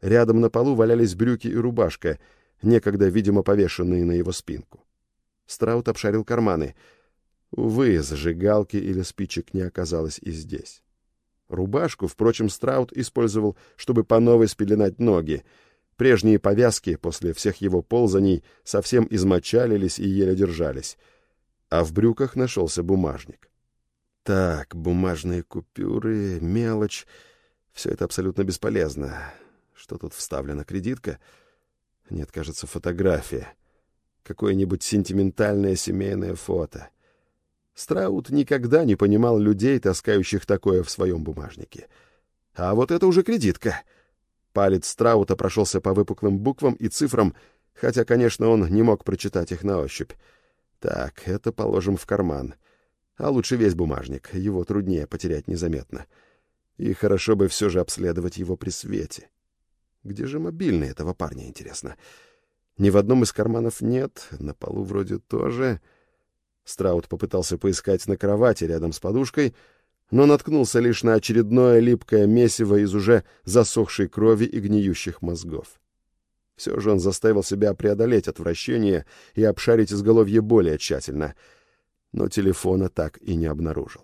Рядом на полу валялись брюки и рубашка, некогда, видимо, повешенные на его спинку. Страут обшарил карманы. Увы, зажигалки или спичек не оказалось и здесь. Рубашку, впрочем, Страут использовал, чтобы по новой спеленать ноги. Прежние повязки после всех его ползаний совсем измочалились и еле держались. А в брюках нашелся бумажник. Так, бумажные купюры, мелочь — все это абсолютно бесполезно. Что тут вставлена? Кредитка? Нет, кажется, фотография. Какое-нибудь сентиментальное семейное фото. Страут никогда не понимал людей, таскающих такое в своем бумажнике. А вот это уже кредитка. Палец Страута прошелся по выпуклым буквам и цифрам, хотя, конечно, он не мог прочитать их на ощупь. Так, это положим в карман. А лучше весь бумажник, его труднее потерять незаметно. И хорошо бы все же обследовать его при свете. Где же мобильный этого парня, интересно? Ни в одном из карманов нет, на полу вроде тоже. Страут попытался поискать на кровати рядом с подушкой, но наткнулся лишь на очередное липкое месиво из уже засохшей крови и гниющих мозгов. Все же он заставил себя преодолеть отвращение и обшарить изголовье более тщательно, но телефона так и не обнаружил.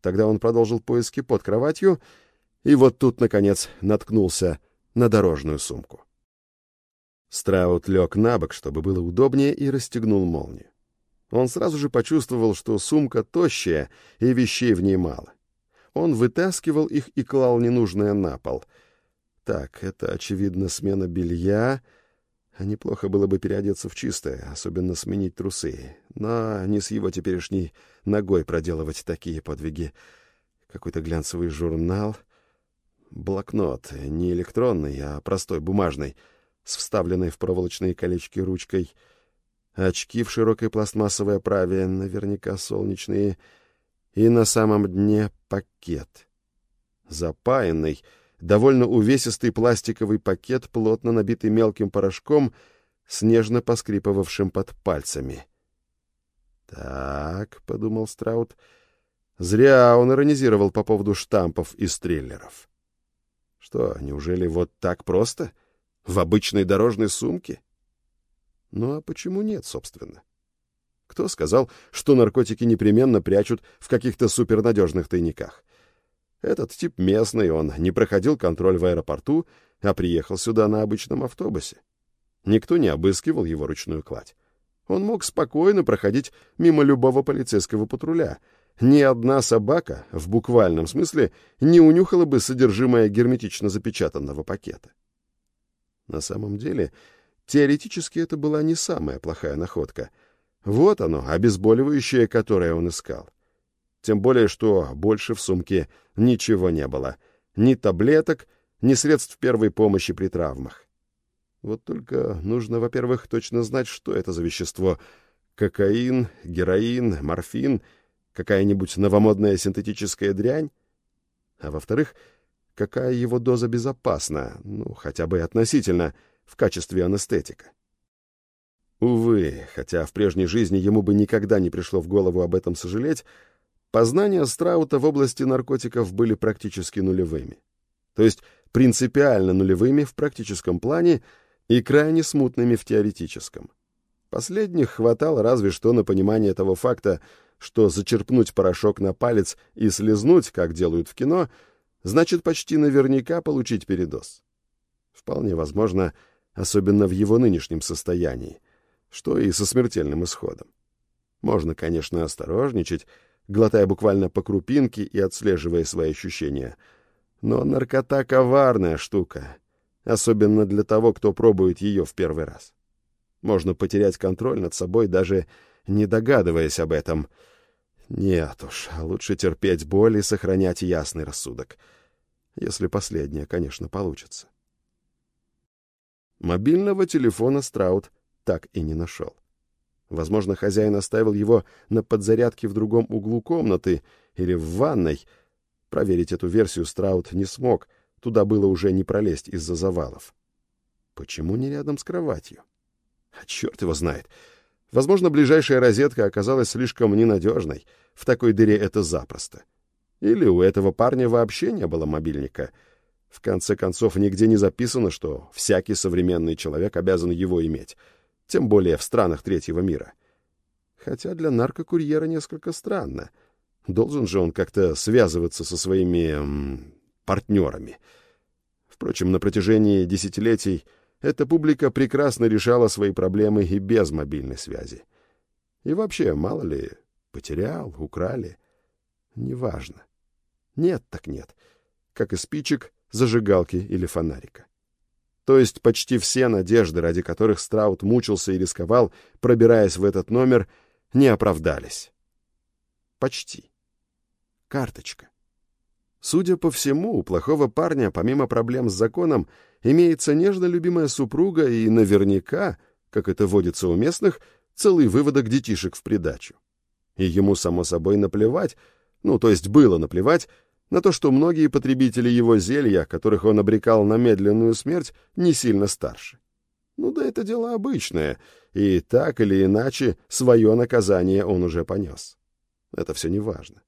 Тогда он продолжил поиски под кроватью, и вот тут, наконец, наткнулся на дорожную сумку. Страут лег на бок, чтобы было удобнее, и расстегнул молнию. Он сразу же почувствовал, что сумка тощая, и вещей в ней мало. Он вытаскивал их и клал ненужное на пол. Так, это, очевидно, смена белья. Неплохо было бы переодеться в чистое, особенно сменить трусы. Но не с его теперешней ногой проделывать такие подвиги. Какой-то глянцевый журнал — Блокнот, не электронный, а простой, бумажный, с вставленной в проволочные колечки ручкой. Очки в широкой пластмассовой оправе, наверняка солнечные. И на самом дне пакет. Запаянный, довольно увесистый пластиковый пакет, плотно набитый мелким порошком, с нежно поскрипывавшим под пальцами. «Так», — подумал Страут, — «зря он иронизировал по поводу штампов и стреллеров». Что, неужели вот так просто? В обычной дорожной сумке? Ну а почему нет, собственно? Кто сказал, что наркотики непременно прячут в каких-то супернадежных тайниках? Этот тип местный, он не проходил контроль в аэропорту, а приехал сюда на обычном автобусе. Никто не обыскивал его ручную кладь. Он мог спокойно проходить мимо любого полицейского патруля — ни одна собака, в буквальном смысле, не унюхала бы содержимое герметично запечатанного пакета. На самом деле, теоретически это была не самая плохая находка. Вот оно, обезболивающее, которое он искал. Тем более, что больше в сумке ничего не было. Ни таблеток, ни средств первой помощи при травмах. Вот только нужно, во-первых, точно знать, что это за вещество. Кокаин, героин, морфин — какая-нибудь новомодная синтетическая дрянь? А во-вторых, какая его доза безопасна, ну, хотя бы относительно, в качестве анестетика? Увы, хотя в прежней жизни ему бы никогда не пришло в голову об этом сожалеть, познания Страута в области наркотиков были практически нулевыми. То есть принципиально нулевыми в практическом плане и крайне смутными в теоретическом. Последних хватало разве что на понимание того факта, что зачерпнуть порошок на палец и слезнуть, как делают в кино, значит почти наверняка получить передоз. Вполне возможно, особенно в его нынешнем состоянии — что и со смертельным исходом. Можно, конечно, осторожничать, глотая буквально по крупинке и отслеживая свои ощущения. Но наркота — коварная штука, особенно для того, кто пробует ее в первый раз. Можно потерять контроль над собой, даже не догадываясь об этом. Нет уж, лучше терпеть боль и сохранять ясный рассудок. Если последнее, конечно, получится. Мобильного телефона Страут так и не нашел. Возможно, хозяин оставил его на подзарядке в другом углу комнаты или в ванной. Проверить эту версию Страут не смог, туда было уже не пролезть из-за завалов. Почему не рядом с кроватью? А черт его знает. Возможно, ближайшая розетка оказалась слишком ненадежной. В такой дыре это запросто. Или у этого парня вообще не было мобильника. В конце концов, нигде не записано, что всякий современный человек обязан его иметь — тем более в странах третьего мира. Хотя для наркокурьера несколько странно. Должен же он как-то связываться со своими м, партнерами. Впрочем, на протяжении десятилетий эта публика прекрасно решала свои проблемы и без мобильной связи. И вообще, мало ли, потерял, украли. Неважно. Нет так нет. Как и спичек, зажигалки или фонарика. То есть почти все надежды, ради которых Страут мучился и рисковал, пробираясь в этот номер, не оправдались. Почти. Карточка. Судя по всему, у плохого парня, помимо проблем с законом, имеется нежно любимая супруга и наверняка, как это водится у местных, целый выводок детишек в придачу. И ему, само собой, наплевать, ну, то есть было наплевать, на то, что многие потребители его зелья, которых он обрекал на медленную смерть, не сильно старше. Ну да это дело обычное, и так или иначе свое наказание он уже понес. Это все не важно.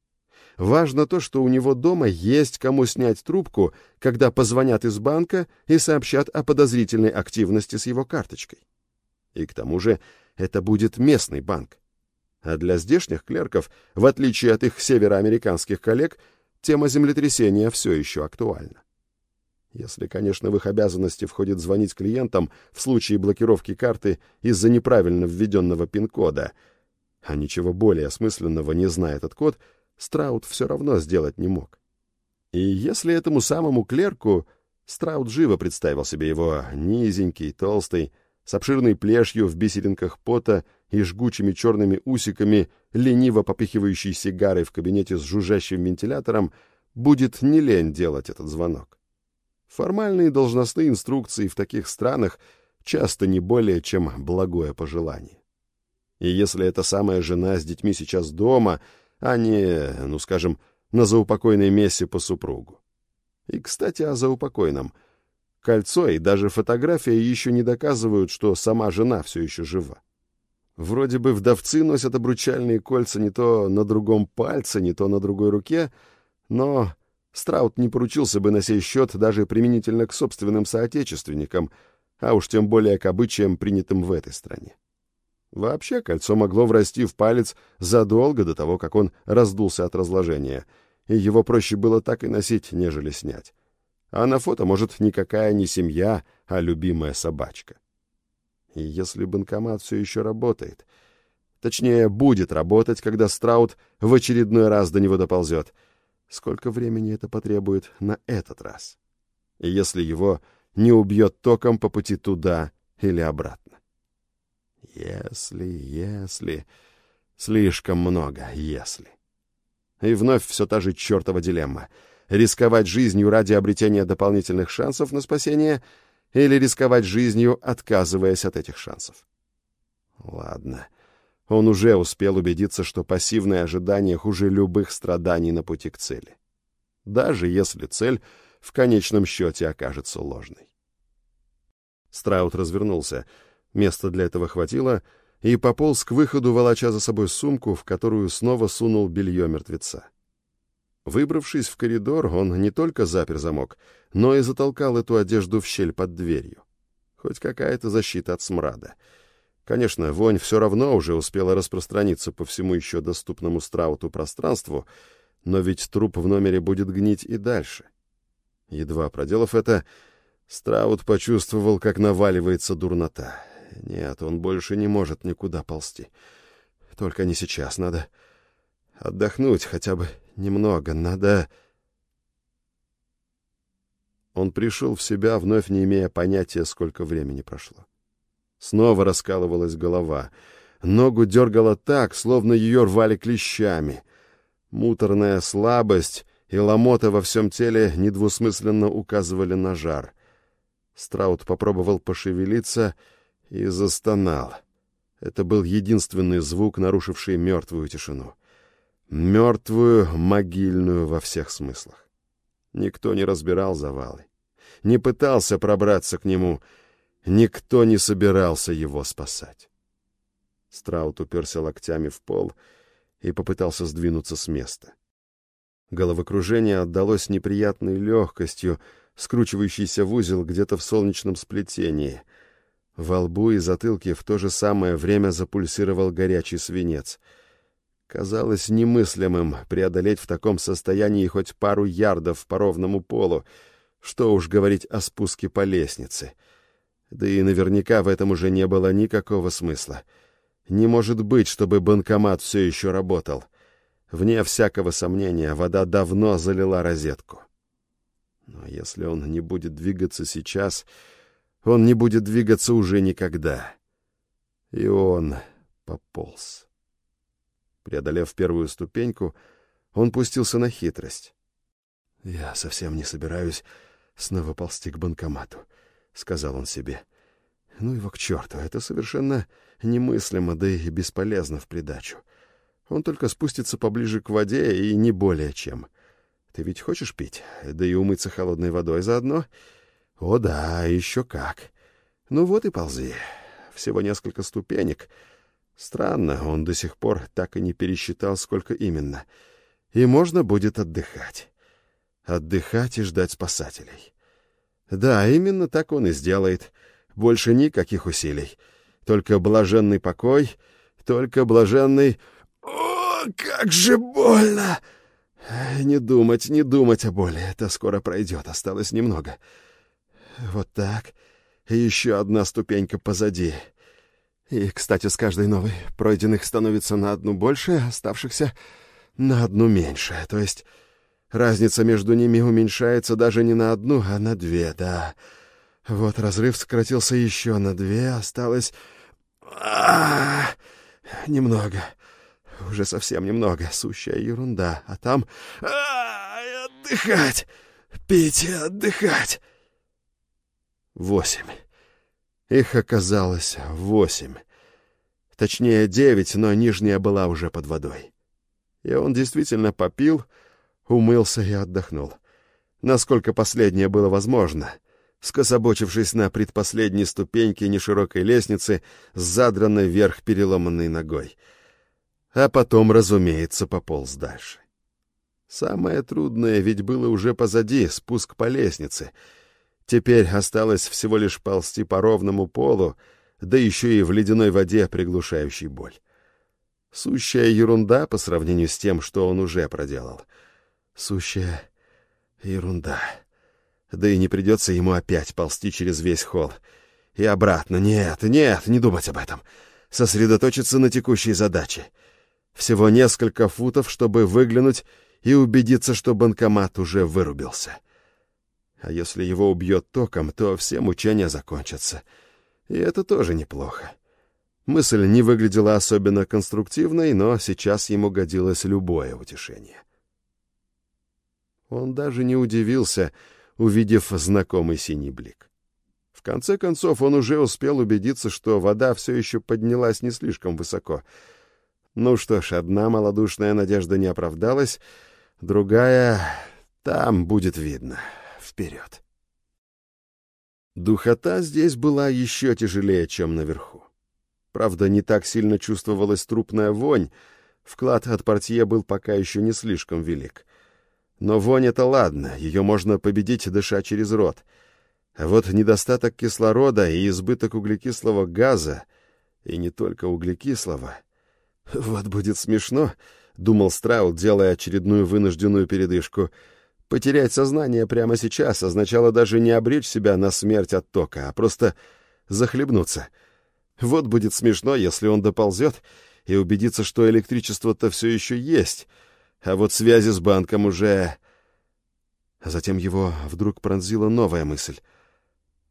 Важно то, что у него дома есть кому снять трубку, когда позвонят из банка и сообщат о подозрительной активности с его карточкой. И к тому же это будет местный банк. А для здешних клерков, в отличие от их североамериканских коллег, тема землетрясения все еще актуальна. Если, конечно, в их обязанности входит звонить клиентам в случае блокировки карты из-за неправильно введенного пин-кода, а ничего более осмысленного не зная этот код, Страут все равно сделать не мог. И если этому самому клерку Страут живо представил себе его низенький, толстый, с обширной плешью в бисеринках пота и жгучими черными усиками, лениво попихивающий сигары в кабинете с жужжащим вентилятором, будет не лень делать этот звонок. Формальные должностные инструкции в таких странах часто не более чем благое пожелание. И если эта самая жена с детьми сейчас дома, а не, ну скажем, на заупокойной мессе по супругу. И, кстати, о заупокойном — Кольцо и даже фотография еще не доказывают, что сама жена все еще жива. Вроде бы вдовцы носят обручальные кольца не то на другом пальце, не то на другой руке, но Страут не поручился бы на сей счет даже применительно к собственным соотечественникам, а уж тем более к обычаям, принятым в этой стране. Вообще кольцо могло врасти в палец задолго до того, как он раздулся от разложения, и его проще было так и носить, нежели снять а на фото, может, никакая не семья, а любимая собачка. И если банкомат все еще работает, точнее, будет работать, когда Страут в очередной раз до него доползет, сколько времени это потребует на этот раз? И если его не убьет током по пути туда или обратно? Если, если... Слишком много «если». И вновь все та же чертова дилемма — рисковать жизнью ради обретения дополнительных шансов на спасение или рисковать жизнью, отказываясь от этих шансов. Ладно. Он уже успел убедиться, что пассивное ожидание хуже любых страданий на пути к цели. Даже если цель в конечном счете окажется ложной. Страут развернулся. Места для этого хватило, и пополз к выходу, волоча за собой сумку, в которую снова сунул белье мертвеца. Выбравшись в коридор, он не только запер замок, но и затолкал эту одежду в щель под дверью. Хоть какая-то защита от смрада. Конечно, вонь все равно уже успела распространиться по всему еще доступному Страуту пространству, но ведь труп в номере будет гнить и дальше. Едва проделав это, Страут почувствовал, как наваливается дурнота. Нет, он больше не может никуда ползти. Только не сейчас, надо отдохнуть хотя бы немного, надо... Он пришел в себя, вновь не имея понятия, сколько времени прошло. Снова раскалывалась голова. Ногу дергало так, словно ее рвали клещами. Муторная слабость и ломота во всем теле недвусмысленно указывали на жар. Страут попробовал пошевелиться и застонал. Это был единственный звук, нарушивший мертвую тишину. Мертвую, могильную во всех смыслах. Никто не разбирал завалы, не пытался пробраться к нему, никто не собирался его спасать. Страут уперся локтями в пол и попытался сдвинуться с места. Головокружение отдалось неприятной легкостью, скручивающейся в узел где-то в солнечном сплетении. Во лбу и затылке в то же самое время запульсировал горячий свинец — Казалось немыслимым преодолеть в таком состоянии хоть пару ярдов по ровному полу, что уж говорить о спуске по лестнице. Да и наверняка в этом уже не было никакого смысла. Не может быть, чтобы банкомат все еще работал. Вне всякого сомнения, вода давно залила розетку. Но если он не будет двигаться сейчас, он не будет двигаться уже никогда. И он пополз. Преодолев первую ступеньку, он пустился на хитрость. «Я совсем не собираюсь снова ползти к банкомату», — сказал он себе. «Ну его к черту, это совершенно немыслимо, да и бесполезно в придачу. Он только спустится поближе к воде и не более чем. Ты ведь хочешь пить, да и умыться холодной водой заодно? О да, еще как. Ну вот и ползи. Всего несколько ступенек — Странно, он до сих пор так и не пересчитал, сколько именно. И можно будет отдыхать. Отдыхать и ждать спасателей. Да, именно так он и сделает. Больше никаких усилий. Только блаженный покой, только блаженный... О, как же больно! Не думать, не думать о боли. Это скоро пройдет, осталось немного. Вот так. еще одна ступенька позади. И, кстати, с каждой новой пройденных становится на одну больше, оставшихся на одну меньше. То есть разница между ними уменьшается даже не на одну, а на две, да. Вот разрыв сократился еще на две, осталось... А -а -а, немного. Уже совсем немного. Сущая ерунда. А там... А -а, отдыхать! Пить и отдыхать! Восемь. Их оказалось восемь. Точнее, девять, но нижняя была уже под водой. И он действительно попил, умылся и отдохнул. Насколько последнее было возможно, скособочившись на предпоследней ступеньке неширокой лестницы с задранной вверх переломанной ногой. А потом, разумеется, пополз дальше. Самое трудное ведь было уже позади, спуск по лестнице — Теперь осталось всего лишь ползти по ровному полу, да еще и в ледяной воде приглушающей боль. Сущая ерунда по сравнению с тем, что он уже проделал. Сущая ерунда. Да и не придется ему опять ползти через весь холл. И обратно. Нет, нет, не думать об этом. Сосредоточиться на текущей задаче. Всего несколько футов, чтобы выглянуть и убедиться, что банкомат уже вырубился. А если его убьет током, то все мучения закончатся. И это тоже неплохо. Мысль не выглядела особенно конструктивной, но сейчас ему годилось любое утешение. Он даже не удивился, увидев знакомый синий блик. В конце концов, он уже успел убедиться, что вода все еще поднялась не слишком высоко. Ну что ж, одна малодушная надежда не оправдалась, другая... Там будет видно вперед. Духота здесь была еще тяжелее, чем наверху. Правда, не так сильно чувствовалась трупная вонь, вклад от портье был пока еще не слишком велик. Но вонь — это ладно, ее можно победить, дыша через рот. А вот недостаток кислорода и избыток углекислого газа, и не только углекислого. Вот будет смешно, — думал Страут, делая очередную вынужденную передышку. Потерять сознание прямо сейчас означало даже не обречь себя на смерть от тока, а просто захлебнуться. Вот будет смешно, если он доползет и убедится, что электричество-то все еще есть — а вот связи с банком уже... А затем его вдруг пронзила новая мысль.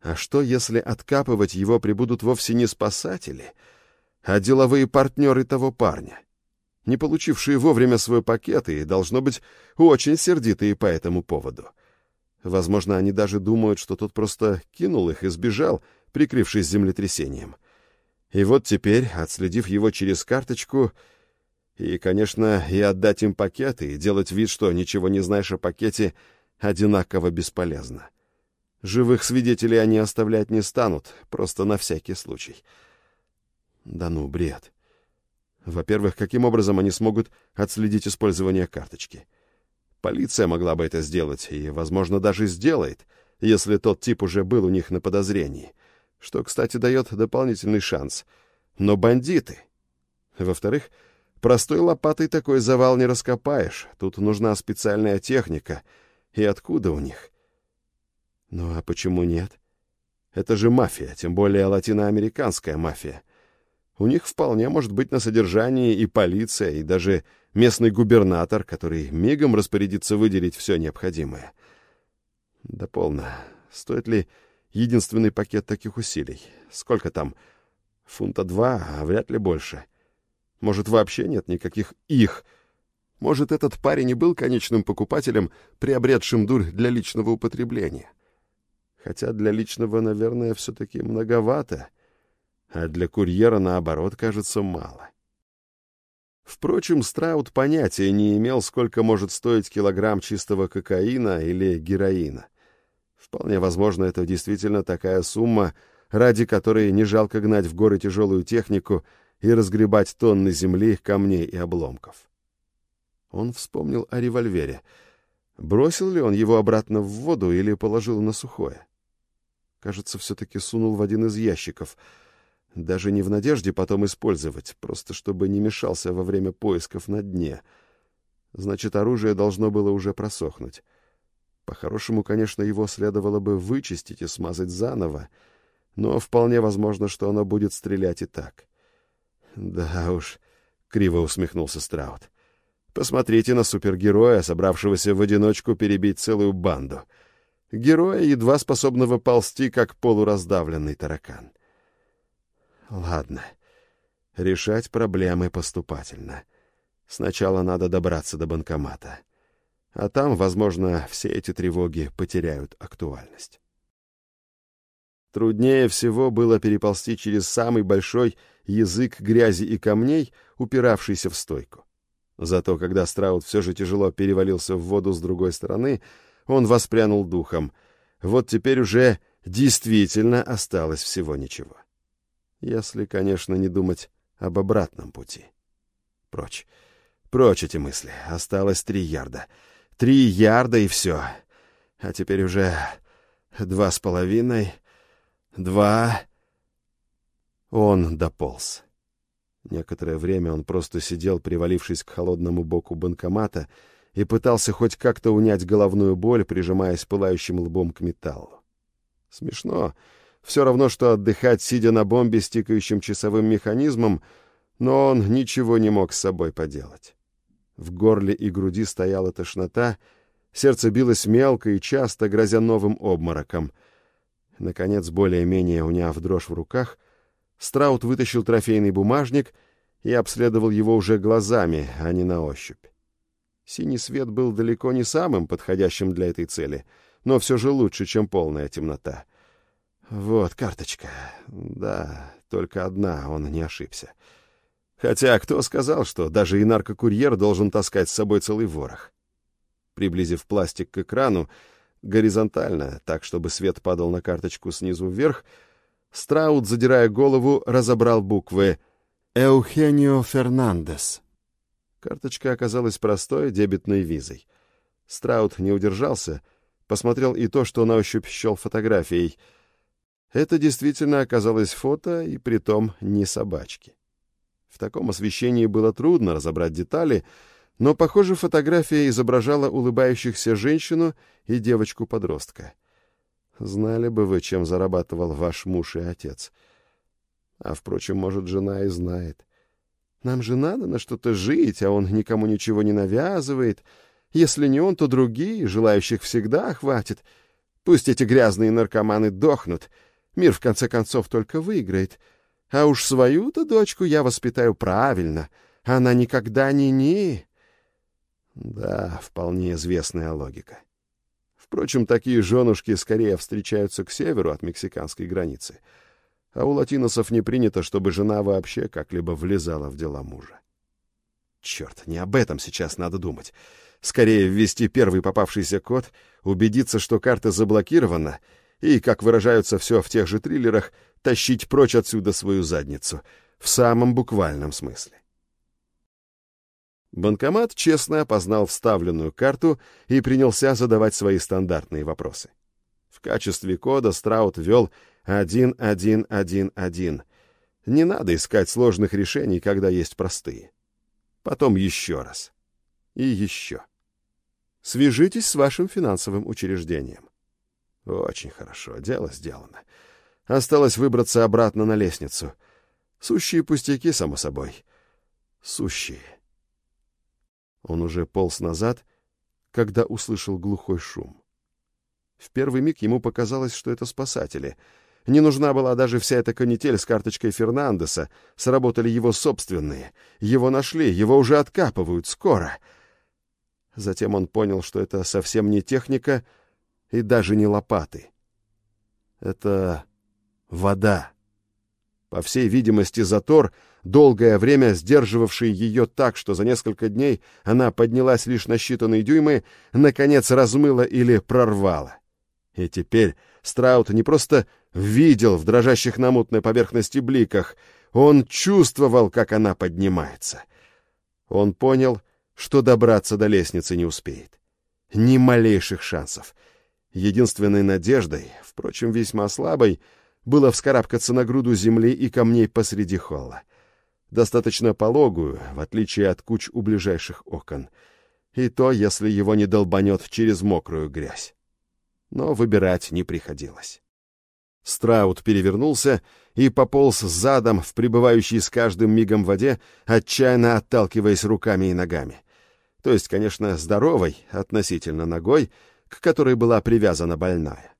А что, если откапывать его прибудут вовсе не спасатели, а деловые партнеры того парня? Не получившие вовремя свой пакет и, должно быть, очень сердитые по этому поводу. Возможно, они даже думают, что тот просто кинул их и сбежал, прикрывшись землетрясением. И вот теперь, отследив его через карточку, и, конечно, и отдать им пакеты, и делать вид, что ничего не знаешь о пакете, одинаково бесполезно. Живых свидетелей они оставлять не станут, просто на всякий случай. Да ну, бред. Во-первых, каким образом они смогут отследить использование карточки? Полиция могла бы это сделать, и, возможно, даже сделает, если тот тип уже был у них на подозрении, что, кстати, дает дополнительный шанс. Но бандиты... Во-вторых, Простой лопатой такой завал не раскопаешь. Тут нужна специальная техника. И откуда у них? Ну а почему нет? Это же мафия, тем более латиноамериканская мафия. У них вполне может быть на содержании и полиция, и даже местный губернатор, который мигом распорядится выделить все необходимое. Да полно. Стоит ли единственный пакет таких усилий? Сколько там? Фунта два, а вряд ли больше. Может, вообще нет никаких «их». Может, этот парень и был конечным покупателем, приобретшим дурь для личного употребления. Хотя для личного, наверное, все-таки многовато, а для курьера, наоборот, кажется мало. Впрочем, Страут понятия не имел, сколько может стоить килограмм чистого кокаина или героина. Вполне возможно, это действительно такая сумма, ради которой не жалко гнать в горы тяжелую технику — и разгребать тонны земли, камней и обломков. Он вспомнил о револьвере. Бросил ли он его обратно в воду или положил на сухое? Кажется, все-таки сунул в один из ящиков. Даже не в надежде потом использовать, просто чтобы не мешался во время поисков на дне. Значит, оружие должно было уже просохнуть. По-хорошему, конечно, его следовало бы вычистить и смазать заново, но вполне возможно, что оно будет стрелять и так. «Да уж», — криво усмехнулся Страут. «Посмотрите на супергероя, собравшегося в одиночку перебить целую банду. Героя, едва способного ползти, как полураздавленный таракан». «Ладно, решать проблемы поступательно. Сначала надо добраться до банкомата. А там, возможно, все эти тревоги потеряют актуальность». Труднее всего было переползти через самый большой язык грязи и камней, упиравшийся в стойку. Зато когда Страут все же тяжело перевалился в воду с другой стороны, он воспрянул духом. Вот теперь уже действительно осталось всего ничего. Если, конечно, не думать об обратном пути. Прочь. Прочь эти мысли. Осталось три ярда. Три ярда и все. А теперь уже два с половиной два...» Он дополз. Некоторое время он просто сидел, привалившись к холодному боку банкомата, и пытался хоть как-то унять головную боль, прижимаясь пылающим лбом к металлу. Смешно. Все равно, что отдыхать, сидя на бомбе с тикающим часовым механизмом, но он ничего не мог с собой поделать. В горле и груди стояла тошнота, сердце билось мелко и часто, грозя новым обмороком — Наконец, более-менее уняв дрожь в руках, Страут вытащил трофейный бумажник и обследовал его уже глазами, а не на ощупь. Синий свет был далеко не самым подходящим для этой цели, но все же лучше, чем полная темнота. Вот карточка. Да, только одна, он не ошибся. Хотя кто сказал, что даже и наркокурьер должен таскать с собой целый ворох? Приблизив пластик к экрану, горизонтально, так, чтобы свет падал на карточку снизу вверх, Страут, задирая голову, разобрал буквы «Эухенио Фернандес». Карточка оказалась простой дебетной визой. Страут не удержался, посмотрел и то, что на ощупь счел фотографией. Это действительно оказалось фото, и притом не собачки. В таком освещении было трудно разобрать детали, но, похоже, фотография изображала улыбающихся женщину и девочку-подростка. Знали бы вы, чем зарабатывал ваш муж и отец. А, впрочем, может, жена и знает. Нам же надо на что-то жить, а он никому ничего не навязывает. Если не он, то другие, желающих всегда хватит. Пусть эти грязные наркоманы дохнут. Мир, в конце концов, только выиграет. А уж свою-то дочку я воспитаю правильно. Она никогда не ни... Да, вполне известная логика. Впрочем, такие женушки скорее встречаются к северу от мексиканской границы. А у латиносов не принято, чтобы жена вообще как-либо влезала в дела мужа. Черт, не об этом сейчас надо думать. Скорее ввести первый попавшийся код, убедиться, что карта заблокирована, и, как выражаются все в тех же триллерах, тащить прочь отсюда свою задницу. В самом буквальном смысле. Банкомат честно опознал вставленную карту и принялся задавать свои стандартные вопросы. В качестве кода Страут ввел 1111. Не надо искать сложных решений, когда есть простые. Потом еще раз. И еще. Свяжитесь с вашим финансовым учреждением. Очень хорошо, дело сделано. Осталось выбраться обратно на лестницу. Сущие пустяки, само собой. Сущие. Он уже полз назад, когда услышал глухой шум. В первый миг ему показалось, что это спасатели. Не нужна была даже вся эта канитель с карточкой Фернандеса. Сработали его собственные. Его нашли, его уже откапывают скоро. Затем он понял, что это совсем не техника и даже не лопаты. Это вода. По всей видимости, затор — долгое время сдерживавший ее так, что за несколько дней она поднялась лишь на считанные дюймы, наконец размыла или прорвала. И теперь Страут не просто видел в дрожащих на мутной поверхности бликах, он чувствовал, как она поднимается. Он понял, что добраться до лестницы не успеет. Ни малейших шансов. Единственной надеждой, впрочем, весьма слабой, было вскарабкаться на груду земли и камней посреди холла достаточно пологую, в отличие от куч у ближайших окон. И то, если его не долбанет через мокрую грязь. Но выбирать не приходилось. Страут перевернулся и пополз задом в пребывающей с каждым мигом воде, отчаянно отталкиваясь руками и ногами. То есть, конечно, здоровой относительно ногой, к которой была привязана больная.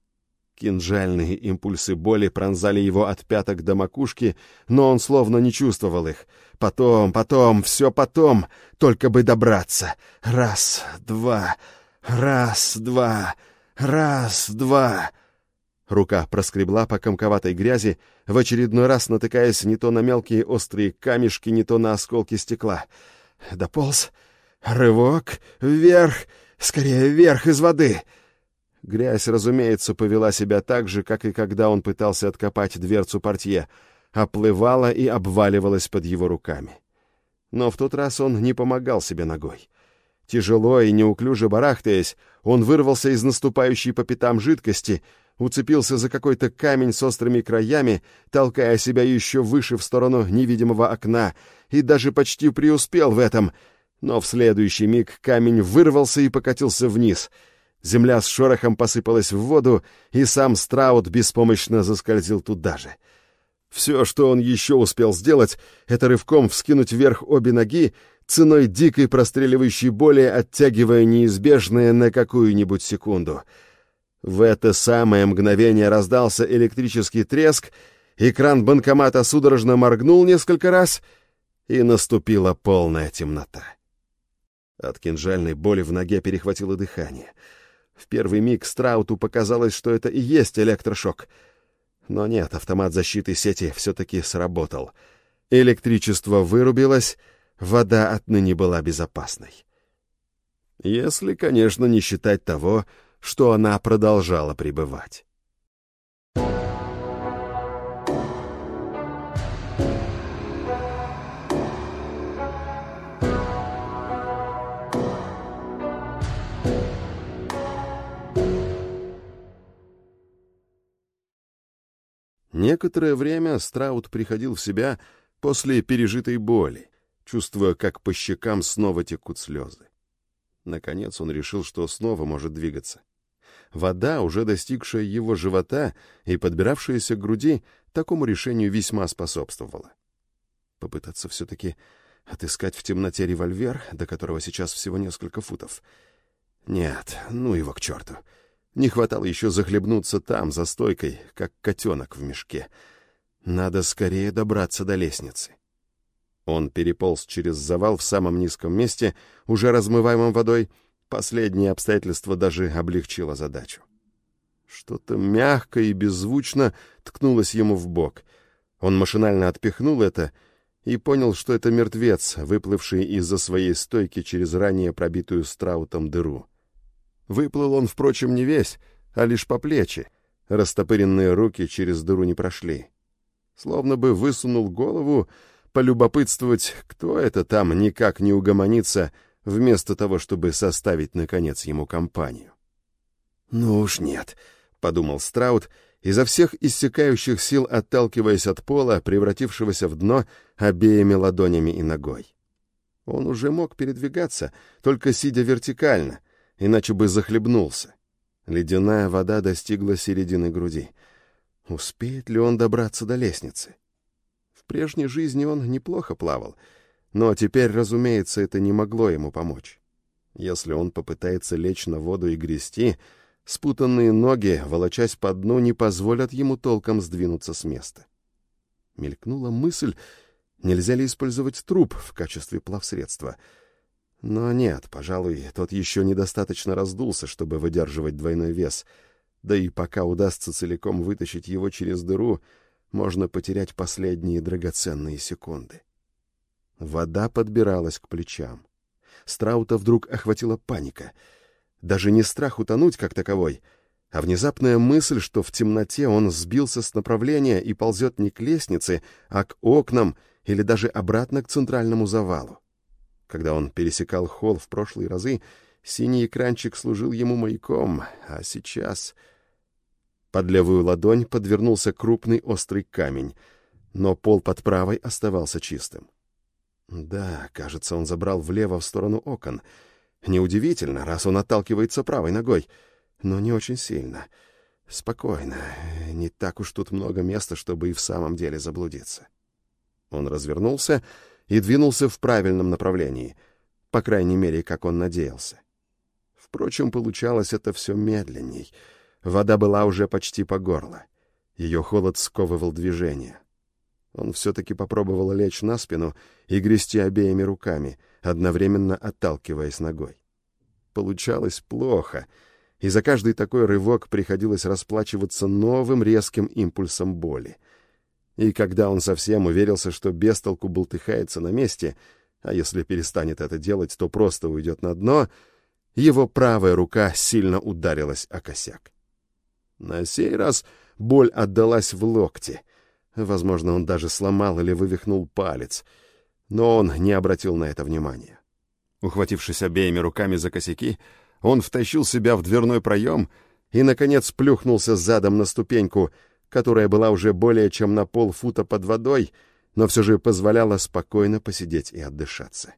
Кинжальные импульсы боли пронзали его от пяток до макушки, но он словно не чувствовал их. Потом, потом, все потом, только бы добраться. Раз, два, раз, два, раз, два. Рука проскребла по комковатой грязи, в очередной раз натыкаясь не то на мелкие острые камешки, не то на осколки стекла. Дополз. Рывок. Вверх. Скорее, вверх из воды. — Грязь, разумеется, повела себя так же, как и когда он пытался откопать дверцу портье, оплывала и обваливалась под его руками. Но в тот раз он не помогал себе ногой. Тяжело и неуклюже барахтаясь, он вырвался из наступающей по пятам жидкости, уцепился за какой-то камень с острыми краями, толкая себя еще выше в сторону невидимого окна, и даже почти преуспел в этом, но в следующий миг камень вырвался и покатился вниз — Земля с шорохом посыпалась в воду, и сам Страут беспомощно заскользил туда же. Все, что он еще успел сделать, это рывком вскинуть вверх обе ноги, ценой дикой простреливающей боли, оттягивая неизбежное на какую-нибудь секунду. В это самое мгновение раздался электрический треск, экран банкомата судорожно моргнул несколько раз, и наступила полная темнота. От кинжальной боли в ноге перехватило дыхание — в первый миг Страуту показалось, что это и есть электрошок. Но нет, автомат защиты сети все-таки сработал. Электричество вырубилось, вода отныне была безопасной. Если, конечно, не считать того, что она продолжала пребывать. Некоторое время Страут приходил в себя после пережитой боли, чувствуя, как по щекам снова текут слезы. Наконец он решил, что снова может двигаться. Вода, уже достигшая его живота и подбиравшаяся к груди, такому решению весьма способствовала. Попытаться все-таки отыскать в темноте револьвер, до которого сейчас всего несколько футов. Нет, ну его к черту. Не хватало еще захлебнуться там, за стойкой, как котенок в мешке. Надо скорее добраться до лестницы. Он переполз через завал в самом низком месте, уже размываемом водой. Последнее обстоятельство даже облегчило задачу. Что-то мягко и беззвучно ткнулось ему в бок. Он машинально отпихнул это и понял, что это мертвец, выплывший из-за своей стойки через ранее пробитую страутом дыру. Выплыл он, впрочем, не весь, а лишь по плечи. Растопыренные руки через дыру не прошли. Словно бы высунул голову, полюбопытствовать, кто это там никак не угомонится, вместо того, чтобы составить, наконец, ему компанию. «Ну уж нет», — подумал Страут, изо всех иссякающих сил отталкиваясь от пола, превратившегося в дно обеими ладонями и ногой. Он уже мог передвигаться, только сидя вертикально — иначе бы захлебнулся. Ледяная вода достигла середины груди. Успеет ли он добраться до лестницы? В прежней жизни он неплохо плавал, но теперь, разумеется, это не могло ему помочь. Если он попытается лечь на воду и грести, спутанные ноги, волочась по дну, не позволят ему толком сдвинуться с места. Мелькнула мысль, нельзя ли использовать труп в качестве плавсредства — но нет, пожалуй, тот еще недостаточно раздулся, чтобы выдерживать двойной вес. Да и пока удастся целиком вытащить его через дыру, можно потерять последние драгоценные секунды. Вода подбиралась к плечам. Страута вдруг охватила паника. Даже не страх утонуть как таковой, а внезапная мысль, что в темноте он сбился с направления и ползет не к лестнице, а к окнам или даже обратно к центральному завалу. Когда он пересекал холл в прошлые разы, синий экранчик служил ему маяком, а сейчас... Под левую ладонь подвернулся крупный острый камень, но пол под правой оставался чистым. Да, кажется, он забрал влево в сторону окон. Неудивительно, раз он отталкивается правой ногой, но не очень сильно. Спокойно, не так уж тут много места, чтобы и в самом деле заблудиться. Он развернулся и двинулся в правильном направлении, по крайней мере, как он надеялся. Впрочем, получалось это все медленней. Вода была уже почти по горло. Ее холод сковывал движение. Он все-таки попробовал лечь на спину и грести обеими руками, одновременно отталкиваясь ногой. Получалось плохо, и за каждый такой рывок приходилось расплачиваться новым резким импульсом боли — и когда он совсем уверился, что бестолку болтыхается на месте, а если перестанет это делать, то просто уйдет на дно, его правая рука сильно ударилась о косяк. На сей раз боль отдалась в локте. Возможно, он даже сломал или вывихнул палец, но он не обратил на это внимания. Ухватившись обеими руками за косяки, он втащил себя в дверной проем и, наконец, плюхнулся задом на ступеньку — которая была уже более чем на полфута под водой, но все же позволяла спокойно посидеть и отдышаться.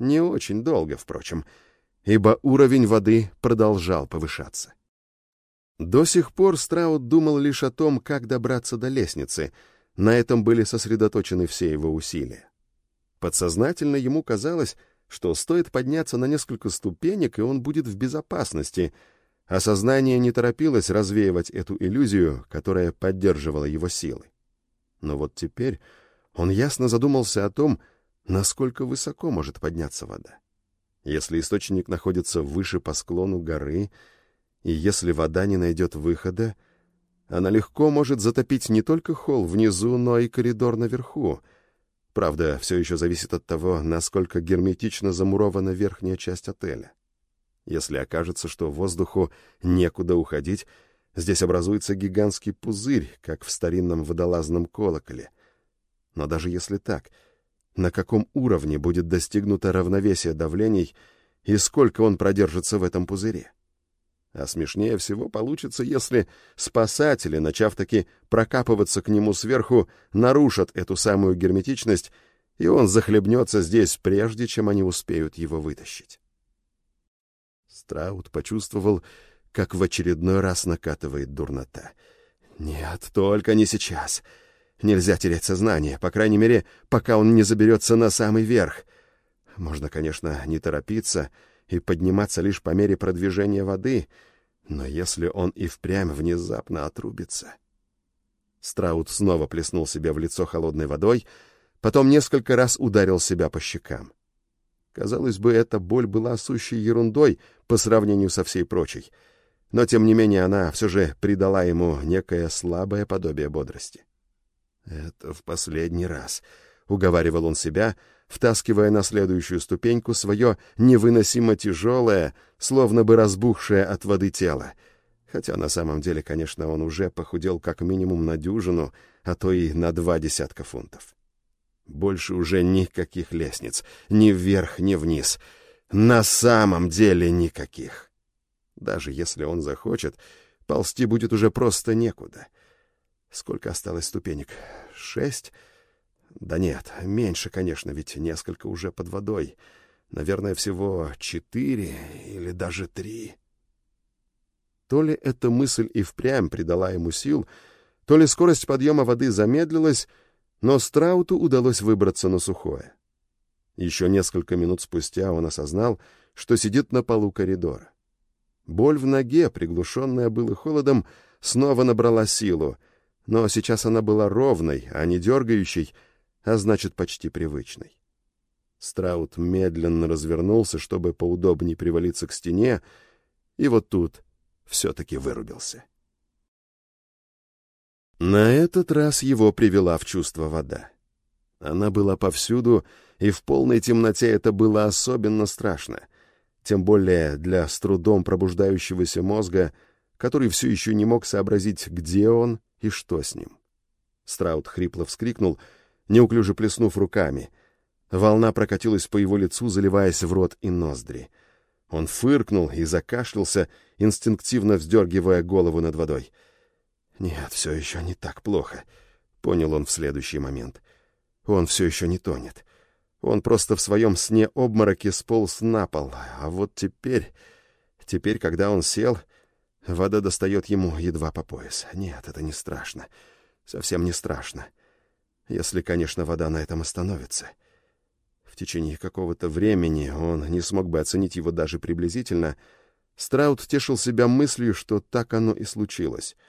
Не очень долго, впрочем, ибо уровень воды продолжал повышаться. До сих пор Страут думал лишь о том, как добраться до лестницы. На этом были сосредоточены все его усилия. Подсознательно ему казалось, что стоит подняться на несколько ступенек, и он будет в безопасности — Осознание не торопилось развеивать эту иллюзию, которая поддерживала его силы. Но вот теперь он ясно задумался о том, насколько высоко может подняться вода. Если источник находится выше по склону горы, и если вода не найдет выхода, она легко может затопить не только холл внизу, но и коридор наверху. Правда, все еще зависит от того, насколько герметично замурована верхняя часть отеля. Если окажется, что воздуху некуда уходить, здесь образуется гигантский пузырь, как в старинном водолазном колоколе. Но даже если так, на каком уровне будет достигнуто равновесие давлений и сколько он продержится в этом пузыре? А смешнее всего получится, если спасатели, начав таки прокапываться к нему сверху, нарушат эту самую герметичность, и он захлебнется здесь, прежде чем они успеют его вытащить. Страут почувствовал, как в очередной раз накатывает дурнота. «Нет, только не сейчас. Нельзя терять сознание, по крайней мере, пока он не заберется на самый верх. Можно, конечно, не торопиться и подниматься лишь по мере продвижения воды, но если он и впрямь внезапно отрубится...» Страут снова плеснул себе в лицо холодной водой, потом несколько раз ударил себя по щекам. Казалось бы, эта боль была сущей ерундой по сравнению со всей прочей, но тем не менее она все же придала ему некое слабое подобие бодрости. «Это в последний раз», — уговаривал он себя, втаскивая на следующую ступеньку свое невыносимо тяжелое, словно бы разбухшее от воды тело. Хотя на самом деле, конечно, он уже похудел как минимум на дюжину, а то и на два десятка фунтов. Больше уже никаких лестниц, ни вверх, ни вниз. На самом деле никаких. Даже если он захочет, ползти будет уже просто некуда. Сколько осталось ступенек? Шесть? Да нет, меньше, конечно, ведь несколько уже под водой. Наверное, всего четыре или даже три. То ли эта мысль и впрямь придала ему сил, то ли скорость подъема воды замедлилась, но Страуту удалось выбраться на сухое. Еще несколько минут спустя он осознал, что сидит на полу коридора. Боль в ноге, приглушенная было холодом, снова набрала силу, но сейчас она была ровной, а не дергающей, а значит, почти привычной. Страут медленно развернулся, чтобы поудобнее привалиться к стене, и вот тут все-таки вырубился. На этот раз его привела в чувство вода. Она была повсюду, и в полной темноте это было особенно страшно. Тем более для с трудом пробуждающегося мозга, который все еще не мог сообразить, где он и что с ним. Страут хрипло вскрикнул, неуклюже плеснув руками. Волна прокатилась по его лицу, заливаясь в рот и ноздри. Он фыркнул и закашлялся, инстинктивно вздергивая голову над водой — нет, все еще не так плохо, понял он в следующий момент. Он все еще не тонет. Он просто в своем сне-обмороке сполз на пол, а вот теперь... Теперь, когда он сел, вода достает ему едва по пояс. Нет, это не страшно. Совсем не страшно. Если, конечно, вода на этом остановится. В течение какого-то времени он не смог бы оценить его даже приблизительно. Страут тешил себя мыслью, что так оно и случилось —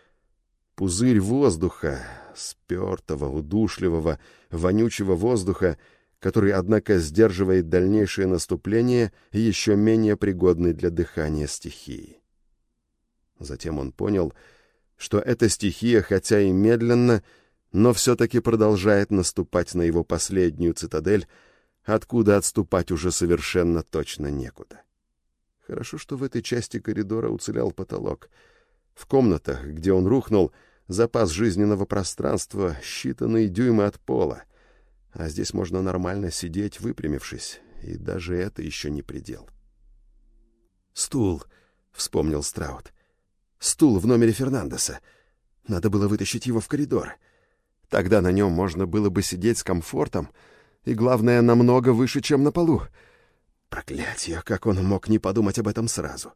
Пузырь воздуха, спертого, удушливого, вонючего воздуха, который, однако, сдерживает дальнейшее наступление еще менее пригодной для дыхания стихии. Затем он понял, что эта стихия, хотя и медленно, но все-таки продолжает наступать на его последнюю цитадель, откуда отступать уже совершенно точно некуда. Хорошо, что в этой части коридора уцелел потолок — в комнатах, где он рухнул, запас жизненного пространства считанные дюймы от пола. А здесь можно нормально сидеть, выпрямившись, и даже это еще не предел. «Стул», — вспомнил Страут. «Стул в номере Фернандеса. Надо было вытащить его в коридор. Тогда на нем можно было бы сидеть с комфортом, и, главное, намного выше, чем на полу. Проклятие, как он мог не подумать об этом сразу!»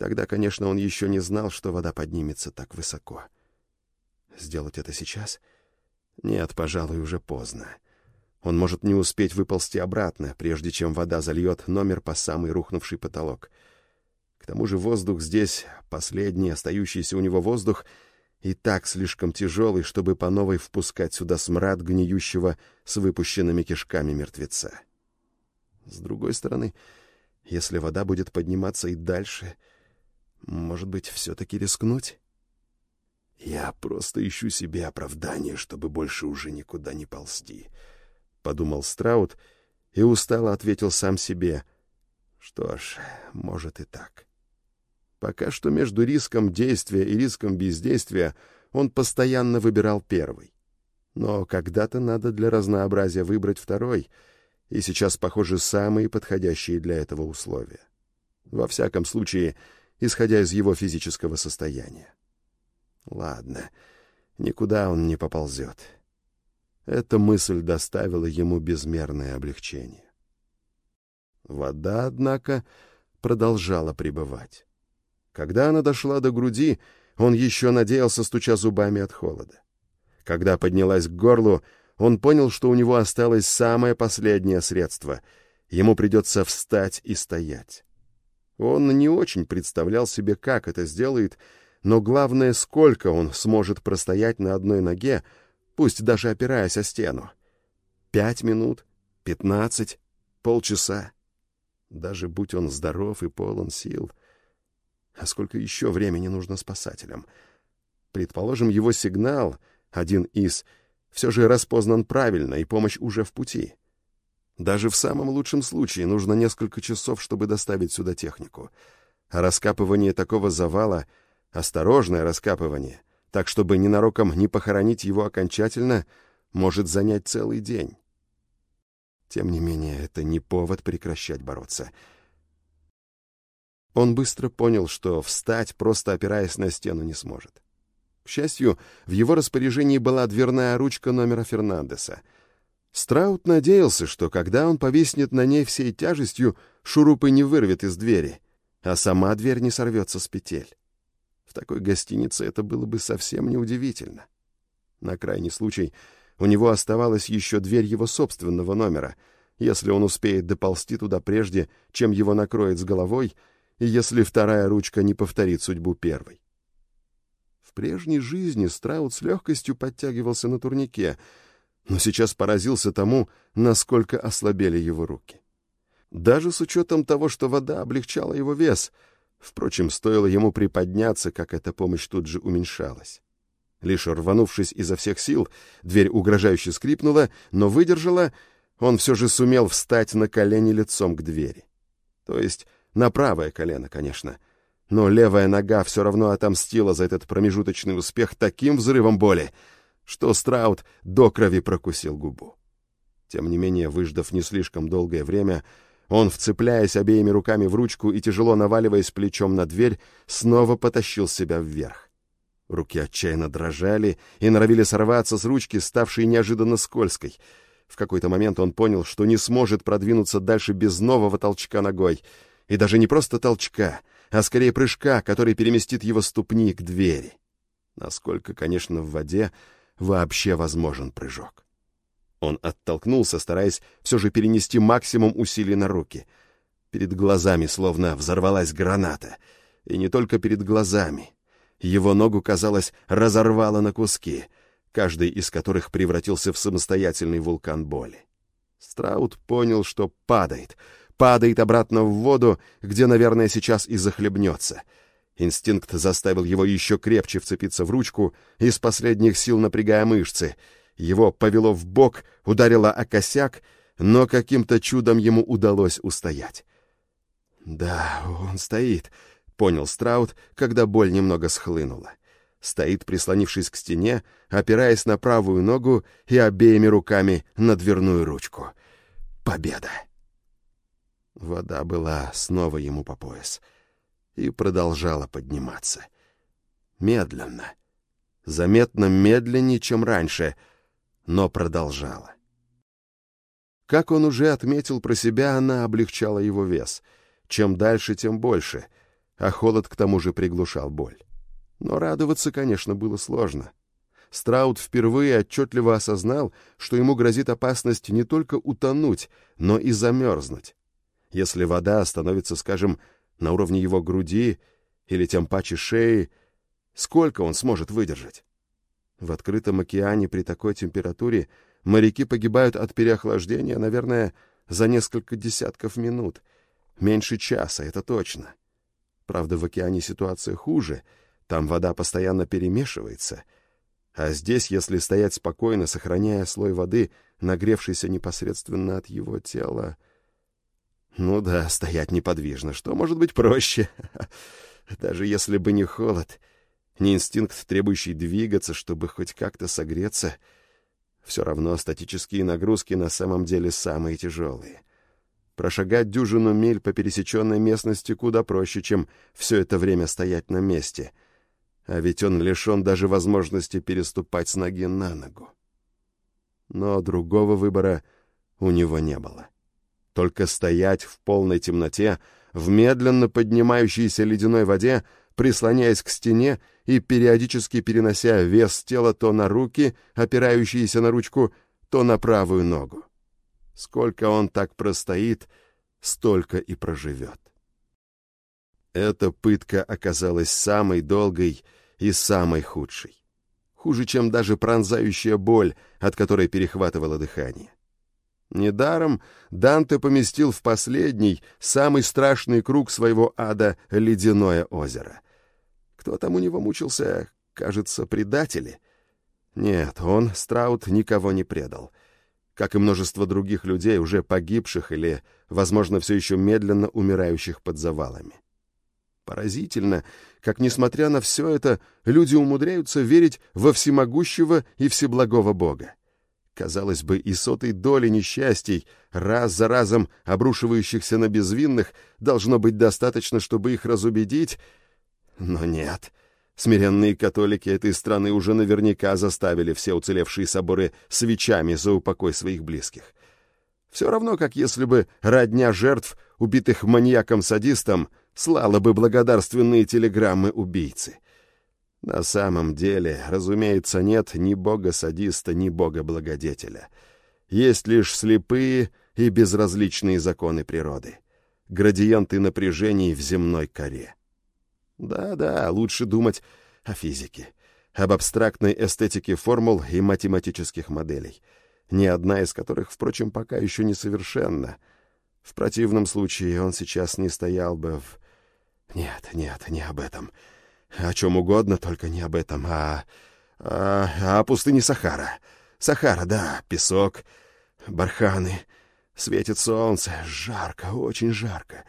Тогда, конечно, он еще не знал, что вода поднимется так высоко. Сделать это сейчас? Нет, пожалуй, уже поздно. Он может не успеть выползти обратно, прежде чем вода зальет номер по самый рухнувший потолок. К тому же воздух здесь, последний остающийся у него воздух, и так слишком тяжелый, чтобы по новой впускать сюда смрад гниющего с выпущенными кишками мертвеца. С другой стороны, если вода будет подниматься и дальше, может быть, все-таки рискнуть? Я просто ищу себе оправдание, чтобы больше уже никуда не ползти, — подумал Страут и устало ответил сам себе. Что ж, может и так. Пока что между риском действия и риском бездействия он постоянно выбирал первый. Но когда-то надо для разнообразия выбрать второй, и сейчас, похоже, самые подходящие для этого условия. Во всяком случае, исходя из его физического состояния. Ладно, никуда он не поползет. Эта мысль доставила ему безмерное облегчение. Вода, однако, продолжала пребывать. Когда она дошла до груди, он еще надеялся, стуча зубами от холода. Когда поднялась к горлу, он понял, что у него осталось самое последнее средство. Ему придется встать и стоять. Он не очень представлял себе, как это сделает, но главное, сколько он сможет простоять на одной ноге, пусть даже опираясь о стену. Пять минут, пятнадцать, полчаса. Даже будь он здоров и полон сил. А сколько еще времени нужно спасателям? Предположим, его сигнал, один из, все же распознан правильно, и помощь уже в пути. Даже в самом лучшем случае нужно несколько часов, чтобы доставить сюда технику. А раскапывание такого завала — осторожное раскапывание, так чтобы ненароком не похоронить его окончательно, может занять целый день. Тем не менее, это не повод прекращать бороться. Он быстро понял, что встать, просто опираясь на стену, не сможет. К счастью, в его распоряжении была дверная ручка номера Фернандеса — Страут надеялся, что когда он повиснет на ней всей тяжестью, шурупы не вырвет из двери, а сама дверь не сорвется с петель. В такой гостинице это было бы совсем неудивительно. На крайний случай у него оставалась еще дверь его собственного номера, если он успеет доползти туда прежде, чем его накроет с головой, и если вторая ручка не повторит судьбу первой. В прежней жизни Страут с легкостью подтягивался на турнике — но сейчас поразился тому, насколько ослабели его руки. Даже с учетом того, что вода облегчала его вес, впрочем, стоило ему приподняться, как эта помощь тут же уменьшалась. Лишь рванувшись изо всех сил, дверь угрожающе скрипнула, но выдержала, он все же сумел встать на колени лицом к двери. То есть на правое колено, конечно. Но левая нога все равно отомстила за этот промежуточный успех таким взрывом боли, что Страут до крови прокусил губу. Тем не менее, выждав не слишком долгое время, он, вцепляясь обеими руками в ручку и тяжело наваливаясь плечом на дверь, снова потащил себя вверх. Руки отчаянно дрожали и норовили сорваться с ручки, ставшей неожиданно скользкой. В какой-то момент он понял, что не сможет продвинуться дальше без нового толчка ногой. И даже не просто толчка, а скорее прыжка, который переместит его ступни к двери. Насколько, конечно, в воде вообще возможен прыжок. Он оттолкнулся, стараясь все же перенести максимум усилий на руки. Перед глазами словно взорвалась граната. И не только перед глазами. Его ногу, казалось, разорвало на куски, каждый из которых превратился в самостоятельный вулкан боли. Страут понял, что падает, падает обратно в воду, где, наверное, сейчас и захлебнется — Инстинкт заставил его еще крепче вцепиться в ручку, из последних сил напрягая мышцы. Его повело в бок, ударило о косяк, но каким-то чудом ему удалось устоять. «Да, он стоит», — понял Страут, когда боль немного схлынула. Стоит, прислонившись к стене, опираясь на правую ногу и обеими руками на дверную ручку. Победа! Вода была снова ему по пояс — и продолжала подниматься. Медленно. Заметно медленнее, чем раньше, но продолжала. Как он уже отметил про себя, она облегчала его вес. Чем дальше, тем больше, а холод к тому же приглушал боль. Но радоваться, конечно, было сложно. Страут впервые отчетливо осознал, что ему грозит опасность не только утонуть, но и замерзнуть. Если вода становится, скажем, на уровне его груди или тем паче шеи, сколько он сможет выдержать? В открытом океане при такой температуре моряки погибают от переохлаждения, наверное, за несколько десятков минут. Меньше часа, это точно. Правда, в океане ситуация хуже, там вода постоянно перемешивается. А здесь, если стоять спокойно, сохраняя слой воды, нагревшийся непосредственно от его тела... Ну да, стоять неподвижно. Что может быть проще? <laughs> Даже если бы не холод, не инстинкт, требующий двигаться, чтобы хоть как-то согреться, все равно статические нагрузки на самом деле самые тяжелые. Прошагать дюжину миль по пересеченной местности куда проще, чем все это время стоять на месте. А ведь он лишен даже возможности переступать с ноги на ногу. Но другого выбора у него не было. Только стоять в полной темноте, в медленно поднимающейся ледяной воде, прислоняясь к стене и периодически перенося вес тела то на руки, опирающиеся на ручку, то на правую ногу. Сколько он так простоит, столько и проживет. Эта пытка оказалась самой долгой и самой худшей. Хуже, чем даже пронзающая боль, от которой перехватывало дыхание. Недаром Данте поместил в последний, самый страшный круг своего ада ледяное озеро. Кто там у него мучился, кажется, предатели? Нет, он, Страут, никого не предал. Как и множество других людей, уже погибших или, возможно, все еще медленно умирающих под завалами. Поразительно, как, несмотря на все это, люди умудряются верить во всемогущего и всеблагого Бога. Казалось бы, и сотой доли несчастий, раз за разом обрушивающихся на безвинных, должно быть достаточно, чтобы их разубедить. Но нет. Смиренные католики этой страны уже наверняка заставили все уцелевшие соборы свечами за упокой своих близких. Все равно, как если бы родня жертв, убитых маньяком-садистом, слала бы благодарственные телеграммы убийцы — на самом деле, разумеется, нет ни бога-садиста, ни бога-благодетеля. Есть лишь слепые и безразличные законы природы, градиенты напряжений в земной коре. Да-да, лучше думать о физике, об абстрактной эстетике формул и математических моделей, ни одна из которых, впрочем, пока еще не совершенна. В противном случае он сейчас не стоял бы в... Нет, нет, не об этом. — о чем угодно, только не об этом, а... а о пустыне Сахара. Сахара, да, песок, барханы. Светит солнце, жарко, очень жарко.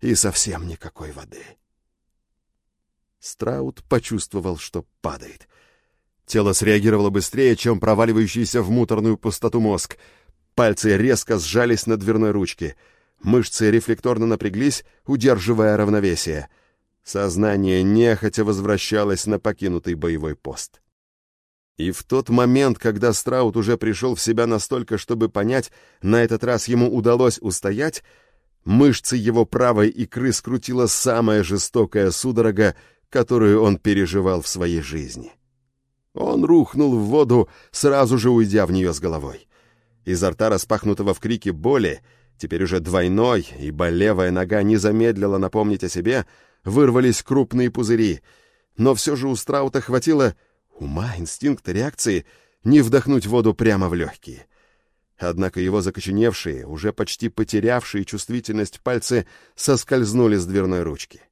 И совсем никакой воды. Страут почувствовал, что падает. Тело среагировало быстрее, чем проваливающийся в муторную пустоту мозг. Пальцы резко сжались на дверной ручке. Мышцы рефлекторно напряглись, удерживая равновесие — Сознание нехотя возвращалось на покинутый боевой пост. И в тот момент, когда Страут уже пришел в себя настолько, чтобы понять, на этот раз ему удалось устоять, мышцы его правой икры скрутила самая жестокая судорога, которую он переживал в своей жизни. Он рухнул в воду, сразу же уйдя в нее с головой. Изо рта, распахнутого в крике боли, теперь уже двойной, ибо левая нога не замедлила напомнить о себе — вырвались крупные пузыри. Но все же у Страута хватило ума, инстинкта, реакции не вдохнуть воду прямо в легкие. Однако его закоченевшие, уже почти потерявшие чувствительность пальцы соскользнули с дверной ручки.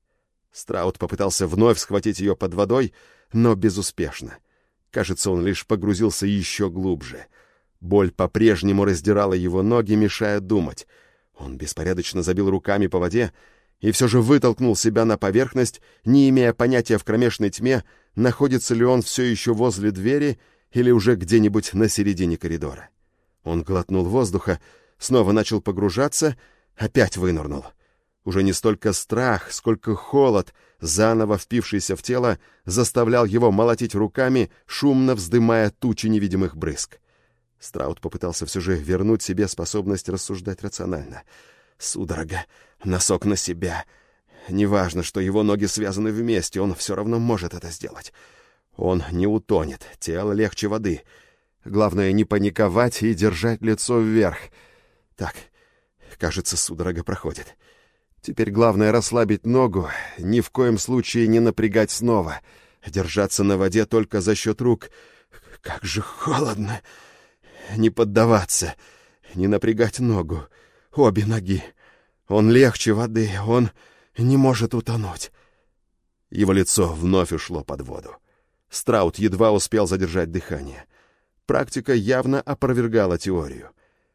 Страут попытался вновь схватить ее под водой, но безуспешно. Кажется, он лишь погрузился еще глубже. Боль по-прежнему раздирала его ноги, мешая думать. Он беспорядочно забил руками по воде, и все же вытолкнул себя на поверхность, не имея понятия в кромешной тьме, находится ли он все еще возле двери или уже где-нибудь на середине коридора. Он глотнул воздуха, снова начал погружаться, опять вынырнул. Уже не столько страх, сколько холод, заново впившийся в тело, заставлял его молотить руками, шумно вздымая тучи невидимых брызг. Страут попытался все же вернуть себе способность рассуждать рационально — Судорога, носок на себя. Неважно, что его ноги связаны вместе, он все равно может это сделать. Он не утонет, тело легче воды. Главное, не паниковать и держать лицо вверх. Так, кажется, судорога проходит. Теперь главное расслабить ногу, ни в коем случае не напрягать снова. Держаться на воде только за счет рук. Как же холодно! Не поддаваться, не напрягать ногу обе ноги. Он легче воды, он не может утонуть. Его лицо вновь ушло под воду. Страут едва успел задержать дыхание. Практика явно опровергала теорию.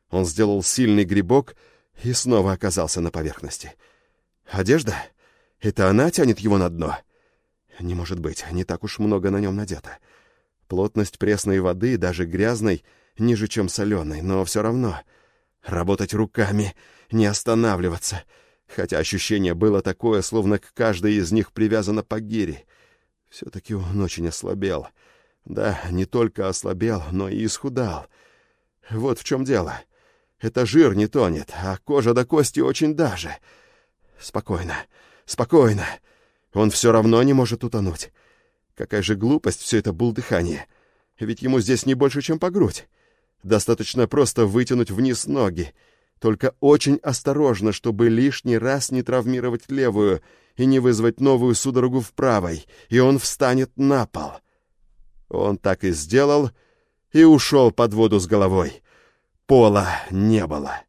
Он сделал сильный грибок и снова оказался на поверхности. Одежда? Это она тянет его на дно? Не может быть, не так уж много на нем надето. Плотность пресной воды, даже грязной, ниже, чем соленой, но все равно. Работать руками, не останавливаться. Хотя ощущение было такое, словно к каждой из них привязано по гире. Все-таки он очень ослабел. Да, не только ослабел, но и исхудал. Вот в чем дело. Это жир не тонет, а кожа до кости очень даже. Спокойно, спокойно. Он все равно не может утонуть. Какая же глупость все это булдыхание. Ведь ему здесь не больше, чем по грудь. Достаточно просто вытянуть вниз ноги. Только очень осторожно, чтобы лишний раз не травмировать левую и не вызвать новую судорогу в правой, и он встанет на пол. Он так и сделал и ушел под воду с головой. Пола не было.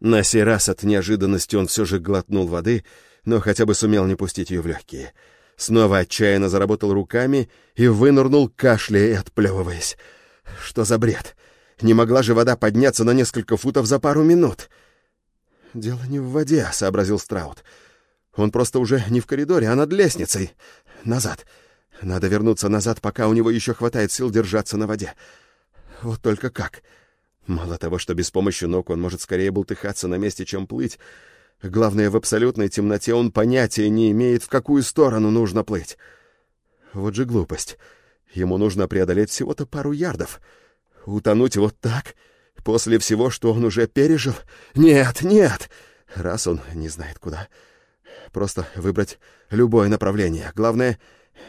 На сей раз от неожиданности он все же глотнул воды, но хотя бы сумел не пустить ее в легкие. Снова отчаянно заработал руками и вынырнул, кашляя и отплевываясь. Что за бред? Не могла же вода подняться на несколько футов за пару минут. «Дело не в воде», — сообразил Страут. «Он просто уже не в коридоре, а над лестницей. Назад. Надо вернуться назад, пока у него еще хватает сил держаться на воде. Вот только как? Мало того, что без помощи ног он может скорее бултыхаться на месте, чем плыть, главное, в абсолютной темноте он понятия не имеет, в какую сторону нужно плыть. Вот же глупость. Ему нужно преодолеть всего-то пару ярдов. Утонуть вот так, после всего, что он уже пережил? Нет, нет! Раз он не знает куда. Просто выбрать любое направление. Главное,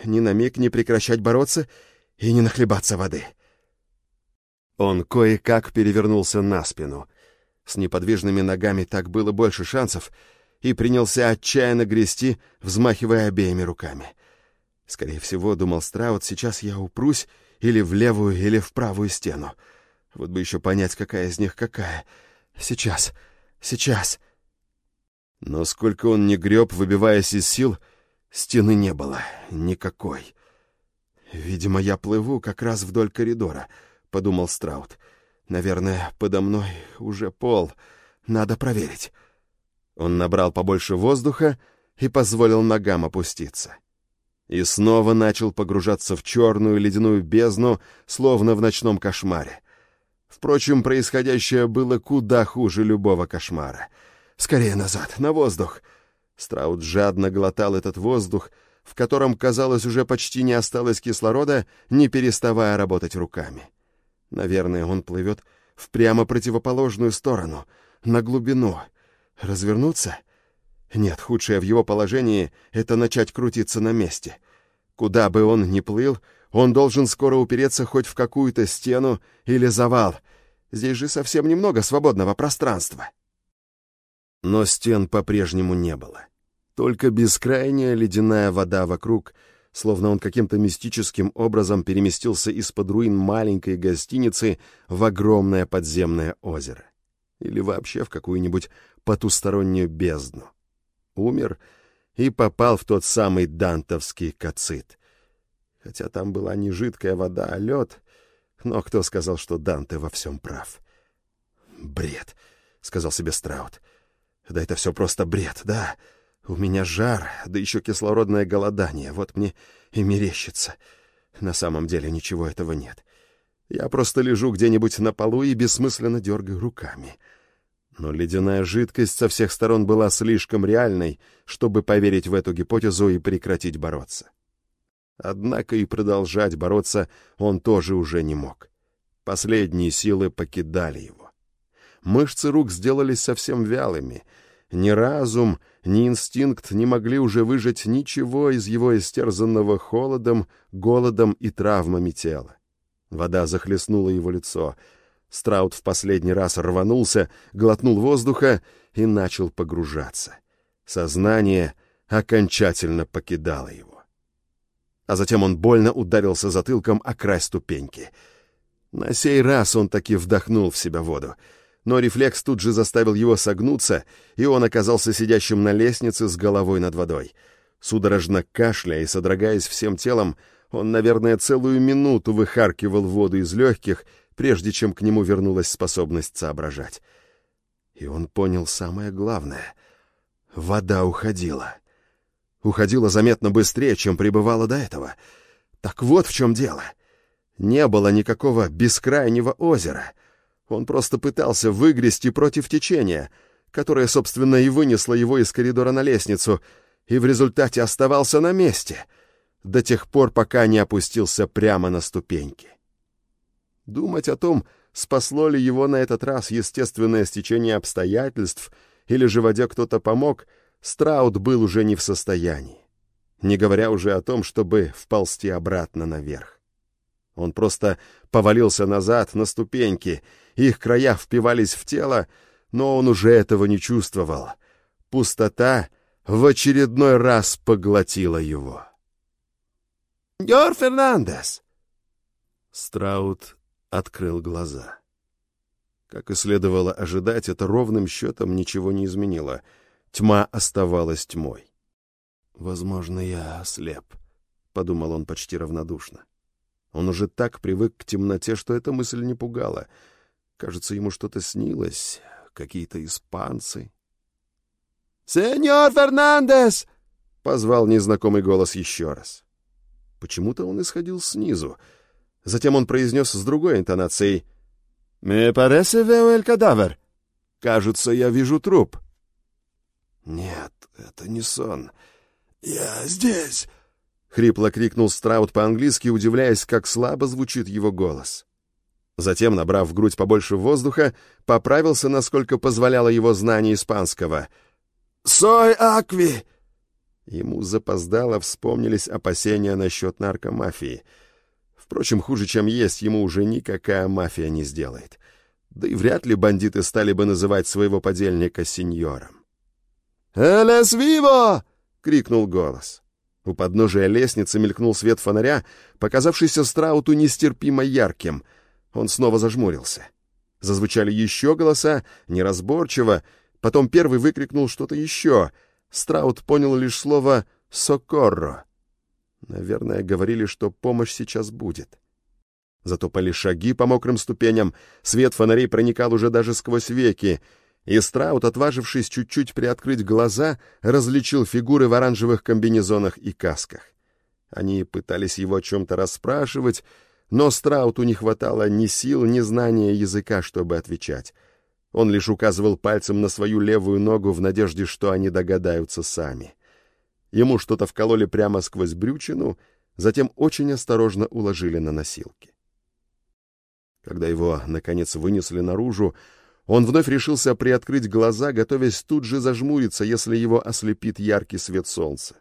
ни на миг не прекращать бороться и не нахлебаться воды. Он кое-как перевернулся на спину. С неподвижными ногами так было больше шансов, и принялся отчаянно грести, взмахивая обеими руками — Скорее всего, думал Страут, сейчас я упрусь или в левую, или в правую стену. Вот бы еще понять, какая из них какая. Сейчас, сейчас. Но сколько он не греб, выбиваясь из сил, стены не было. Никакой. «Видимо, я плыву как раз вдоль коридора», — подумал Страут. «Наверное, подо мной уже пол. Надо проверить». Он набрал побольше воздуха и позволил ногам опуститься и снова начал погружаться в черную ледяную бездну, словно в ночном кошмаре. Впрочем, происходящее было куда хуже любого кошмара. «Скорее назад, на воздух!» Страут жадно глотал этот воздух, в котором, казалось, уже почти не осталось кислорода, не переставая работать руками. Наверное, он плывет в прямо противоположную сторону, на глубину. Развернуться — нет, худшее в его положении — это начать крутиться на месте. Куда бы он ни плыл, он должен скоро упереться хоть в какую-то стену или завал. Здесь же совсем немного свободного пространства. Но стен по-прежнему не было. Только бескрайняя ледяная вода вокруг, словно он каким-то мистическим образом переместился из-под руин маленькой гостиницы в огромное подземное озеро. Или вообще в какую-нибудь потустороннюю бездну умер и попал в тот самый дантовский кацит. Хотя там была не жидкая вода, а лед, но кто сказал, что Данте во всем прав? «Бред», — сказал себе Страут. «Да это все просто бред, да. У меня жар, да еще кислородное голодание, вот мне и мерещится. На самом деле ничего этого нет. Я просто лежу где-нибудь на полу и бессмысленно дергаю руками». Но ледяная жидкость со всех сторон была слишком реальной, чтобы поверить в эту гипотезу и прекратить бороться. Однако и продолжать бороться он тоже уже не мог. Последние силы покидали его. Мышцы рук сделались совсем вялыми. Ни разум, ни инстинкт не могли уже выжать ничего из его истерзанного холодом, голодом и травмами тела. Вода захлестнула его лицо — Страут в последний раз рванулся, глотнул воздуха и начал погружаться. Сознание окончательно покидало его. А затем он больно ударился затылком о край ступеньки. На сей раз он таки вдохнул в себя воду, но рефлекс тут же заставил его согнуться, и он оказался сидящим на лестнице с головой над водой. Судорожно кашляя и содрогаясь всем телом, он, наверное, целую минуту выхаркивал воду из легких — прежде чем к нему вернулась способность соображать. И он понял самое главное. Вода уходила. Уходила заметно быстрее, чем пребывала до этого. Так вот в чем дело. Не было никакого бескрайнего озера. Он просто пытался выгрести против течения, которое, собственно, и вынесло его из коридора на лестницу, и в результате оставался на месте, до тех пор, пока не опустился прямо на ступеньки. Думать о том, спасло ли его на этот раз естественное стечение обстоятельств, или же воде кто-то помог, Страут был уже не в состоянии, не говоря уже о том, чтобы вползти обратно наверх. Он просто повалился назад на ступеньки, их края впивались в тело, но он уже этого не чувствовал. Пустота в очередной раз поглотила его. «Геор Фернандес!» Страут открыл глаза. Как и следовало ожидать, это ровным счетом ничего не изменило. Тьма оставалась тьмой. «Возможно, я ослеп», — подумал он почти равнодушно. Он уже так привык к темноте, что эта мысль не пугала. Кажется, ему что-то снилось, какие-то испанцы. «Сеньор Фернандес!» — позвал незнакомый голос еще раз. Почему-то он исходил снизу, — Затем он произнес с другой интонацией. «Me parece veo el cadáver». «Кажется, я вижу труп». «Нет, это не сон. Я здесь!» — хрипло крикнул Страут по-английски, удивляясь, как слабо звучит его голос. Затем, набрав в грудь побольше воздуха, поправился, насколько позволяло его знание испанского. «Сой акви!» Ему запоздало вспомнились опасения насчет наркомафии — Впрочем, хуже, чем есть, ему уже никакая мафия не сделает. Да и вряд ли бандиты стали бы называть своего подельника сеньором. «Элес виво!» — крикнул голос. У подножия лестницы мелькнул свет фонаря, показавшийся Страуту нестерпимо ярким. Он снова зажмурился. Зазвучали еще голоса, неразборчиво. Потом первый выкрикнул что-то еще. Страут понял лишь слово «сокорро». Наверное, говорили, что помощь сейчас будет. Затопали шаги по мокрым ступеням, свет фонарей проникал уже даже сквозь веки, и Страут, отважившись чуть-чуть приоткрыть глаза, различил фигуры в оранжевых комбинезонах и касках. Они пытались его о чем-то расспрашивать, но Страуту не хватало ни сил, ни знания языка, чтобы отвечать. Он лишь указывал пальцем на свою левую ногу в надежде, что они догадаются сами. Ему что-то вкололи прямо сквозь брючину, затем очень осторожно уложили на носилки. Когда его, наконец, вынесли наружу, он вновь решился приоткрыть глаза, готовясь тут же зажмуриться, если его ослепит яркий свет солнца.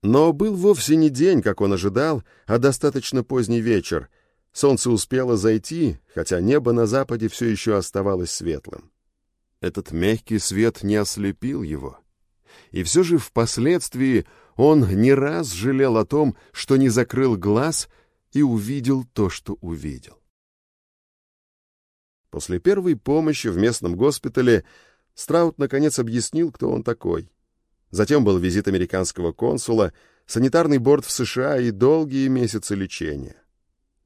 Но был вовсе не день, как он ожидал, а достаточно поздний вечер. Солнце успело зайти, хотя небо на западе все еще оставалось светлым. Этот мягкий свет не ослепил его и все же впоследствии он не раз жалел о том, что не закрыл глаз и увидел то, что увидел. После первой помощи в местном госпитале Страут наконец объяснил, кто он такой. Затем был визит американского консула, санитарный борт в США и долгие месяцы лечения.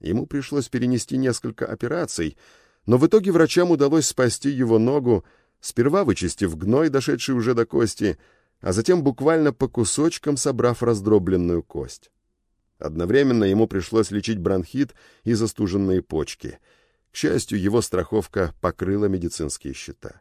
Ему пришлось перенести несколько операций, но в итоге врачам удалось спасти его ногу, сперва вычистив гной, дошедший уже до кости, а затем буквально по кусочкам собрав раздробленную кость. Одновременно ему пришлось лечить бронхит и застуженные почки. К счастью, его страховка покрыла медицинские счета.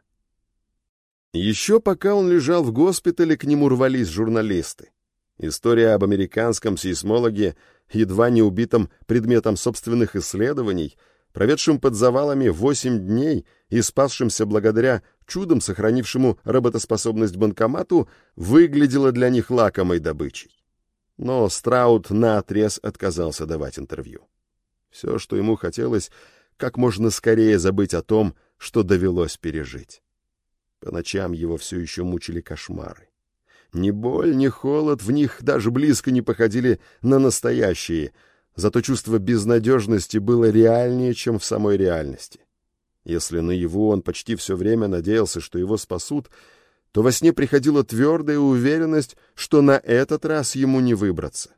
Еще пока он лежал в госпитале, к нему рвались журналисты. История об американском сейсмологе, едва не убитом предметом собственных исследований — проведшим под завалами восемь дней и спасшимся благодаря чудом сохранившему работоспособность банкомату, выглядела для них лакомой добычей. Но Страут наотрез отказался давать интервью. Все, что ему хотелось, как можно скорее забыть о том, что довелось пережить. По ночам его все еще мучили кошмары. Ни боль, ни холод в них даже близко не походили на настоящие — Зато чувство безнадежности было реальнее, чем в самой реальности. Если наяву он почти все время надеялся, что его спасут, то во сне приходила твердая уверенность, что на этот раз ему не выбраться.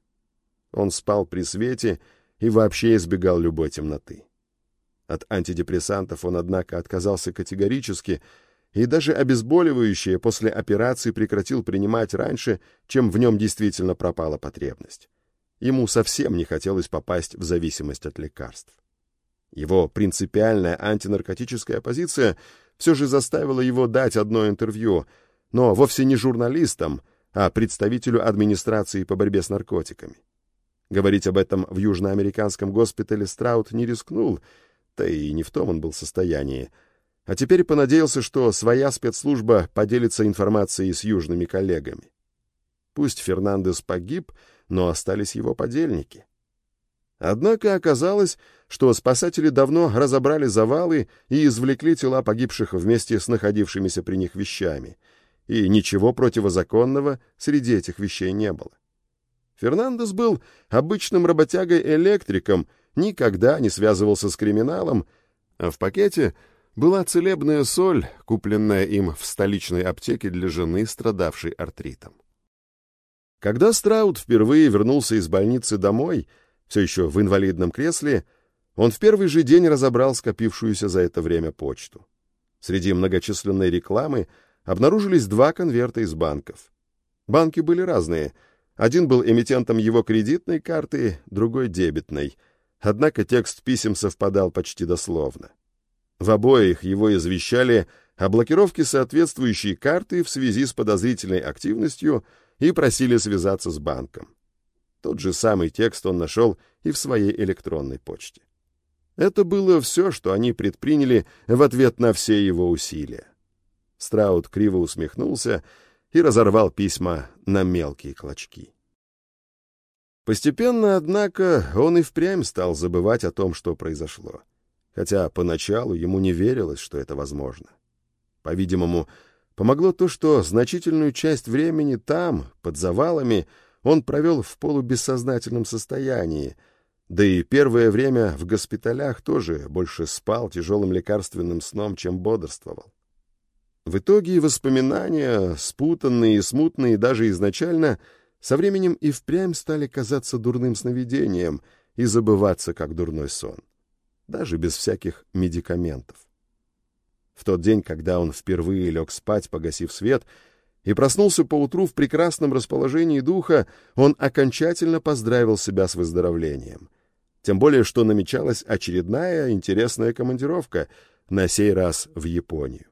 Он спал при свете и вообще избегал любой темноты. От антидепрессантов он, однако, отказался категорически и даже обезболивающее после операции прекратил принимать раньше, чем в нем действительно пропала потребность. Ему совсем не хотелось попасть в зависимость от лекарств. Его принципиальная антинаркотическая позиция все же заставила его дать одно интервью, но вовсе не журналистам, а представителю администрации по борьбе с наркотиками. Говорить об этом в южноамериканском госпитале Страут не рискнул, да и не в том он был состоянии, а теперь понадеялся, что своя спецслужба поделится информацией с южными коллегами. Пусть Фернандес погиб, но остались его подельники. Однако оказалось, что спасатели давно разобрали завалы и извлекли тела погибших вместе с находившимися при них вещами, и ничего противозаконного среди этих вещей не было. Фернандес был обычным работягой-электриком, никогда не связывался с криминалом, а в пакете была целебная соль, купленная им в столичной аптеке для жены, страдавшей артритом. Когда Страут впервые вернулся из больницы домой, все еще в инвалидном кресле, он в первый же день разобрал скопившуюся за это время почту. Среди многочисленной рекламы обнаружились два конверта из банков. Банки были разные. Один был эмитентом его кредитной карты, другой — дебетной. Однако текст писем совпадал почти дословно. В обоих его извещали о блокировке соответствующей карты в связи с подозрительной активностью и просили связаться с банком. Тот же самый текст он нашел и в своей электронной почте. Это было все, что они предприняли в ответ на все его усилия. Страут криво усмехнулся и разорвал письма на мелкие клочки. Постепенно, однако, он и впрямь стал забывать о том, что произошло хотя поначалу ему не верилось, что это возможно. По-видимому, помогло то, что значительную часть времени там, под завалами, он провел в полубессознательном состоянии, да и первое время в госпиталях тоже больше спал тяжелым лекарственным сном, чем бодрствовал. В итоге воспоминания, спутанные и смутные даже изначально, со временем и впрямь стали казаться дурным сновидением и забываться, как дурной сон даже без всяких медикаментов. В тот день, когда он впервые лег спать, погасив свет, и проснулся поутру в прекрасном расположении духа, он окончательно поздравил себя с выздоровлением. Тем более, что намечалась очередная интересная командировка, на сей раз в Японию.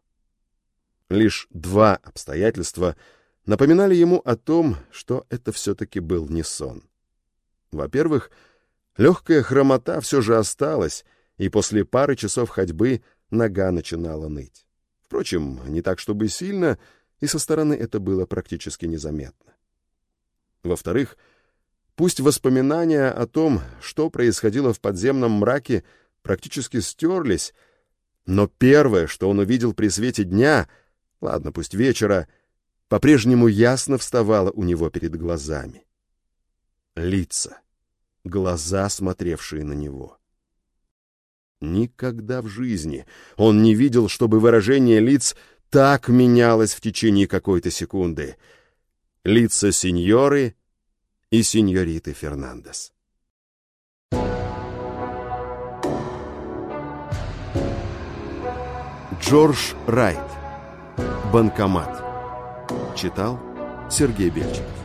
Лишь два обстоятельства напоминали ему о том, что это все-таки был не сон. Во-первых, легкая хромота все же осталась, и после пары часов ходьбы нога начинала ныть. Впрочем, не так чтобы сильно, и со стороны это было практически незаметно. Во-вторых, пусть воспоминания о том, что происходило в подземном мраке, практически стерлись, но первое, что он увидел при свете дня, ладно, пусть вечера, по-прежнему ясно вставало у него перед глазами. Лица, глаза, смотревшие на него. Никогда в жизни он не видел, чтобы выражение лиц так менялось в течение какой-то секунды. Лица сеньоры и сеньориты Фернандес. Джордж Райт. Банкомат. Читал Сергей Бельчиков.